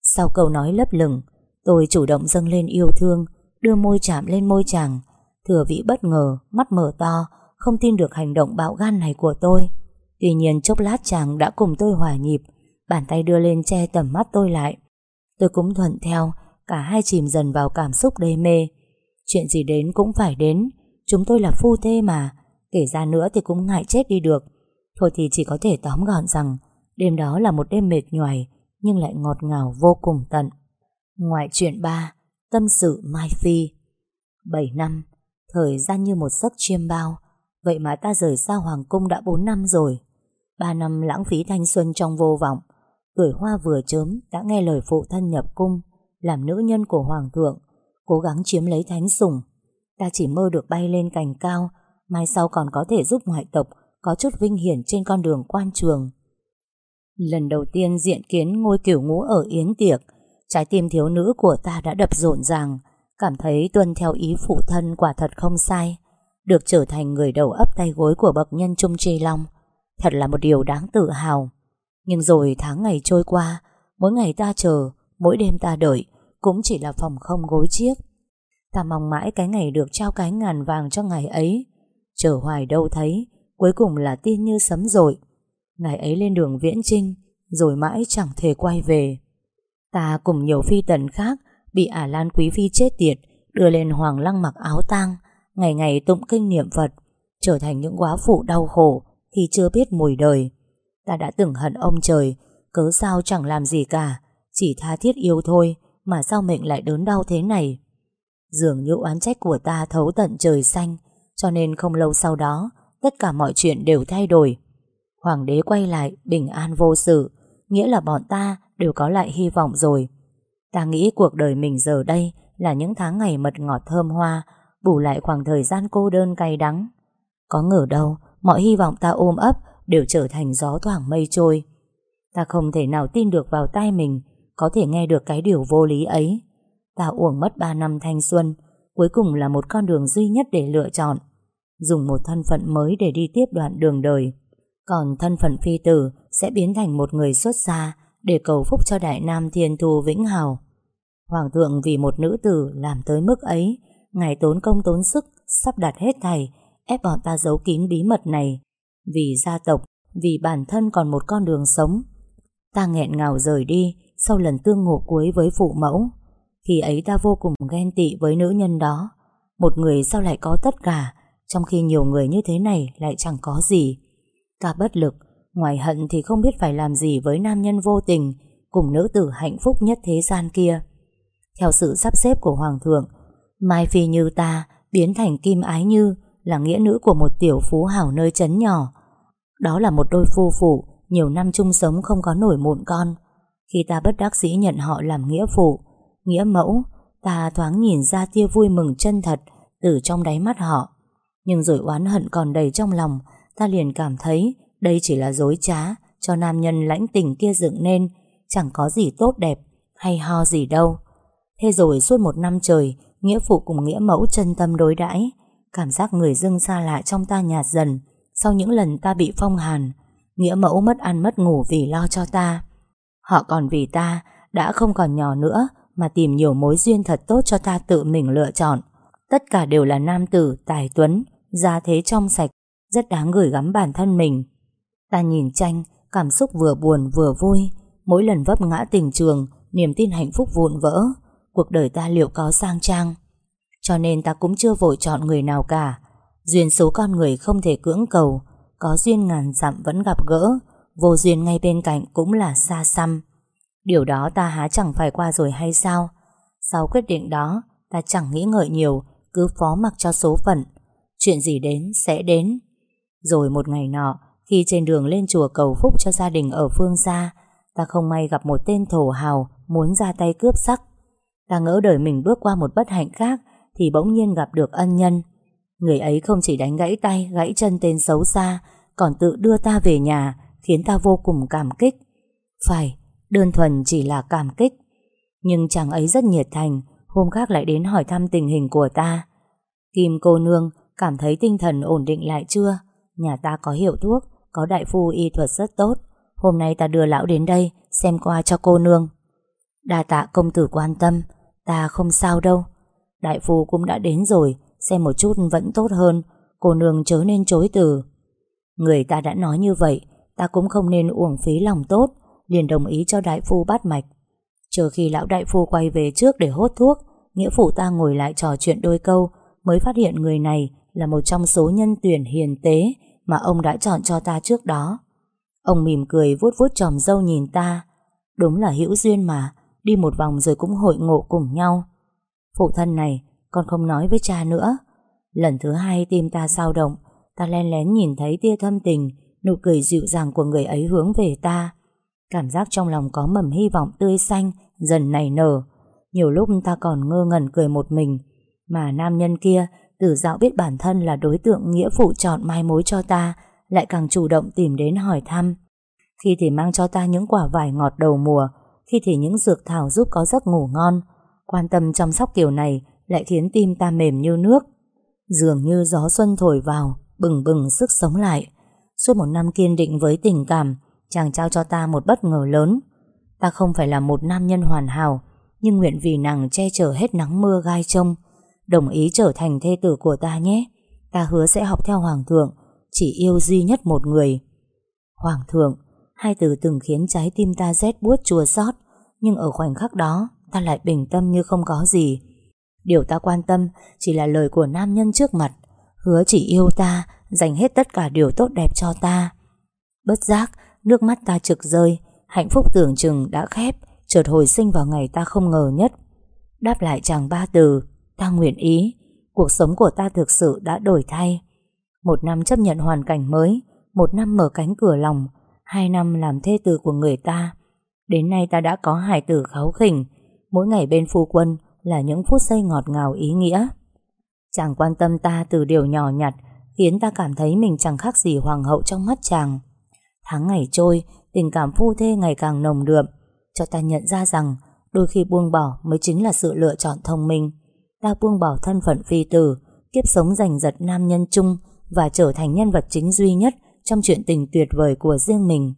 Sau câu nói lấp lửng Tôi chủ động dâng lên yêu thương Đưa môi chạm lên môi chàng Thừa vĩ bất ngờ, mắt mở to Không tin được hành động bạo gan này của tôi Tuy nhiên chốc lát chàng đã cùng tôi hòa nhịp Bàn tay đưa lên che tầm mắt tôi lại. Tôi cũng thuận theo, Cả hai chìm dần vào cảm xúc đê mê. Chuyện gì đến cũng phải đến, Chúng tôi là phu thê mà, Kể ra nữa thì cũng ngại chết đi được. Thôi thì chỉ có thể tóm gọn rằng, Đêm đó là một đêm mệt nhoài, Nhưng lại ngọt ngào vô cùng tận. Ngoại truyện 3 Tâm sự Mai Phi. 7 năm, Thời gian như một giấc chiêm bao. Vậy mà ta rời xa Hoàng Cung đã 4 năm rồi. 3 năm lãng phí thanh xuân trong vô vọng. Tuổi hoa vừa chớm Đã nghe lời phụ thân nhập cung, Làm nữ nhân của Hoàng thượng, Cố gắng chiếm lấy thánh sủng. Ta chỉ mơ được bay lên cành cao, Mai sau còn có thể giúp ngoại tộc Có chút vinh hiển trên con đường quan trường. Lần đầu tiên diện kiến ngôi kiểu ngũ ở Yến Tiệc, Trái tim thiếu nữ của ta đã đập rộn ràng, Cảm thấy tuân theo ý phụ thân quả thật không sai, Được trở thành người đầu ấp tay gối của bậc nhân Trung Tri Long. Thật là một điều đáng tự hào. Nhưng rồi tháng ngày trôi qua Mỗi ngày ta chờ Mỗi đêm ta đợi Cũng chỉ là phòng không gối chiếc. Ta mong mãi cái ngày được trao cái ngàn vàng cho ngày ấy. Chờ hoài đâu thấy Cuối cùng là tin như sấm rội. Ngày ấy lên đường viễn trinh Rồi mãi chẳng thể quay về. Ta cùng nhiều phi tần khác bị ả Lan Quý Phi chết tiệt đưa lên hoàng lăng mặc áo tang, ngày ngày tụng kinh niệm Phật, trở thành những quá phụ đau khổ khi chưa biết mùi đời. Ta đã từng hận ông trời, cớ sao chẳng làm gì cả, chỉ tha thiết yêu thôi, mà sao mệnh lại đớn đau thế này. Dường như oán trách của ta thấu tận trời xanh, cho nên không lâu sau đó, tất cả mọi chuyện đều thay đổi. Hoàng đế quay lại, bình an vô sự, nghĩa là bọn ta đều có lại hy vọng rồi. Ta nghĩ cuộc đời mình giờ đây là những tháng ngày mật ngọt thơm hoa, bù lại khoảng thời gian cô đơn cay đắng. Có ngờ đâu, mọi hy vọng ta ôm ấp đều trở thành gió thoảng mây trôi. Ta không thể nào tin được vào tai mình, có thể nghe được cái điều vô lý ấy. Ta uổng mất 3 năm thanh xuân, cuối cùng là một con đường duy nhất để lựa chọn. Dùng một thân phận mới để đi tiếp đoạn đường đời. Còn thân phận phi tử sẽ biến thành một người xuất gia để cầu phúc cho đại nam thiên thu vĩnh hào. Hoàng thượng vì một nữ tử làm tới mức ấy, ngài tốn công tốn sức, sắp đặt hết thầy, ép bọn ta giấu kín bí mật này. Vì gia tộc, vì bản thân còn một con đường sống. Ta nghẹn ngào rời đi sau lần tương ngộ cuối với phụ mẫu. Khi ấy ta vô cùng ghen tị với nữ nhân đó. Một người sao lại có tất cả, trong khi nhiều người như thế này lại chẳng có gì. Ta bất lực, ngoài hận thì không biết phải làm gì với nam nhân vô tình, cùng nữ tử hạnh phúc nhất thế gian kia. Theo sự sắp xếp của Hoàng thượng, Mai Phi như ta biến thành Kim Ái Như là nghĩa nữ của một tiểu phú hảo nơi chấn nhỏ. Đó là một đôi phu phụ, nhiều năm chung sống không có nổi mụn con. Khi ta bất đắc dĩ nhận họ làm nghĩa phụ, nghĩa mẫu, ta thoáng nhìn ra tia vui mừng chân thật từ trong đáy mắt họ. Nhưng rồi oán hận còn đầy trong lòng, ta liền cảm thấy đây chỉ là dối trá cho nam nhân lãnh tình kia dựng nên, chẳng có gì tốt đẹp hay ho gì đâu. Thế rồi suốt một năm trời, nghĩa phụ cùng nghĩa mẫu chân tâm đối đãi cảm giác người dưng xa lạ trong ta nhạt dần sau những lần ta bị phong hàn. Nghĩa mẫu mất ăn mất ngủ vì lo cho ta. Họ còn vì ta đã không còn nhỏ nữa mà tìm nhiều mối duyên thật tốt cho ta tự mình lựa chọn. Tất cả đều là nam tử, tài tuấn, gia thế trong sạch, rất đáng gửi gắm bản thân mình. Ta nhìn tranh, cảm xúc vừa buồn vừa vui. Mỗi lần vấp ngã tình trường, niềm tin hạnh phúc vụn vỡ. Cuộc đời ta liệu có sang trang? Cho nên ta cũng chưa vội chọn người nào cả. Duyên số con người không thể cưỡng cầu, có duyên ngàn dặm vẫn gặp gỡ, vô duyên ngay bên cạnh cũng là xa xăm. Điều đó ta há chẳng phải qua rồi hay sao? Sau quyết định đó, ta chẳng nghĩ ngợi nhiều, cứ phó mặc cho số phận. Chuyện gì đến sẽ đến. Rồi một ngày nọ, khi trên đường lên chùa cầu phúc cho gia đình ở phương xa, ta không may gặp một tên thổ hào muốn ra tay cướp sắc. Ta ngỡ đời mình bước qua một bất hạnh khác thì bỗng nhiên gặp được ân nhân. Người ấy không chỉ đánh gãy tay, gãy chân tên xấu xa, còn tự đưa ta về nhà, khiến ta vô cùng cảm kích. Phải, đơn thuần chỉ là cảm kích. Nhưng chàng ấy rất nhiệt thành, hôm khác lại đến hỏi thăm tình hình của ta. Kim cô nương cảm thấy tinh thần ổn định lại chưa? Nhà ta có hiệu thuốc, có đại phu y thuật rất tốt. Hôm nay ta đưa lão đến đây, xem qua cho cô nương. Đa tạ công tử quan tâm, ta không sao đâu. Đại phu cũng đã đến rồi, xem một chút vẫn tốt hơn, cô nương chớ nên chối từ. Người ta đã nói như vậy, ta cũng không nên uổng phí lòng tốt, liền đồng ý cho đại phu bắt mạch. Chờ khi lão đại phu quay về trước để hốt thuốc, nghĩa phụ ta ngồi lại trò chuyện đôi câu, mới phát hiện người này là một trong số nhân tuyển hiền tế mà ông đã chọn cho ta trước đó. Ông mỉm cười vuốt vuốt tròm dâu nhìn ta. Đúng là hữu duyên mà, đi một vòng rồi cũng hội ngộ cùng nhau. Phụ thân này, con không nói với cha nữa. Lần thứ hai tim ta sao động, ta len lén nhìn thấy tia thâm tình, nụ cười dịu dàng của người ấy hướng về ta. Cảm giác trong lòng có mầm hy vọng tươi xanh, dần nảy nở. Nhiều lúc ta còn ngơ ngẩn cười một mình, mà nam nhân kia từ dạo biết bản thân là đối tượng nghĩa phụ chọn mai mối cho ta, lại càng chủ động tìm đến hỏi thăm. Khi thì mang cho ta những quả vải ngọt đầu mùa, khi thì những dược thảo giúp có giấc ngủ ngon. Quan tâm chăm sóc kiểu này lại khiến tim ta mềm như nước. Dường như gió xuân thổi vào, bừng bừng sức sống lại. Suốt một năm kiên định với tình cảm, chàng trao cho ta một bất ngờ lớn. Ta không phải là một nam nhân hoàn hảo, nhưng nguyện vì nàng che chở hết nắng mưa gai trông. Đồng ý trở thành thê tử của ta nhé. Ta hứa sẽ học theo Hoàng thượng, chỉ yêu duy nhất một người. Hoàng thượng, hai từ từng khiến trái tim ta rét buốt chua xót, Nhưng ở khoảnh khắc đó Ta lại bình tâm như không có gì Điều ta quan tâm Chỉ là lời của nam nhân trước mặt. Hứa chỉ yêu ta, Dành hết tất cả điều tốt đẹp cho ta. Bất giác, Nước mắt ta trực rơi, Hạnh phúc tưởng chừng đã khép, Chợt hồi sinh vào ngày ta không ngờ nhất. Đáp lại chàng ba từ, Ta nguyện ý, Cuộc sống của ta thực sự đã đổi thay. Một năm chấp nhận hoàn cảnh mới, Một năm mở cánh cửa lòng, Hai năm làm thê tử của người ta. Đến nay ta đã có hải tử kháu khỉnh, Mỗi ngày bên phu quân là những phút giây ngọt ngào ý nghĩa. Chàng quan tâm ta từ điều nhỏ nhặt, Khiến ta cảm thấy mình chẳng khác gì hoàng hậu trong mắt chàng. Tháng ngày trôi, Tình cảm phu thê ngày càng nồng đượm, Cho ta nhận ra rằng Đôi khi buông bỏ mới chính là sự lựa chọn thông minh. Ta buông bỏ thân phận phi tử, Kiếp sống giành giật nam nhân chung Và trở thành nhân vật chính duy nhất Trong chuyện tình tuyệt vời của riêng mình.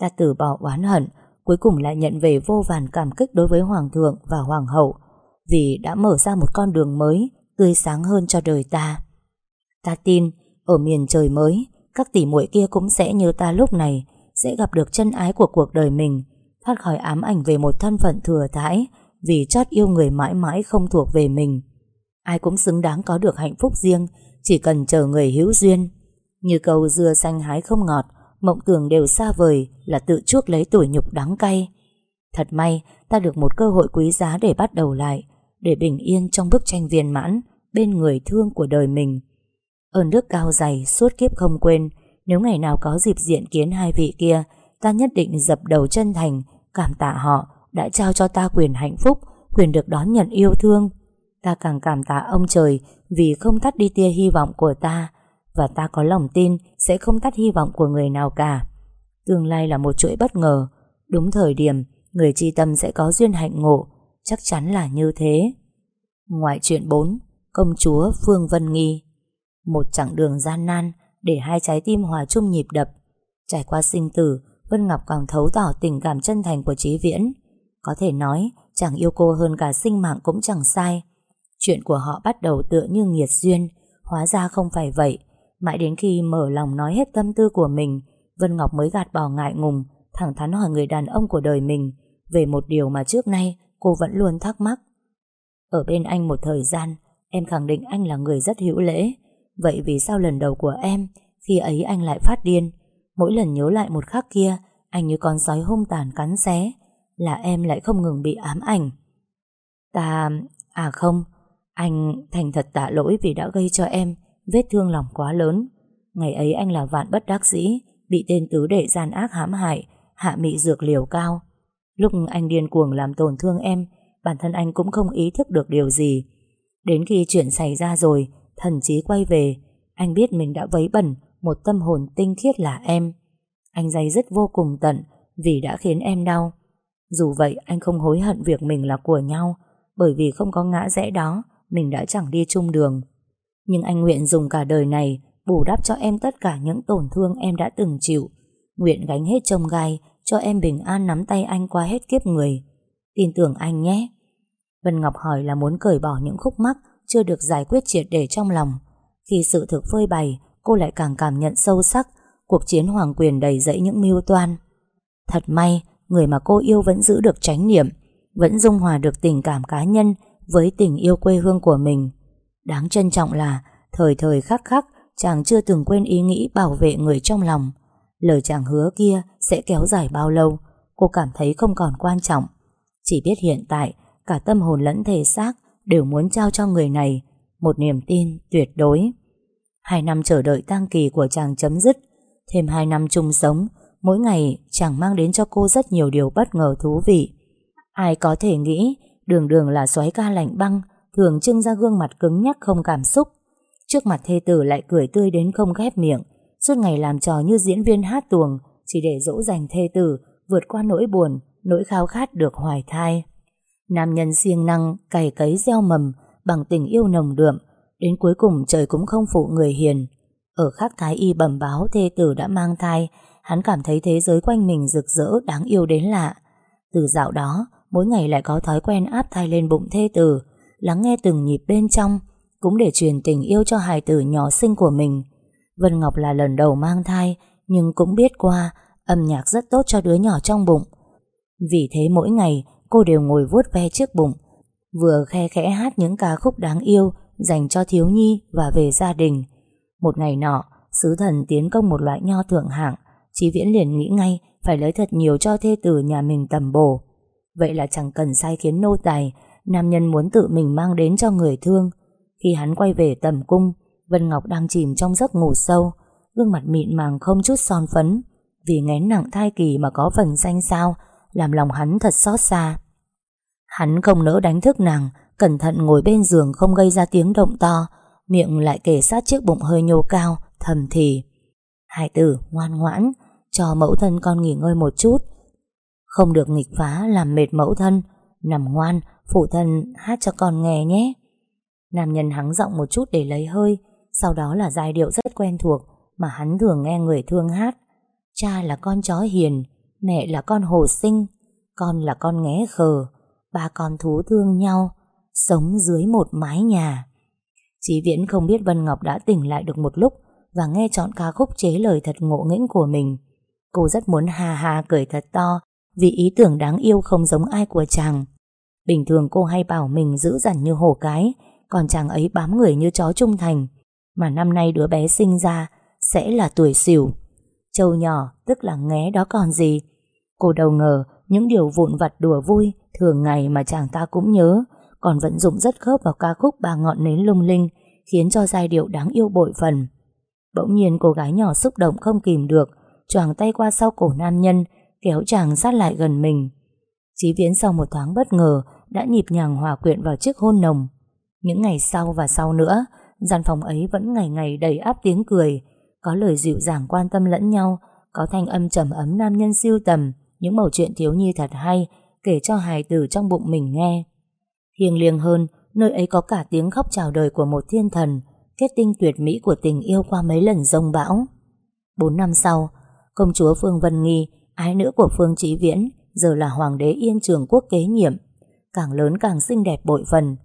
Ta từ bỏ oán hận, Cuối cùng lại nhận về vô vàn cảm kích Đối với hoàng thượng và hoàng hậu. Vì đã mở ra một con đường mới Tươi sáng hơn cho đời ta Ta tin Ở miền trời mới Các tỷ muội kia cũng sẽ như ta lúc này Sẽ gặp được chân ái của cuộc đời mình thoát khỏi ám ảnh về một thân phận thừa thãi vì chót yêu người mãi mãi không thuộc về mình. Ai cũng xứng đáng có được hạnh phúc riêng, chỉ cần chờ người hữu duyên. Như câu dưa xanh hái không ngọt, mộng tưởng đều xa vời là tự chuốc lấy tuổi nhục đắng cay. Thật may, ta được một cơ hội quý giá để bắt đầu lại, để bình yên trong bức tranh viên mãn, bên người thương của đời mình. Ơn đức cao dày, suốt kiếp không quên, nếu ngày nào có dịp diện kiến hai vị kia, ta nhất định dập đầu chân thành, cảm tạ họ đã trao cho ta quyền hạnh phúc, quyền được đón nhận yêu thương. Ta càng cảm tạ ông trời vì không tắt đi tia hy vọng của ta, và ta có lòng tin sẽ không tắt hy vọng của người nào cả. Tương lai là một chuỗi bất ngờ, đúng thời điểm, người chi tâm sẽ có duyên hạnh ngộ, chắc chắn là như thế. Ngoại truyện 4, Công chúa Phương Vân Nghi Một chặng đường gian nan để hai trái tim hòa chung nhịp đập. Trải qua sinh tử, Vân Ngọc càng thấu tỏ tình cảm chân thành của Chí Viễn. Có thể nói, chàng yêu cô hơn cả sinh mạng cũng chẳng sai. Chuyện của họ bắt đầu tựa như nghiệt duyên, hóa ra không phải vậy. Mãi đến khi mở lòng nói hết tâm tư của mình, Vân Ngọc mới gạt bỏ ngại ngùng, thẳng thắn hỏi người đàn ông của đời mình về một điều mà trước nay cô vẫn luôn thắc mắc. Ở bên anh một thời gian, em khẳng định anh là người rất hữu lễ. Vậy vì sao lần đầu của em, khi ấy anh lại phát điên, Mỗi lần nhớ lại một khắc kia Anh như con sói hung tàn cắn xé Là em lại không ngừng bị ám ảnh Ta... À không Anh thành thật tạ lỗi vì đã gây cho em Vết thương lòng quá lớn Ngày ấy anh là vạn bất đắc dĩ Bị tên tứ đệ gian ác hãm hại Hạ mị dược liều cao Lúc anh điên cuồng làm tổn thương em, Bản thân anh cũng không ý thức được điều gì Đến khi chuyện xảy ra rồi, Thần trí quay về, Anh biết mình đã vấy bẩn một tâm hồn tinh khiết là em. Anh dây dứt vô cùng tận vì đã khiến em đau. Dù vậy, anh không hối hận việc mình là của nhau, bởi vì không có ngã rẽ đó, mình đã chẳng đi chung đường. Nhưng anh nguyện dùng cả đời này bù đắp cho em tất cả những tổn thương em đã từng chịu. Nguyện gánh hết trông gai cho em bình an nắm tay anh qua hết kiếp người. Tin tưởng anh nhé. Vân Ngọc hỏi là muốn cởi bỏ những khúc mắc chưa được giải quyết triệt để trong lòng. Khi sự thực phơi bày, cô lại càng cảm nhận sâu sắc cuộc chiến hoàng quyền đầy dẫy những mưu toan. Thật may, người mà cô yêu vẫn giữ được tránh niệm, vẫn dung hòa được tình cảm cá nhân với tình yêu quê hương của mình. Đáng trân trọng là, thời thời khắc khắc, chàng chưa từng quên ý nghĩ bảo vệ người trong lòng. Lời chàng hứa kia sẽ kéo dài bao lâu, cô cảm thấy không còn quan trọng. Chỉ biết hiện tại, cả tâm hồn lẫn thể xác đều muốn trao cho người này một niềm tin tuyệt đối. Hai năm chờ đợi tang kỳ của chàng chấm dứt Thêm hai năm chung sống Mỗi ngày chàng mang đến cho cô rất nhiều điều bất ngờ thú vị Ai có thể nghĩ Đường đường là xoáy ca lạnh băng Thường trưng ra gương mặt cứng nhắc không cảm xúc Trước mặt thê tử lại cười tươi đến không ghép miệng Suốt ngày làm trò như diễn viên hát tuồng, Chỉ để dỗ dành thê tử, Vượt qua nỗi buồn, Nỗi khao khát được hoài thai. Nam nhân siêng năng, cày cấy gieo mầm, Bằng tình yêu nồng đượm, Đến cuối cùng trời cũng không phụ người hiền. Ở khắc thái y bẩm báo thê tử đã mang thai, Hắn cảm thấy thế giới quanh mình rực rỡ, đáng yêu đến lạ. Từ dạo đó, Mỗi ngày lại có thói quen áp thai lên bụng thê tử, Lắng nghe từng nhịp bên trong, Cũng để truyền tình yêu cho hài tử nhỏ sinh của mình. Vân Ngọc là lần đầu mang thai Nhưng cũng biết qua Âm nhạc rất tốt cho đứa nhỏ trong bụng Vì thế mỗi ngày cô đều ngồi vuốt ve chiếc bụng, vừa khe khẽ hát những ca khúc đáng yêu dành cho thiếu nhi và về gia đình. Một ngày nọ, sứ thần tiến công một loại nho thượng hạng, Chí Viễn liền nghĩ ngay phải lấy thật nhiều cho thê tử nhà mình tầm bổ. Vậy là chẳng cần sai khiến nô tài, nam nhân muốn tự mình mang đến cho người thương. Khi hắn quay về tầm cung, Vân Ngọc đang chìm trong giấc ngủ sâu, gương mặt mịn màng không chút son phấn, vì ngén nặng thai kỳ mà có phần xanh sao, làm lòng hắn thật xót xa. Hắn không nỡ đánh thức nàng, cẩn thận ngồi bên giường không gây ra tiếng động to, miệng lại kề sát chiếc bụng hơi nhô cao, thầm thì. Hải tử, ngoan ngoãn, cho mẫu thân con nghỉ ngơi một chút. Không được nghịch phá làm mệt mẫu thân, nằm ngoan, phụ thân hát cho con nghe nhé. Nam nhân hắng giọng một chút để lấy hơi, sau đó là giai điệu rất quen thuộc mà hắn thường nghe người thương hát. Cha là con chó hiền, mẹ là con hồ sinh, con là con nghé khờ, ba con thú thương nhau, sống dưới một mái nhà. Chí Viễn không biết Vân Ngọc đã tỉnh lại được một lúc và nghe chọn ca khúc chế lời thật ngộ nghĩnh của mình. Cô rất muốn hà hà cười thật to vì ý tưởng đáng yêu không giống ai của chàng. Bình thường cô hay bảo mình giữ dằn như hổ cái, còn chàng ấy bám người như chó trung thành. Mà năm nay đứa bé sinh ra sẽ là tuổi xỉu. Châu nhỏ, tức là nghé đó còn gì. Cô đầu ngờ những điều vụn vặt đùa vui thường ngày mà chàng ta cũng nhớ, còn vận dụng rất khớp vào ca khúc ba ngọn nến lung linh, khiến cho giai điệu đáng yêu bội phần. Bỗng nhiên cô gái nhỏ xúc động không kìm được, choàng tay qua sau cổ nam nhân, kéo chàng sát lại gần mình. Chí Viễn sau một thoáng bất ngờ, đã nhịp nhàng hòa quyện vào chiếc hôn nồng. Những ngày sau và sau nữa gian phòng ấy vẫn ngày ngày đầy áp tiếng cười có lời dịu dàng quan tâm lẫn nhau có thanh âm trầm ấm nam nhân siêu tầm những mẩu chuyện thiếu nhi thật hay kể cho hài tử trong bụng mình nghe. Thiêng liêng hơn, nơi ấy có cả tiếng khóc chào đời của một thiên thần, kết tinh tuyệt mỹ của tình yêu qua mấy lần rông bão. Bốn năm sau, công chúa Phương Vân Nghi, ái nữ của Phương Chí Viễn, giờ là hoàng đế yên trường quốc kế nhiệm. Càng lớn càng xinh đẹp bội phần.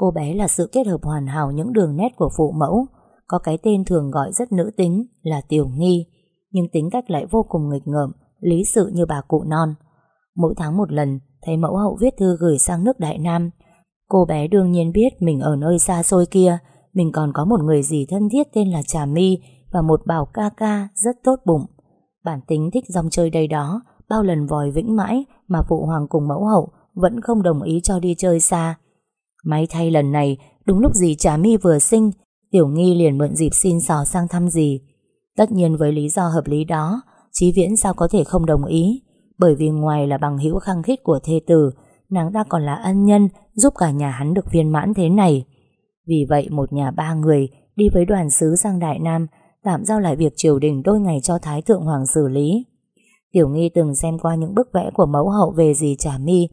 Cô bé là sự kết hợp hoàn hảo những đường nét của phụ mẫu, có cái tên thường gọi rất nữ tính là Tiểu Nghi, nhưng tính cách lại vô cùng nghịch ngợm, lý sự như bà cụ non. Mỗi tháng một lần, thấy mẫu hậu viết thư gửi sang nước Đại Nam. Cô bé đương nhiên biết mình ở nơi xa xôi kia, mình còn có một người gì thân thiết tên là Trà My và một bảo ca ca rất tốt bụng. Bản tính thích dòng chơi đây đó, bao lần vòi vĩnh mãi mà phụ hoàng cùng mẫu hậu vẫn không đồng ý cho đi chơi xa. May thay lần này, đúng lúc gì Trà My vừa sinh, Tiểu Nghi liền mượn dịp xin sò sang thăm gì. Tất nhiên với lý do hợp lý đó, Chí Viễn sao có thể không đồng ý, bởi vì ngoài là bằng hữu khăng khít của thê tử, nàng ta còn là ân nhân giúp cả nhà hắn được viên mãn thế này. Vì vậy một nhà ba người đi với đoàn sứ sang Đại Nam tạm giao lại việc triều đình đôi ngày cho Thái Thượng Hoàng xử lý. Tiểu Nghi từng xem qua những bức vẽ của mẫu hậu về dì Trà Mi,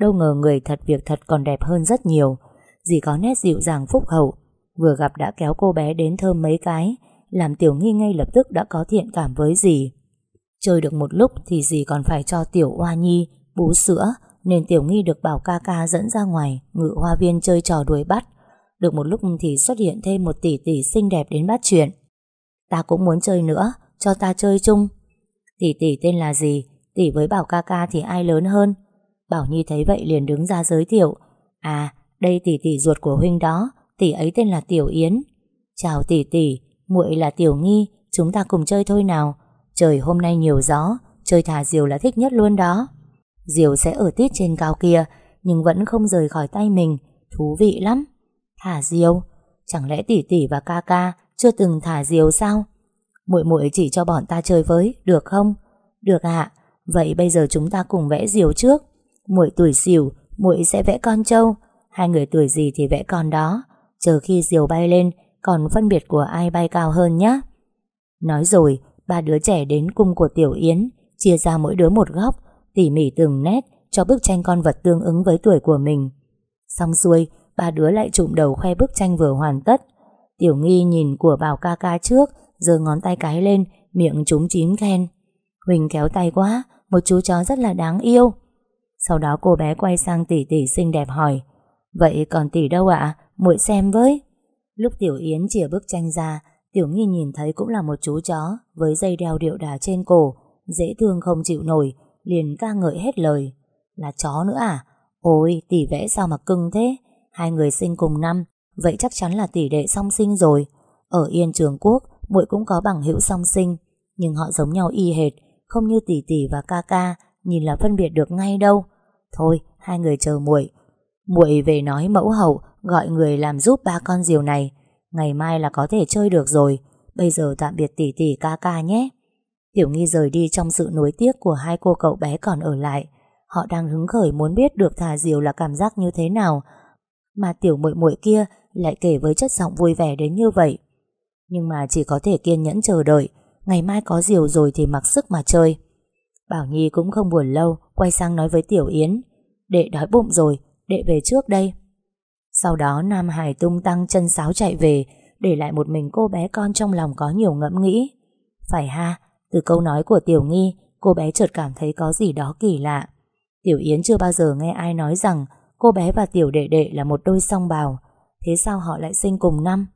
đâu ngờ người thật việc thật còn đẹp hơn rất nhiều. Dì có nét dịu dàng phúc hậu, vừa gặp đã kéo cô bé đến thơm mấy cái, làm Tiểu Nghi ngay lập tức đã có thiện cảm với dì. Chơi được một lúc thì dì còn phải cho Tiểu Hoa Nhi bú sữa, nên Tiểu Nghi được bảo ca ca dẫn ra ngoài ngự hoa viên chơi trò đuổi bắt. Được một lúc thì xuất hiện thêm một tỷ tỷ xinh đẹp đến bắt chuyện. Ta cũng muốn chơi nữa, cho ta chơi chung. Tỷ tỷ tên là gì? Tỷ với Bảo ca ca thì ai lớn hơn? Bảo Nhi thấy vậy liền đứng ra giới thiệu. À, đây tỷ tỷ ruột của huynh đó, tỷ ấy tên là Tiểu Yến. Chào tỷ tỷ, muội là Tiểu Nghi, chúng ta cùng chơi thôi nào. Trời hôm nay nhiều gió, chơi thả diều là thích nhất luôn đó. Diều sẽ ở tít trên cao kia, nhưng vẫn không rời khỏi tay mình, thú vị lắm. Thả diều? Chẳng lẽ tỷ tỷ và ca ca chưa từng thả diều sao? Muội muội chỉ cho bọn ta chơi với, được không? Được ạ. Vậy bây giờ chúng ta cùng vẽ diều trước. Muội tuổi xỉu, muội sẽ vẽ con trâu. Hai người tuổi gì thì vẽ con đó. Chờ khi diều bay lên, còn phân biệt của ai bay cao hơn nhé. Nói rồi, ba đứa trẻ đến cung của Tiểu Yến, chia ra mỗi đứa một góc, tỉ mỉ từng nét cho bức tranh con vật tương ứng với tuổi của mình. Xong xuôi, ba đứa lại trụm đầu khoe bức tranh vừa hoàn tất. Tiểu Nghi nhìn của Bảo ca ca trước, giơ ngón tay cái lên, miệng trúng chím khen. Huỳnh kéo tay quá, một chú chó rất là đáng yêu. Sau đó cô bé quay sang tỷ tỷ xinh đẹp hỏi, vậy còn tỷ đâu ạ? Muội xem với. Lúc Tiểu Yến chìa bức tranh ra, Tiểu Nghi nhìn thấy cũng là một chú chó với dây đeo điệu đà trên cổ, dễ thương không chịu nổi, liền ca ngợi hết lời. Là chó nữa à? Ôi, tỷ vẽ sao mà cưng thế? Hai người sinh cùng năm, vậy chắc chắn là tỷ đệ song sinh rồi. Ở Yên Trường Quốc, muội cũng có bằng hữu song sinh, nhưng họ giống nhau y hệt, không như tỷ tỷ và ca ca, nhìn là phân biệt được ngay đâu. Thôi, hai người chờ muội. Muội về nói mẫu hậu, gọi người làm giúp ba con diều này. Ngày mai là có thể chơi được rồi. Bây giờ tạm biệt tỷ tỷ ca ca nhé. Tiểu Nghi rời đi trong sự nuối tiếc của hai cô cậu bé còn ở lại. Họ đang hứng khởi muốn biết được thả diều là cảm giác như thế nào. Mà tiểu muội muội kia lại kể với chất giọng vui vẻ đến như vậy. Nhưng mà chỉ có thể kiên nhẫn chờ đợi. Ngày mai có diều rồi thì mặc sức mà chơi. Bảo Nhi cũng không buồn lâu, quay sang nói với Tiểu Yến. Đệ đói bụng rồi, đệ về trước đây. Sau đó Nam Hải tung tăng chân sáo chạy về, để lại một mình cô bé con trong lòng có nhiều ngẫm nghĩ. Phải ha, từ câu nói của Tiểu Nghi, cô bé chợt cảm thấy có gì đó kỳ lạ. Tiểu Yến chưa bao giờ nghe ai nói rằng cô bé và Tiểu Đệ Đệ là một đôi song bào. Thế sao họ lại sinh cùng năm?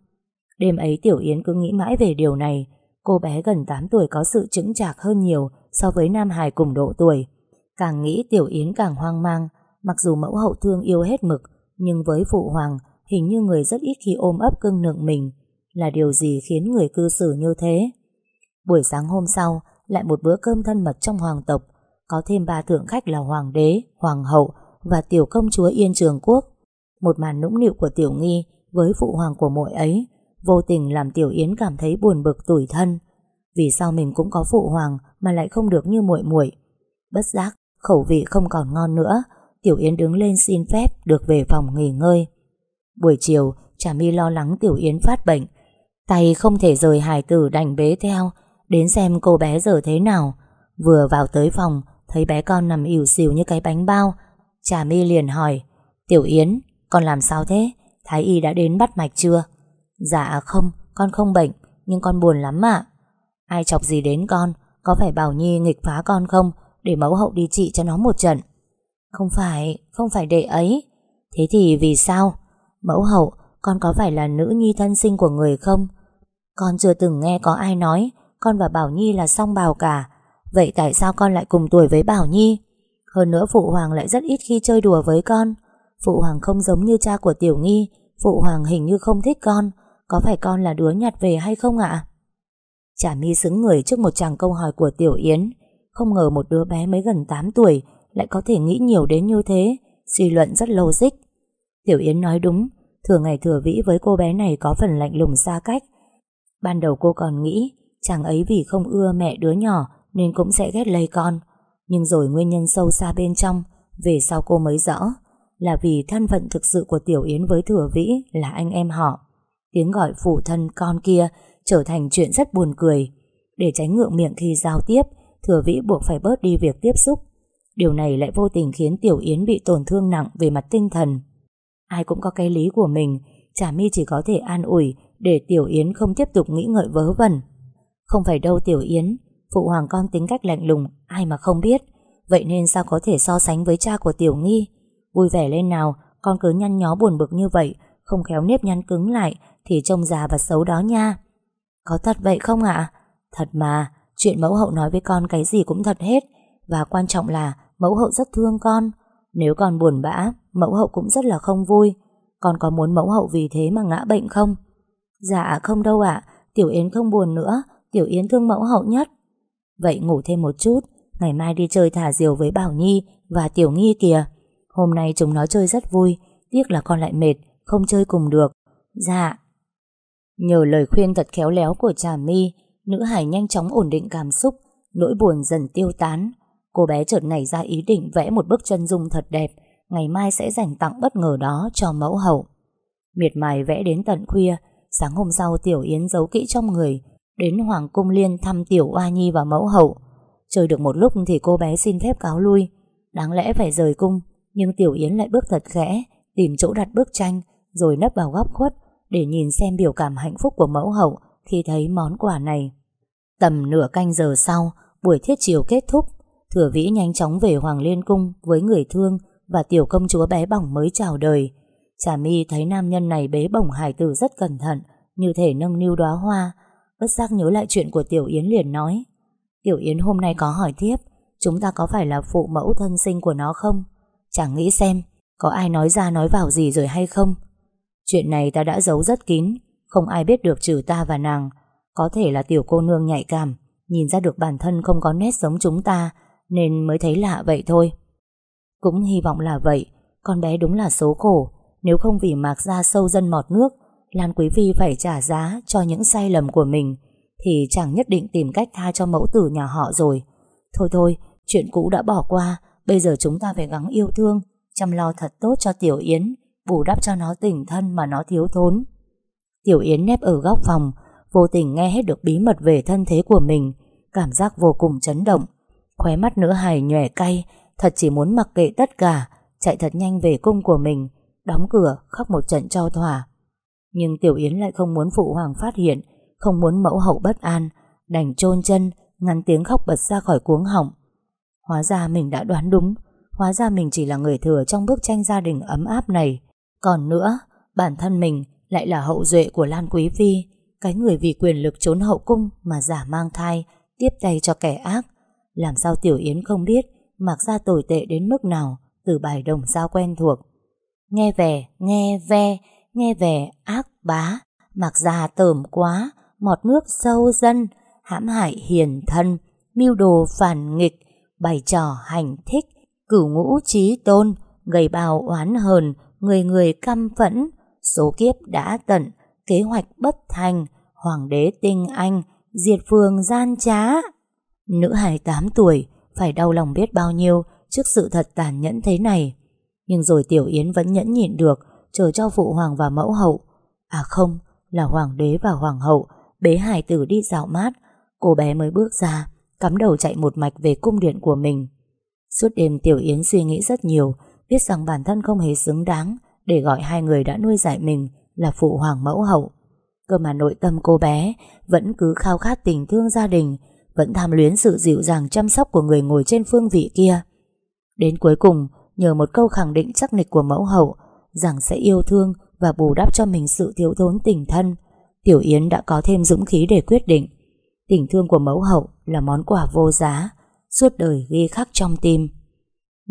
Đêm ấy Tiểu Yến cứ nghĩ mãi về điều này. Cô bé gần 8 tuổi có sự chững chạc hơn nhiều so với Nam Hải cùng độ tuổi. Càng nghĩ Tiểu Yến càng hoang mang, mặc dù mẫu hậu thương yêu hết mực, nhưng với Phụ Hoàng, hình như người rất ít khi ôm ấp cưng nựng mình. Là điều gì khiến người cư xử như thế? Buổi sáng hôm sau, lại một bữa cơm thân mật trong hoàng tộc, có thêm ba thượng khách là hoàng đế, hoàng hậu và tiểu công chúa Yên Trường Quốc. Một màn nũng nịu của tiểu nghi với phụ hoàng của mỗi ấy, vô tình làm tiểu yến cảm thấy buồn bực tủi thân. Vì sao mình cũng có phụ hoàng mà lại không được như muội muội? Bất giác, khẩu vị không còn ngon nữa, Tiểu Yến đứng lên xin phép được về phòng nghỉ ngơi. Buổi chiều, Trà My lo lắng Tiểu Yến phát bệnh. Tay không thể rời hải tử đành bế theo, đến xem cô bé giờ thế nào. Vừa vào tới phòng, thấy bé con nằm ỉu xìu như cái bánh bao. Trà My liền hỏi, Tiểu Yến, con làm sao thế? Thái y đã đến bắt mạch chưa? Dạ không, con không bệnh, nhưng con buồn lắm ạ. Ai chọc gì đến con, có phải Bảo Nhi nghịch phá con không? Để mẫu hậu đi trị cho nó một trận. Không phải, không phải đệ ấy. Thế thì vì sao? Mẫu hậu, con có phải là nữ nhi thân sinh của người không? Con chưa từng nghe có ai nói con và Bảo Nhi là song bào cả. Vậy tại sao con lại cùng tuổi với Bảo Nhi? Hơn nữa Phụ Hoàng lại rất ít khi chơi đùa với con. Phụ Hoàng không giống như cha của Tiểu Nghi. Phụ Hoàng hình như không thích con. Có phải con là đứa nhặt về hay không ạ? Chả mi xứng người trước một chàng câu hỏi của Tiểu Yến. Không ngờ một đứa bé mới gần 8 tuổi lại có thể nghĩ nhiều đến như thế, suy luận rất logic. Tiểu Yến nói đúng, thừa ngày thừa vĩ với cô bé này có phần lạnh lùng xa cách. Ban đầu cô còn nghĩ chàng ấy vì không ưa mẹ đứa nhỏ nên cũng sẽ ghét lây con. Nhưng rồi nguyên nhân sâu xa bên trong, về sau cô mới rõ, là vì thân phận thực sự của Tiểu Yến với Thừa Vĩ là anh em họ. Tiếng gọi phụ thân con kia trở thành chuyện rất buồn cười. Để tránh ngượng miệng khi giao tiếp, Thừa Vĩ buộc phải bớt đi việc tiếp xúc Điều này lại vô tình khiến Tiểu Yến bị tổn thương nặng về mặt tinh thần. Ai cũng có cái lý của mình, Trà My chỉ có thể an ủi để Tiểu Yến không tiếp tục nghĩ ngợi vớ vẩn. Không phải đâu Tiểu Yến, phụ hoàng con tính cách lạnh lùng, ai mà không biết. Vậy nên sao có thể so sánh với cha của Tiểu Nghi? Vui vẻ lên nào, con cứ nhăn nhó buồn bực như vậy, không khéo nếp nhăn cứng lại thì trông già và xấu đó nha. Có thật vậy không ạ? Thật mà, chuyện mẫu hậu nói với con cái gì cũng thật hết. Và quan trọng là mẫu hậu rất thương con. Nếu con buồn bã, mẫu hậu cũng rất là không vui. Con có muốn mẫu hậu vì thế mà ngã bệnh không? Dạ không đâu ạ, Tiểu Yến không buồn nữa, Tiểu Yến thương mẫu hậu nhất. Vậy ngủ thêm một chút, ngày mai đi chơi thả diều với Bảo Nhi và Tiểu Nghi kìa. Hôm nay chúng nó chơi rất vui, tiếc là con lại mệt, không chơi cùng được. Dạ. Nhờ lời khuyên thật khéo léo của Trà My, nữ hải nhanh chóng ổn định cảm xúc, nỗi buồn dần tiêu tán. Cô bé chợt nảy ra ý định vẽ một bức chân dung thật đẹp, ngày mai sẽ dành tặng bất ngờ đó cho mẫu hậu. Miệt mài vẽ đến tận khuya, sáng hôm sau Tiểu Yến giấu kỹ trong người, đến Hoàng Cung Liên thăm Tiểu Oa Nhi và mẫu hậu. Chơi được một lúc thì cô bé xin phép cáo lui, đáng lẽ phải rời cung, nhưng Tiểu Yến lại bước thật khẽ, tìm chỗ đặt bức tranh, rồi nấp vào góc khuất để nhìn xem biểu cảm hạnh phúc của mẫu hậu khi thấy món quà này. Tầm nửa canh giờ sau, buổi thiết chiều kết thúc, Thừa Vĩ nhanh chóng về Hoàng Liên Cung với người thương và tiểu công chúa bé bỏng mới chào đời. Trà My thấy nam nhân này bế bổng hải tử rất cẩn thận, như thể nâng niu đóa hoa, bất giác nhớ lại chuyện của Tiểu Yến liền nói. Tiểu Yến hôm nay có hỏi tiếp, Chúng ta có phải là phụ mẫu thân sinh của nó không? Chẳng nghĩ xem Có ai nói ra nói vào gì rồi hay không Chuyện này ta đã giấu rất kín không ai biết được trừ ta và nàng. Có thể là tiểu cô nương nhạy cảm Nhìn ra được bản thân không có nét giống chúng ta Nên mới thấy lạ vậy thôi. Cũng hy vọng là vậy Con bé đúng là số khổ. Nếu không vì mạc ra sâu dân mọt nước Lan Quý Phi phải trả giá cho những sai lầm của mình Thì chẳng nhất định tìm cách tha cho mẫu tử nhà họ rồi. Thôi thôi, chuyện cũ đã bỏ qua Bây giờ chúng ta phải gắng yêu thương Chăm lo thật tốt cho Tiểu Yến Bù đắp cho nó tình thân mà nó thiếu thốn. Tiểu Yến nép ở góc phòng, Vô tình nghe hết được bí mật về thân thế của mình, Cảm giác vô cùng chấn động. Khóe mắt nữ hài nhòe cay, Thật chỉ muốn mặc kệ tất cả, Chạy thật nhanh về cung của mình, Đóng cửa, khóc một trận cho thỏa. Nhưng Tiểu Yến lại không muốn phụ hoàng phát hiện, Không muốn mẫu hậu bất an, Đành chôn chân, Ngăn tiếng khóc bật ra khỏi cuống họng. Hóa ra mình đã đoán đúng, Hóa ra mình chỉ là người thừa trong bức tranh gia đình ấm áp này. Còn nữa, Bản thân mình lại là hậu duệ của Lan Quý Phi Cái người vì quyền lực trốn hậu cung Mà giả mang thai Tiếp tay cho kẻ ác. Làm sao Tiểu Yến không biết Mặc ra tồi tệ đến mức nào Từ bài đồng giao quen thuộc. Nghe về, nghe ve Nghe về ác bá Mặc ra tởm quá Mọt nước sâu dân hãm hại hiền thân Mưu đồ phản nghịch bày trò hành thích, cửu ngũ trí tôn, gây bào oán hờn, người người căm phẫn, số kiếp đã tận, kế hoạch bất thành, hoàng đế tinh anh, diệt phường gian trá. Nữ hài 8 tuổi, phải đau lòng biết bao nhiêu trước sự thật tàn nhẫn thế này. Nhưng rồi Tiểu Yến vẫn nhẫn nhịn được, chờ cho phụ hoàng và mẫu hậu. À không, là hoàng đế và hoàng hậu, bế hài tử đi dạo mát, cô bé mới bước ra, cắm đầu chạy một mạch về cung điện của mình. Suốt đêm Tiểu Yến suy nghĩ rất nhiều, biết rằng bản thân không hề xứng đáng để gọi hai người đã nuôi dạy mình là phụ hoàng mẫu hậu. Cơ mà nội tâm cô bé vẫn cứ khao khát tình thương gia đình, vẫn tham luyến sự dịu dàng chăm sóc của người ngồi trên phương vị kia. Đến cuối cùng, nhờ một câu khẳng định chắc nịch của mẫu hậu rằng sẽ yêu thương và bù đắp cho mình sự thiếu thốn tình thân, Tiểu Yến đã có thêm dũng khí để quyết định Tình thương của mẫu hậu là món quà vô giá, suốt đời ghi khắc trong tim.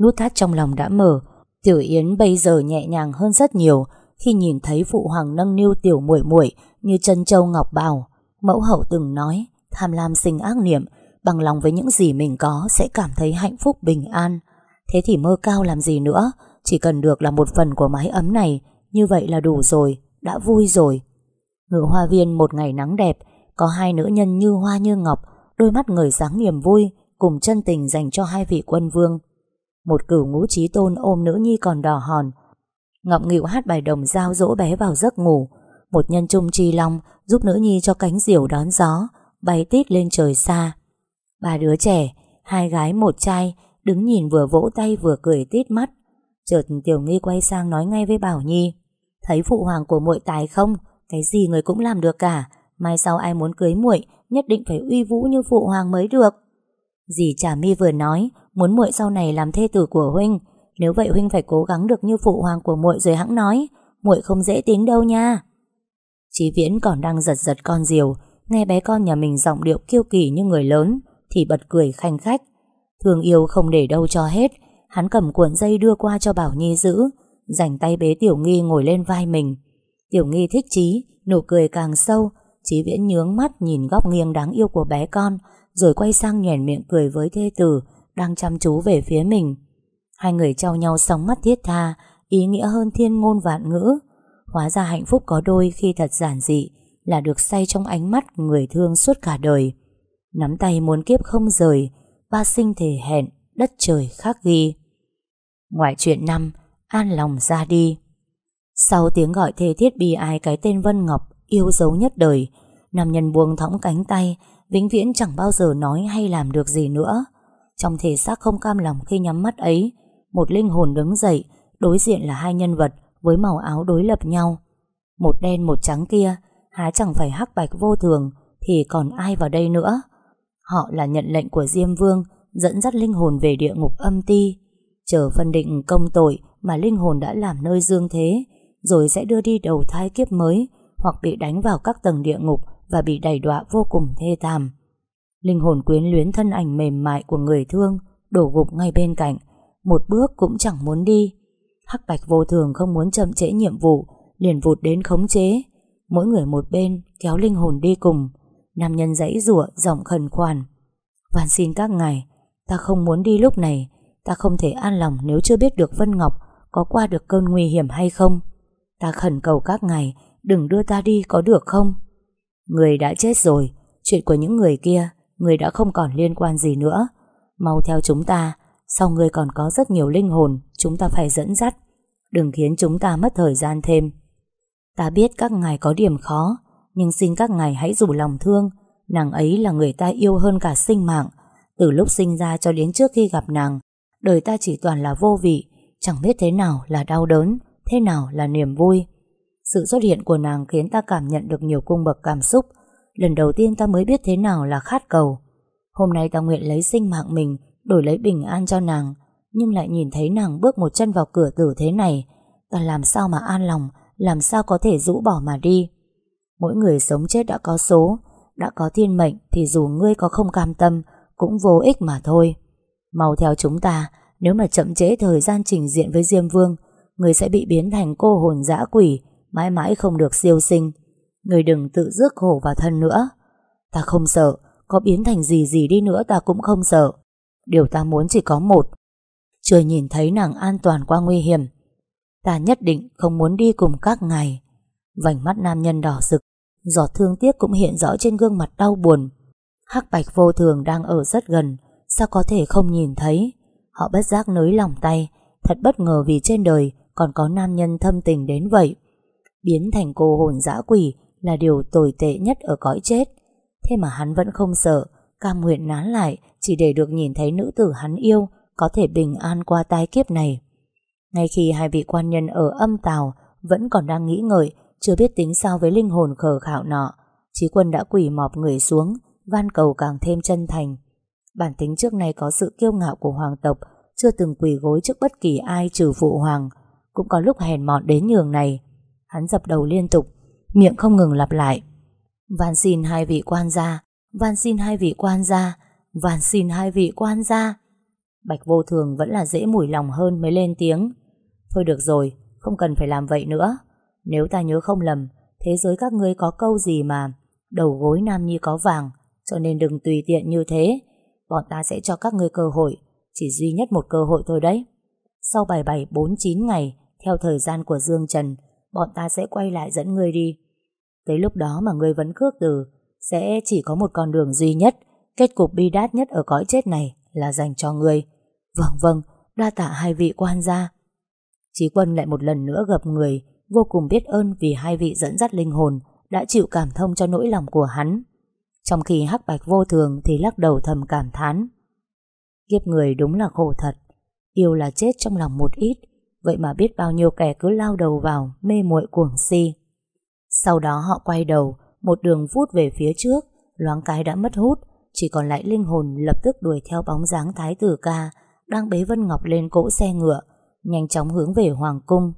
Nút thắt trong lòng đã mở, Tiểu Yến bây giờ nhẹ nhàng hơn rất nhiều khi nhìn thấy phụ hoàng nâng niu tiểu muội muội như chân châu ngọc bào. Mẫu hậu từng nói, tham lam sinh ác niệm, bằng lòng với những gì mình có sẽ cảm thấy hạnh phúc bình an. Thế thì mơ cao làm gì nữa, chỉ cần được là một phần của mái ấm này, như vậy là đủ rồi, đã vui rồi. Ngựa hoa viên một ngày nắng đẹp, có hai nữ nhân như hoa như ngọc, đôi mắt người sáng niềm vui, cùng chân tình dành cho hai vị quân vương. Một cửu ngũ trí tôn ôm nữ nhi còn đỏ hòn, ngọng nghịu hát bài đồng giao dỗ bé vào giấc ngủ. Một nhân trung chi long giúp nữ nhi cho cánh diều đón gió, bay tít lên trời xa. Ba đứa trẻ, hai gái một trai, đứng nhìn vừa vỗ tay vừa cười tít mắt. Chợt Tiểu Nghi quay sang nói ngay với Bảo Nhi, thấy phụ hoàng của muội tài không? Cái gì người cũng làm được cả, Mai sau ai muốn cưới muội Nhất định phải uy vũ như phụ hoàng mới được Dì Trà Mi vừa nói Muốn muội sau này làm thê tử của huynh. Nếu vậy huynh phải cố gắng được như phụ hoàng của muội rồi hãng nói. Muội không dễ tính đâu nha. Chí Viễn còn đang giật giật con diều. Nghe bé con nhà mình giọng điệu kiêu kỳ như người lớn, Thì bật cười khanh khách. Thương yêu không để đâu cho hết. Hắn cầm cuộn dây đưa qua cho Bảo Nhi giữ Dành tay bế Tiểu Nghi ngồi lên vai mình. Tiểu Nghi thích chí, Nụ cười càng sâu. Chí Viễn nhướng mắt nhìn góc nghiêng đáng yêu của bé con, Rồi quay sang nhoẻn miệng cười với thê tử. Đang chăm chú về phía mình Hai người trao nhau sóng mắt thiết tha Ý nghĩa hơn thiên ngôn vạn ngữ Hóa ra hạnh phúc có đôi khi thật giản dị Là được say trong ánh mắt người thương suốt cả đời Nắm tay muốn kiếp không rời Ba sinh thể hẹn Đất trời khác ghi Ngoại chuyện năm An lòng ra đi Sau tiếng gọi thê thiết bi ai cái tên Vân Ngọc yêu dấu nhất đời. Nam nhân buông thõng cánh tay, vĩnh viễn chẳng bao giờ nói hay làm được gì nữa. Trong thể xác không cam lòng khi nhắm mắt ấy, một linh hồn đứng dậy, đối diện là hai nhân vật với màu áo đối lập nhau. Một đen một trắng kia, há chẳng phải hắc bạch vô thường, thì còn ai vào đây nữa. Họ là nhận lệnh của Diêm Vương, dẫn dắt linh hồn về địa ngục âm ti, chờ phân định công tội mà linh hồn đã làm nơi dương thế, rồi sẽ đưa đi đầu thai kiếp mới, hoặc bị đánh vào các tầng địa ngục và bị đẩy đọa vô cùng thê thảm. Linh hồn quyến luyến thân ảnh mềm mại của người thương đổ gục ngay bên cạnh, một bước cũng chẳng muốn đi. Hắc Bạch vô thường không muốn chậm trễ nhiệm vụ, liền vụt đến khống chế. Mỗi người một bên, kéo linh hồn đi cùng. Nam nhân dãy rủa giọng khẩn khoản. Van xin các ngài, ta không muốn đi lúc này, ta không thể an lòng nếu chưa biết được Vân Ngọc có qua được cơn nguy hiểm hay không. Ta khẩn cầu các ngài, đừng đưa ta đi có được không? Người đã chết rồi, chuyện của những người kia, người đã không còn liên quan gì nữa. Mau theo chúng ta, sau người còn có rất nhiều linh hồn, chúng ta phải dẫn dắt. Đừng khiến chúng ta mất thời gian thêm. Ta biết các ngài có điểm khó, nhưng xin các ngài hãy rủ lòng thương. Nàng ấy là người ta yêu hơn cả sinh mạng. Từ lúc sinh ra cho đến trước khi gặp nàng, đời ta chỉ toàn là vô vị, chẳng biết thế nào là đau đớn, thế nào là niềm vui. Sự xuất hiện của nàng khiến ta cảm nhận được nhiều cung bậc cảm xúc. Lần đầu tiên ta mới biết thế nào là khát cầu. Hôm nay ta nguyện lấy sinh mạng mình đổi lấy bình an cho nàng, nhưng lại nhìn thấy nàng bước một chân vào cửa tử thế này. Ta làm sao mà an lòng, làm sao có thể rũ bỏ mà đi. Mỗi người sống chết đã có số, đã có thiên mệnh thì dù ngươi có không cam tâm, cũng vô ích mà thôi. Mau theo chúng ta, nếu mà chậm trễ thời gian trình diện với Diêm Vương, người sẽ bị biến thành cô hồn dã quỷ, mãi mãi không được siêu sinh. Người đừng tự rước khổ vào thân nữa. Ta không sợ, có biến thành gì gì đi nữa ta cũng không sợ. Điều ta muốn chỉ có một. Chưa nhìn thấy nàng an toàn qua nguy hiểm. Ta nhất định không muốn đi cùng các ngài. Vành mắt nam nhân đỏ rực, giọt thương tiếc cũng hiện rõ trên gương mặt đau buồn. Hắc bạch vô thường đang ở rất gần, sao có thể không nhìn thấy. Họ bất giác nới lòng tay, thật bất ngờ vì trên đời còn có nam nhân thâm tình đến vậy. Biến thành cô hồn dã quỷ là điều tồi tệ nhất ở cõi chết. Thế mà hắn vẫn không sợ, cam nguyện nán lại chỉ để được nhìn thấy nữ tử hắn yêu có thể bình an qua tai kiếp này. Ngay khi hai vị quan nhân ở âm tàu vẫn còn đang nghĩ ngợi, chưa biết tính sao với linh hồn khờ khạo nọ, Chí quân đã quỳ mọp người xuống, van cầu càng thêm chân thành. Bản tính trước nay có sự kiêu ngạo của hoàng tộc, chưa từng quỳ gối trước bất kỳ ai trừ phụ hoàng, cũng có lúc hèn mọn đến nhường này. Hắn dập đầu liên tục, miệng không ngừng lặp lại. Van xin hai vị quan gia, van xin hai vị quan gia, van xin hai vị quan gia. Bạch vô thường vẫn là dễ mùi lòng hơn mới lên tiếng. Thôi được rồi, không cần phải làm vậy nữa. Nếu ta nhớ không lầm, thế giới các ngươi có câu gì mà đầu gối nam nhi có vàng, cho nên đừng tùy tiện như thế. Bọn ta sẽ cho các ngươi cơ hội, chỉ duy nhất một cơ hội thôi đấy. Sau 7749 ngày, theo thời gian của Dương Trần, bọn ta sẽ quay lại dẫn ngươi đi. Tới lúc đó mà ngươi vẫn khước từ, sẽ chỉ có một con đường duy nhất, kết cục bi đát nhất ở cõi chết này là dành cho ngươi. Vâng vâng, đa tạ hai vị quan gia. Chí quân lại một lần nữa gặp người, vô cùng biết ơn vì hai vị dẫn dắt linh hồn đã chịu cảm thông cho nỗi lòng của hắn. Trong khi hắc bạch vô thường thì lắc đầu thầm cảm thán. Kiếp người đúng là khổ thật, yêu là chết trong lòng một ít, vậy mà biết bao nhiêu kẻ cứ lao đầu vào mê muội cuồng si. Sau đó họ quay đầu, một đường vút về phía trước, loáng cái đã mất hút, chỉ còn lại linh hồn lập tức đuổi theo bóng dáng thái tử ca đang bế Vân Ngọc lên cỗ xe ngựa, nhanh chóng hướng về Hoàng Cung.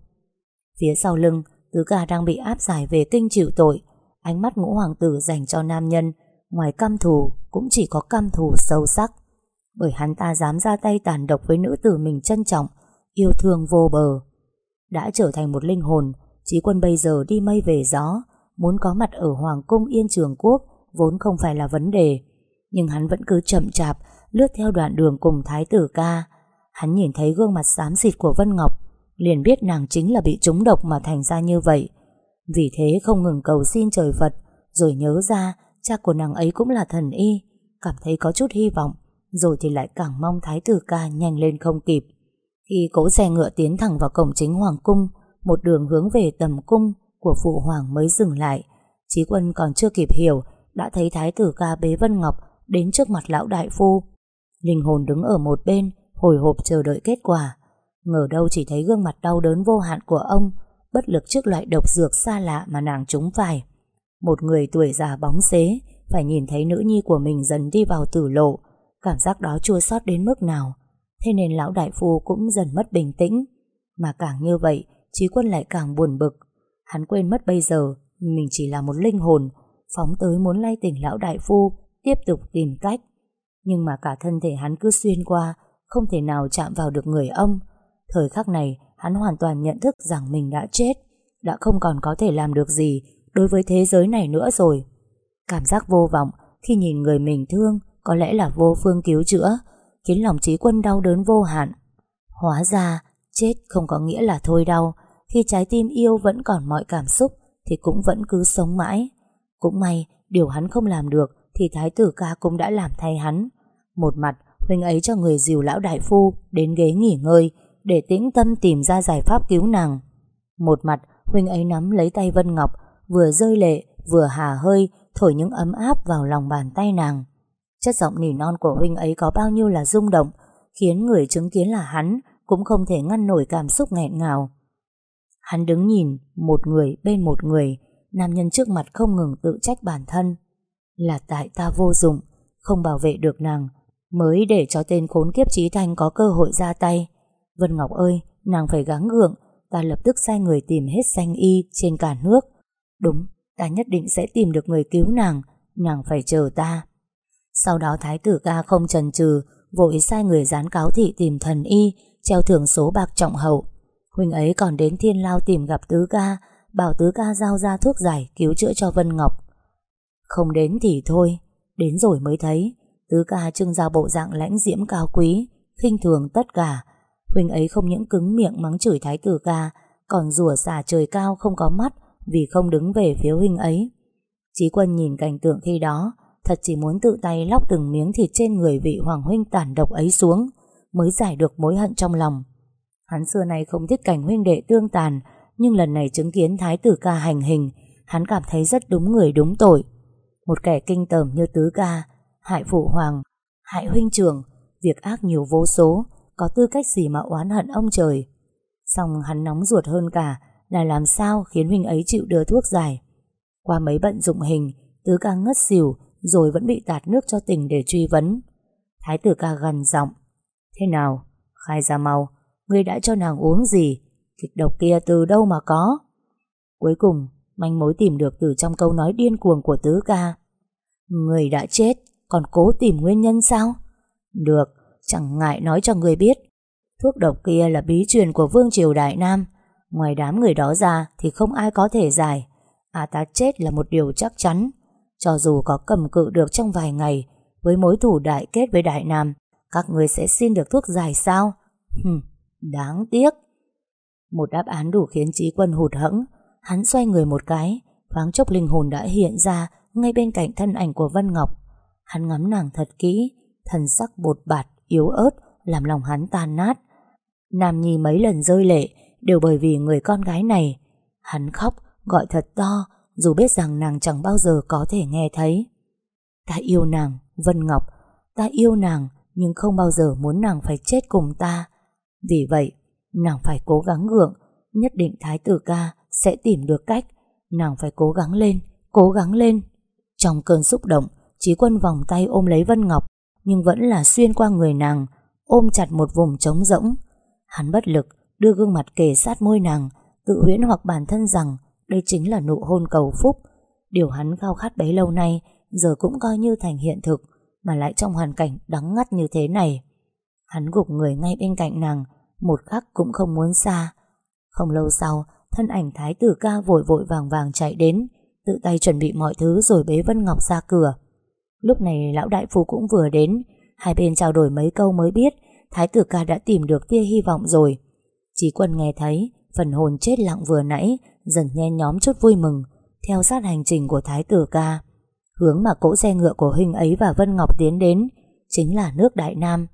Phía sau lưng, tứ ca đang bị áp giải về kinh chịu tội, ánh mắt ngũ hoàng tử dành cho nam nhân, ngoài căm thù cũng chỉ có căm thù sâu sắc. Bởi hắn ta dám ra tay tàn độc với nữ tử mình trân trọng, yêu thương vô bờ. Đã trở thành một linh hồn, Chí quân bây giờ đi mây về gió, muốn có mặt ở Hoàng cung Yên Trường Quốc vốn không phải là vấn đề. Nhưng hắn vẫn cứ chậm chạp, lướt theo đoạn đường cùng Thái tử ca. Hắn nhìn thấy gương mặt xám xịt của Vân Ngọc, liền biết nàng chính là bị trúng độc mà thành ra như vậy. Vì thế không ngừng cầu xin trời Phật, rồi nhớ ra cha của nàng ấy cũng là thần y, cảm thấy có chút hy vọng, rồi thì lại càng mong Thái tử ca nhanh lên không kịp. Khi cỗ xe ngựa tiến thẳng vào cổng chính Hoàng cung, một đường hướng về tầm cung của phụ hoàng mới dừng lại. Chí quân còn chưa kịp hiểu, đã thấy Thái tử ca bế Vân Ngọc đến trước mặt lão đại phu. Linh hồn đứng ở một bên, hồi hộp chờ đợi kết quả. Ngờ đâu chỉ thấy gương mặt đau đớn vô hạn của ông, bất lực trước loại độc dược xa lạ mà nàng trúng phải. Một người tuổi già bóng xế, phải nhìn thấy nữ nhi của mình dần đi vào tử lộ, cảm giác đó chua xót đến mức nào. Thế nên lão đại phu cũng dần mất bình tĩnh. Mà càng như vậy, Chí quân lại càng buồn bực. Hắn quên mất bây giờ, mình chỉ là một linh hồn, phóng tới muốn lay tỉnh lão đại phu, tiếp tục tìm cách. Nhưng mà cả thân thể hắn cứ xuyên qua, không thể nào chạm vào được người ông. Thời khắc này, hắn hoàn toàn nhận thức rằng mình đã chết, đã không còn có thể làm được gì đối với thế giới này nữa rồi. Cảm giác vô vọng khi nhìn người mình thương có lẽ là vô phương cứu chữa, khiến lòng trí quân đau đớn vô hạn. Hóa ra, chết không có nghĩa là thôi đau, khi trái tim yêu vẫn còn mọi cảm xúc thì cũng vẫn cứ sống mãi. Cũng may, điều hắn không làm được thì thái tử ca cũng đã làm thay hắn. Một mặt, huynh ấy cho người dìu lão đại phu đến ghế nghỉ ngơi để tĩnh tâm tìm ra giải pháp cứu nàng. Một mặt, huynh ấy nắm lấy tay Vân Ngọc, vừa rơi lệ, vừa hà hơi, thổi những ấm áp vào lòng bàn tay nàng. Chất giọng nỉ non của huynh ấy có bao nhiêu là rung động, khiến người chứng kiến là hắn cũng không thể ngăn nổi cảm xúc nghẹn ngào. Hắn đứng nhìn, một người bên một người, nam nhân trước mặt không ngừng tự trách bản thân. Là tại ta vô dụng, không bảo vệ được nàng, mới để cho tên khốn kiếp trí thanh có cơ hội ra tay. Vân Ngọc ơi, nàng phải gắng gượng, ta lập tức sai người tìm hết danh y trên cả nước. Đúng, ta nhất định sẽ tìm được người cứu nàng, nàng phải chờ ta. Sau đó thái tử ca không chần chừ, vội sai người dán cáo thị tìm thần y, treo thưởng số bạc trọng hậu. Huynh ấy còn đến thiên lao tìm gặp tứ ca, bảo tứ ca giao ra thuốc giải cứu chữa cho Vân Ngọc. Không đến thì thôi, đến rồi mới thấy, tứ ca trưng ra bộ dạng lãnh diễm cao quý, khinh thường tất cả. Huynh ấy không những cứng miệng mắng chửi thái tử ca, còn rủa xả trời cao không có mắt vì không đứng về phía huynh ấy. Chí quân nhìn cảnh tượng khi đó, thật chỉ muốn tự tay lóc từng miếng thịt trên người vị hoàng huynh tàn độc ấy xuống, mới giải được mối hận trong lòng. Hắn xưa nay không thích cảnh huynh đệ tương tàn, nhưng lần này chứng kiến thái tử ca hành hình, hắn cảm thấy rất đúng người đúng tội. Một kẻ kinh tởm như tứ ca, hại phụ hoàng, hại huynh trưởng, việc ác nhiều vô số, có tư cách gì mà oán hận ông trời. Xong hắn nóng ruột hơn cả là làm sao khiến huynh ấy chịu đưa thuốc giải. Qua mấy bận dụng hình, tứ ca ngất xỉu rồi vẫn bị tạt nước cho tình để truy vấn. Thái tử ca gần giọng. Thế nào? Khai ra mau, ngươi đã cho nàng uống gì? Kịch độc kia từ đâu mà có? Cuối cùng, manh mối tìm được từ trong câu nói điên cuồng của tứ ca. Người đã chết, còn cố tìm nguyên nhân sao? Được, chẳng ngại nói cho người biết. Thuốc độc kia là bí truyền của Vương Triều Đại Nam. Ngoài đám người đó ra thì không ai có thể giải. À ta chết là một điều chắc chắn. Cho dù có cầm cự được trong vài ngày, với mối thủ đại kết với Đại Nam, các người sẽ xin được thuốc giải sao? Hừm, đáng tiếc. Một đáp án đủ khiến trí quân hụt hẫng. Hắn xoay người một cái, thoáng chốc linh hồn đã hiện ra ngay bên cạnh thân ảnh của Vân Ngọc. Hắn ngắm nàng thật kỹ, thần sắc bột bạt, yếu ớt, làm lòng hắn tan nát. Nam Nhi mấy lần rơi lệ đều bởi vì người con gái này. Hắn khóc, gọi thật to, dù biết rằng nàng chẳng bao giờ có thể nghe thấy. Ta yêu nàng, Vân Ngọc, ta yêu nàng nhưng không bao giờ muốn nàng phải chết cùng ta. Vì vậy, nàng phải cố gắng gượng, nhất định Thái tử ca sẽ tìm được cách. Nàng phải cố gắng lên, cố gắng lên. Trong cơn xúc động, Chí quân vòng tay ôm lấy Vân Ngọc, nhưng vẫn là xuyên qua người nàng, ôm chặt một vùng trống rỗng. Hắn bất lực, đưa gương mặt kề sát môi nàng, tự huyễn hoặc bản thân rằng đây chính là nụ hôn cầu phúc. Điều hắn khao khát bấy lâu nay, giờ cũng coi như thành hiện thực, mà lại trong hoàn cảnh đắng ngắt như thế này. Hắn gục người ngay bên cạnh nàng, một khắc cũng không muốn xa. Không lâu sau, thân ảnh thái tử ca vội vội vàng vàng chạy đến, tự tay chuẩn bị mọi thứ rồi bế Vân Ngọc ra cửa. Lúc này lão đại phu cũng vừa đến, hai bên trao đổi mấy câu mới biết thái tử ca đã tìm được tia hy vọng rồi. Chí quân nghe thấy, phần hồn chết lặng vừa nãy dần nhen nhóm chút vui mừng, theo sát hành trình của thái tử ca. Hướng mà cỗ xe ngựa của huynh ấy và Vân Ngọc tiến đến chính là nước Đại Nam.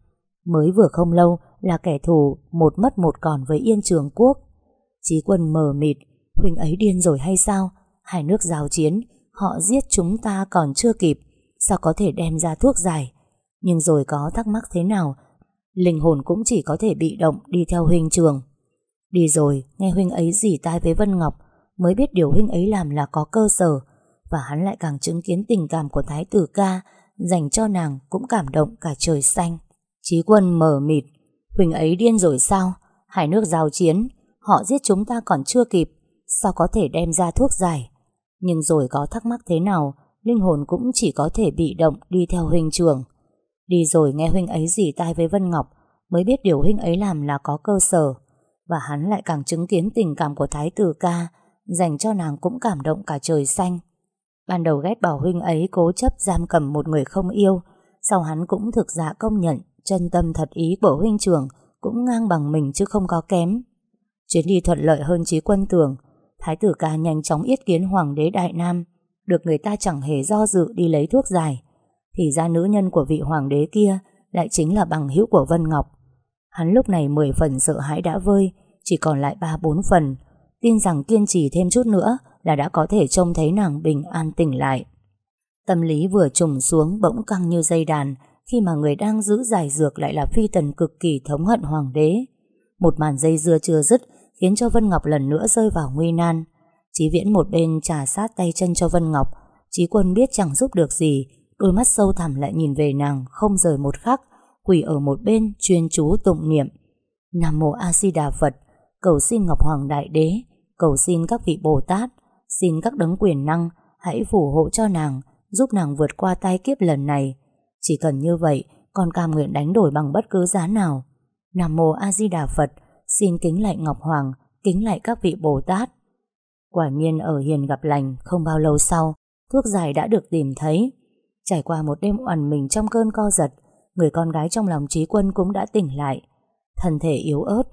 Mới vừa không lâu là kẻ thù một mất một còn với Yên Trường Quốc. Chí quân mờ mịt, huynh ấy điên rồi hay sao? Hai nước giao chiến, họ giết chúng ta còn chưa kịp, sao có thể đem ra thuốc giải? Nhưng rồi có thắc mắc thế nào, linh hồn cũng chỉ có thể bị động đi theo huynh trường. Đi rồi, nghe huynh ấy dỉ tai với Vân Ngọc, mới biết điều huynh ấy làm là có cơ sở, và hắn lại càng chứng kiến tình cảm của Thái tử ca dành cho nàng cũng cảm động cả trời xanh. Chí quân mở mịt, huynh ấy điên rồi sao? Hai nước giao chiến, họ giết chúng ta còn chưa kịp, sao có thể đem ra thuốc giải? Nhưng rồi có thắc mắc thế nào, linh hồn cũng chỉ có thể bị động đi theo huynh trường. Đi rồi nghe huynh ấy dì tai với Vân Ngọc, mới biết điều huynh ấy làm là có cơ sở. Và hắn lại càng chứng kiến tình cảm của Thái tử ca dành cho nàng cũng cảm động cả trời xanh. Ban đầu ghét bảo huynh ấy cố chấp giam cầm một người không yêu, sau hắn cũng thực ra công nhận chân tâm thật ý của huynh trưởng cũng ngang bằng mình chứ không có kém. Chuyến đi thuận lợi hơn trí quân tưởng, Thái tử ca nhanh chóng yết kiến hoàng đế Đại Nam, được người ta chẳng hề do dự đi lấy thuốc giải. Thì ra nữ nhân của vị hoàng đế kia lại chính là bằng hữu của Vân Ngọc. Hắn lúc này 10 phần sợ hãi đã vơi, chỉ còn lại 3-4 phần, tin rằng kiên trì thêm chút nữa là đã có thể trông thấy nàng bình an tỉnh lại. Tâm lý vừa trùng xuống bỗng căng như dây đàn khi mà người đang giữ giải dược lại là phi tần cực kỳ thống hận hoàng đế. Một màn dây dưa chưa dứt khiến cho Vân Ngọc lần nữa rơi vào nguy nan. Chí Viễn một bên trà sát tay chân cho Vân Ngọc, Chí Quân biết chẳng giúp được gì, đôi mắt sâu thẳm lại nhìn về nàng không rời một khắc, quỳ ở một bên chuyên chú tụng niệm. Nam mô A Di Đà Phật, cầu xin Ngọc Hoàng Đại Đế, cầu xin các vị Bồ Tát, xin các đấng quyền năng hãy phù hộ cho nàng, giúp nàng vượt qua tai kiếp lần này. Chỉ cần như vậy, con cam nguyện đánh đổi bằng bất cứ giá nào. Nam mô A Di Đà Phật, xin kính lại Ngọc Hoàng, kính lại các vị Bồ Tát. Quả nhiên ở hiền gặp lành, không bao lâu sau, thuốc giải đã được tìm thấy. Trải qua một đêm oằn mình trong cơn co giật, người con gái trong lòng trí quân cũng đã tỉnh lại. Thân thể yếu ớt,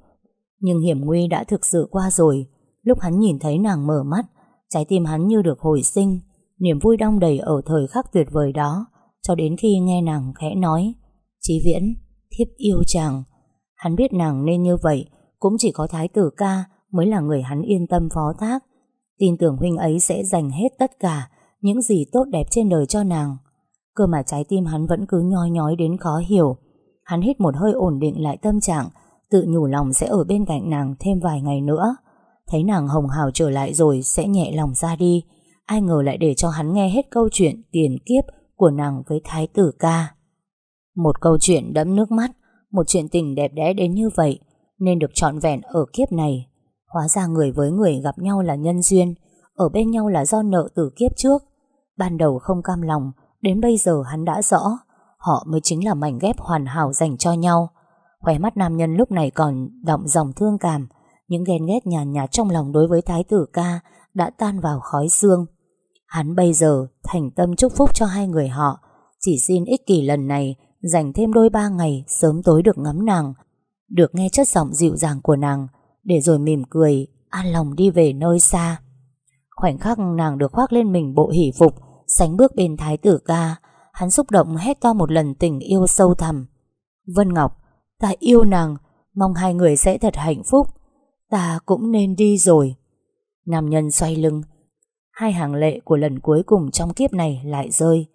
nhưng hiểm nguy đã thực sự qua rồi. Lúc hắn nhìn thấy nàng mở mắt, trái tim hắn như được hồi sinh, niềm vui đong đầy ở thời khắc tuyệt vời đó, cho đến khi nghe nàng khẽ nói, Chí Viễn, thiếp yêu chàng. Hắn biết nàng nên như vậy, cũng chỉ có Thái tử ca mới là người hắn yên tâm phó thác. Tin tưởng huynh ấy sẽ dành hết tất cả những gì tốt đẹp trên đời cho nàng. Cơ mà trái tim hắn vẫn cứ nhoi nhói đến khó hiểu. Hắn hít một hơi ổn định lại tâm trạng, tự nhủ lòng sẽ ở bên cạnh nàng thêm vài ngày nữa. Thấy nàng hồng hào trở lại rồi sẽ nhẹ lòng ra đi. Ai ngờ lại để cho hắn nghe hết câu chuyện tiền kiếp của nàng với thái tử ca. Một câu chuyện đẫm nước mắt, một chuyện tình đẹp đẽ đến như vậy, nên được trọn vẹn ở kiếp này. Hóa ra người với người gặp nhau là nhân duyên, ở bên nhau là do nợ từ kiếp trước. Ban đầu không cam lòng, đến bây giờ hắn đã rõ, họ mới chính là mảnh ghép hoàn hảo dành cho nhau. Khóe mắt nam nhân lúc này còn đọng dòng thương cảm, những ghen ghét nhàn nhạt, nhạt trong lòng đối với thái tử ca đã tan vào khói xương. Hắn bây giờ thành tâm chúc phúc cho hai người họ, chỉ xin ích kỷ lần này dành thêm đôi ba ngày sớm tối được ngắm nàng, được nghe chất giọng dịu dàng của nàng, để rồi mỉm cười, an lòng đi về nơi xa. Khoảnh khắc nàng được khoác lên mình bộ hỷ phục, sánh bước bên thái tử ca, hắn xúc động hét to một lần tình yêu sâu thẳm. Vân Ngọc, ta yêu nàng, mong hai người sẽ thật hạnh phúc, ta cũng nên đi rồi. Nam nhân xoay lưng, hai hàng lệ của lần cuối cùng trong kiếp này lại rơi,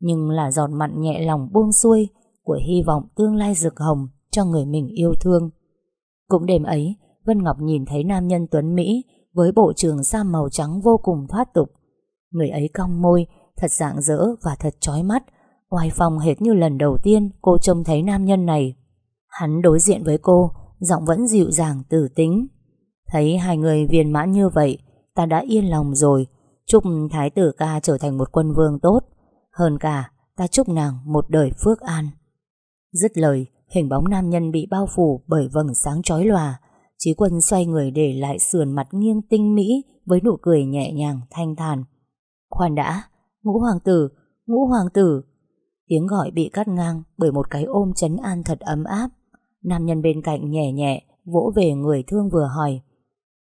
nhưng là giọt mặn nhẹ lòng buông xuôi của hy vọng tương lai rực hồng cho người mình yêu thương. Cũng đêm ấy, Vân Ngọc nhìn thấy nam nhân Tuấn Mỹ với bộ trường sa màu trắng vô cùng thoát tục. Người ấy cong môi, thật dạng dỡ và thật chói mắt, oai phong hệt như lần đầu tiên cô trông thấy nam nhân này. Hắn đối diện với cô, giọng vẫn dịu dàng tử tính. Thấy hai người viên mãn như vậy, ta đã yên lòng rồi. Chúc Thái tử ca trở thành một quân vương tốt. Hơn cả, ta chúc nàng một đời phước an. Dứt lời, hình bóng nam nhân bị bao phủ bởi vầng sáng chói lòa. Chí quân xoay người để lại sườn mặt nghiêng tinh mỹ với nụ cười nhẹ nhàng, thanh thản. Khoan đã, ngũ hoàng tử, ngũ hoàng tử. Tiếng gọi bị cắt ngang bởi một cái ôm chấn an thật ấm áp. Nam nhân bên cạnh nhẹ nhẹ, vỗ về người thương vừa hỏi.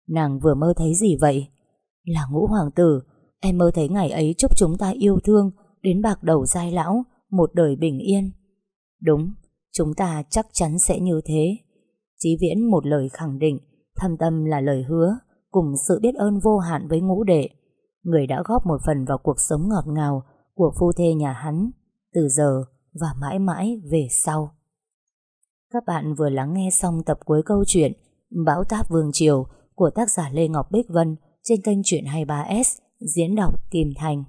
Nàng vừa mơ thấy gì vậy? Là ngũ hoàng tử, em mơ thấy ngày ấy chúc chúng ta yêu thương, đến bạc đầu dai lão, một đời bình yên. Đúng, chúng ta chắc chắn sẽ như thế. Chí Viễn một lời khẳng định, thâm tâm là lời hứa, cùng sự biết ơn vô hạn với ngũ đệ. Người đã góp một phần vào cuộc sống ngọt ngào của phu thê nhà hắn, từ giờ và mãi mãi về sau. Các bạn vừa lắng nghe xong tập cuối câu chuyện Bão táp Vương Triều của tác giả Lê Ngọc Bích Vân trên kênh Chuyện 23S diễn đọc Kim Thành.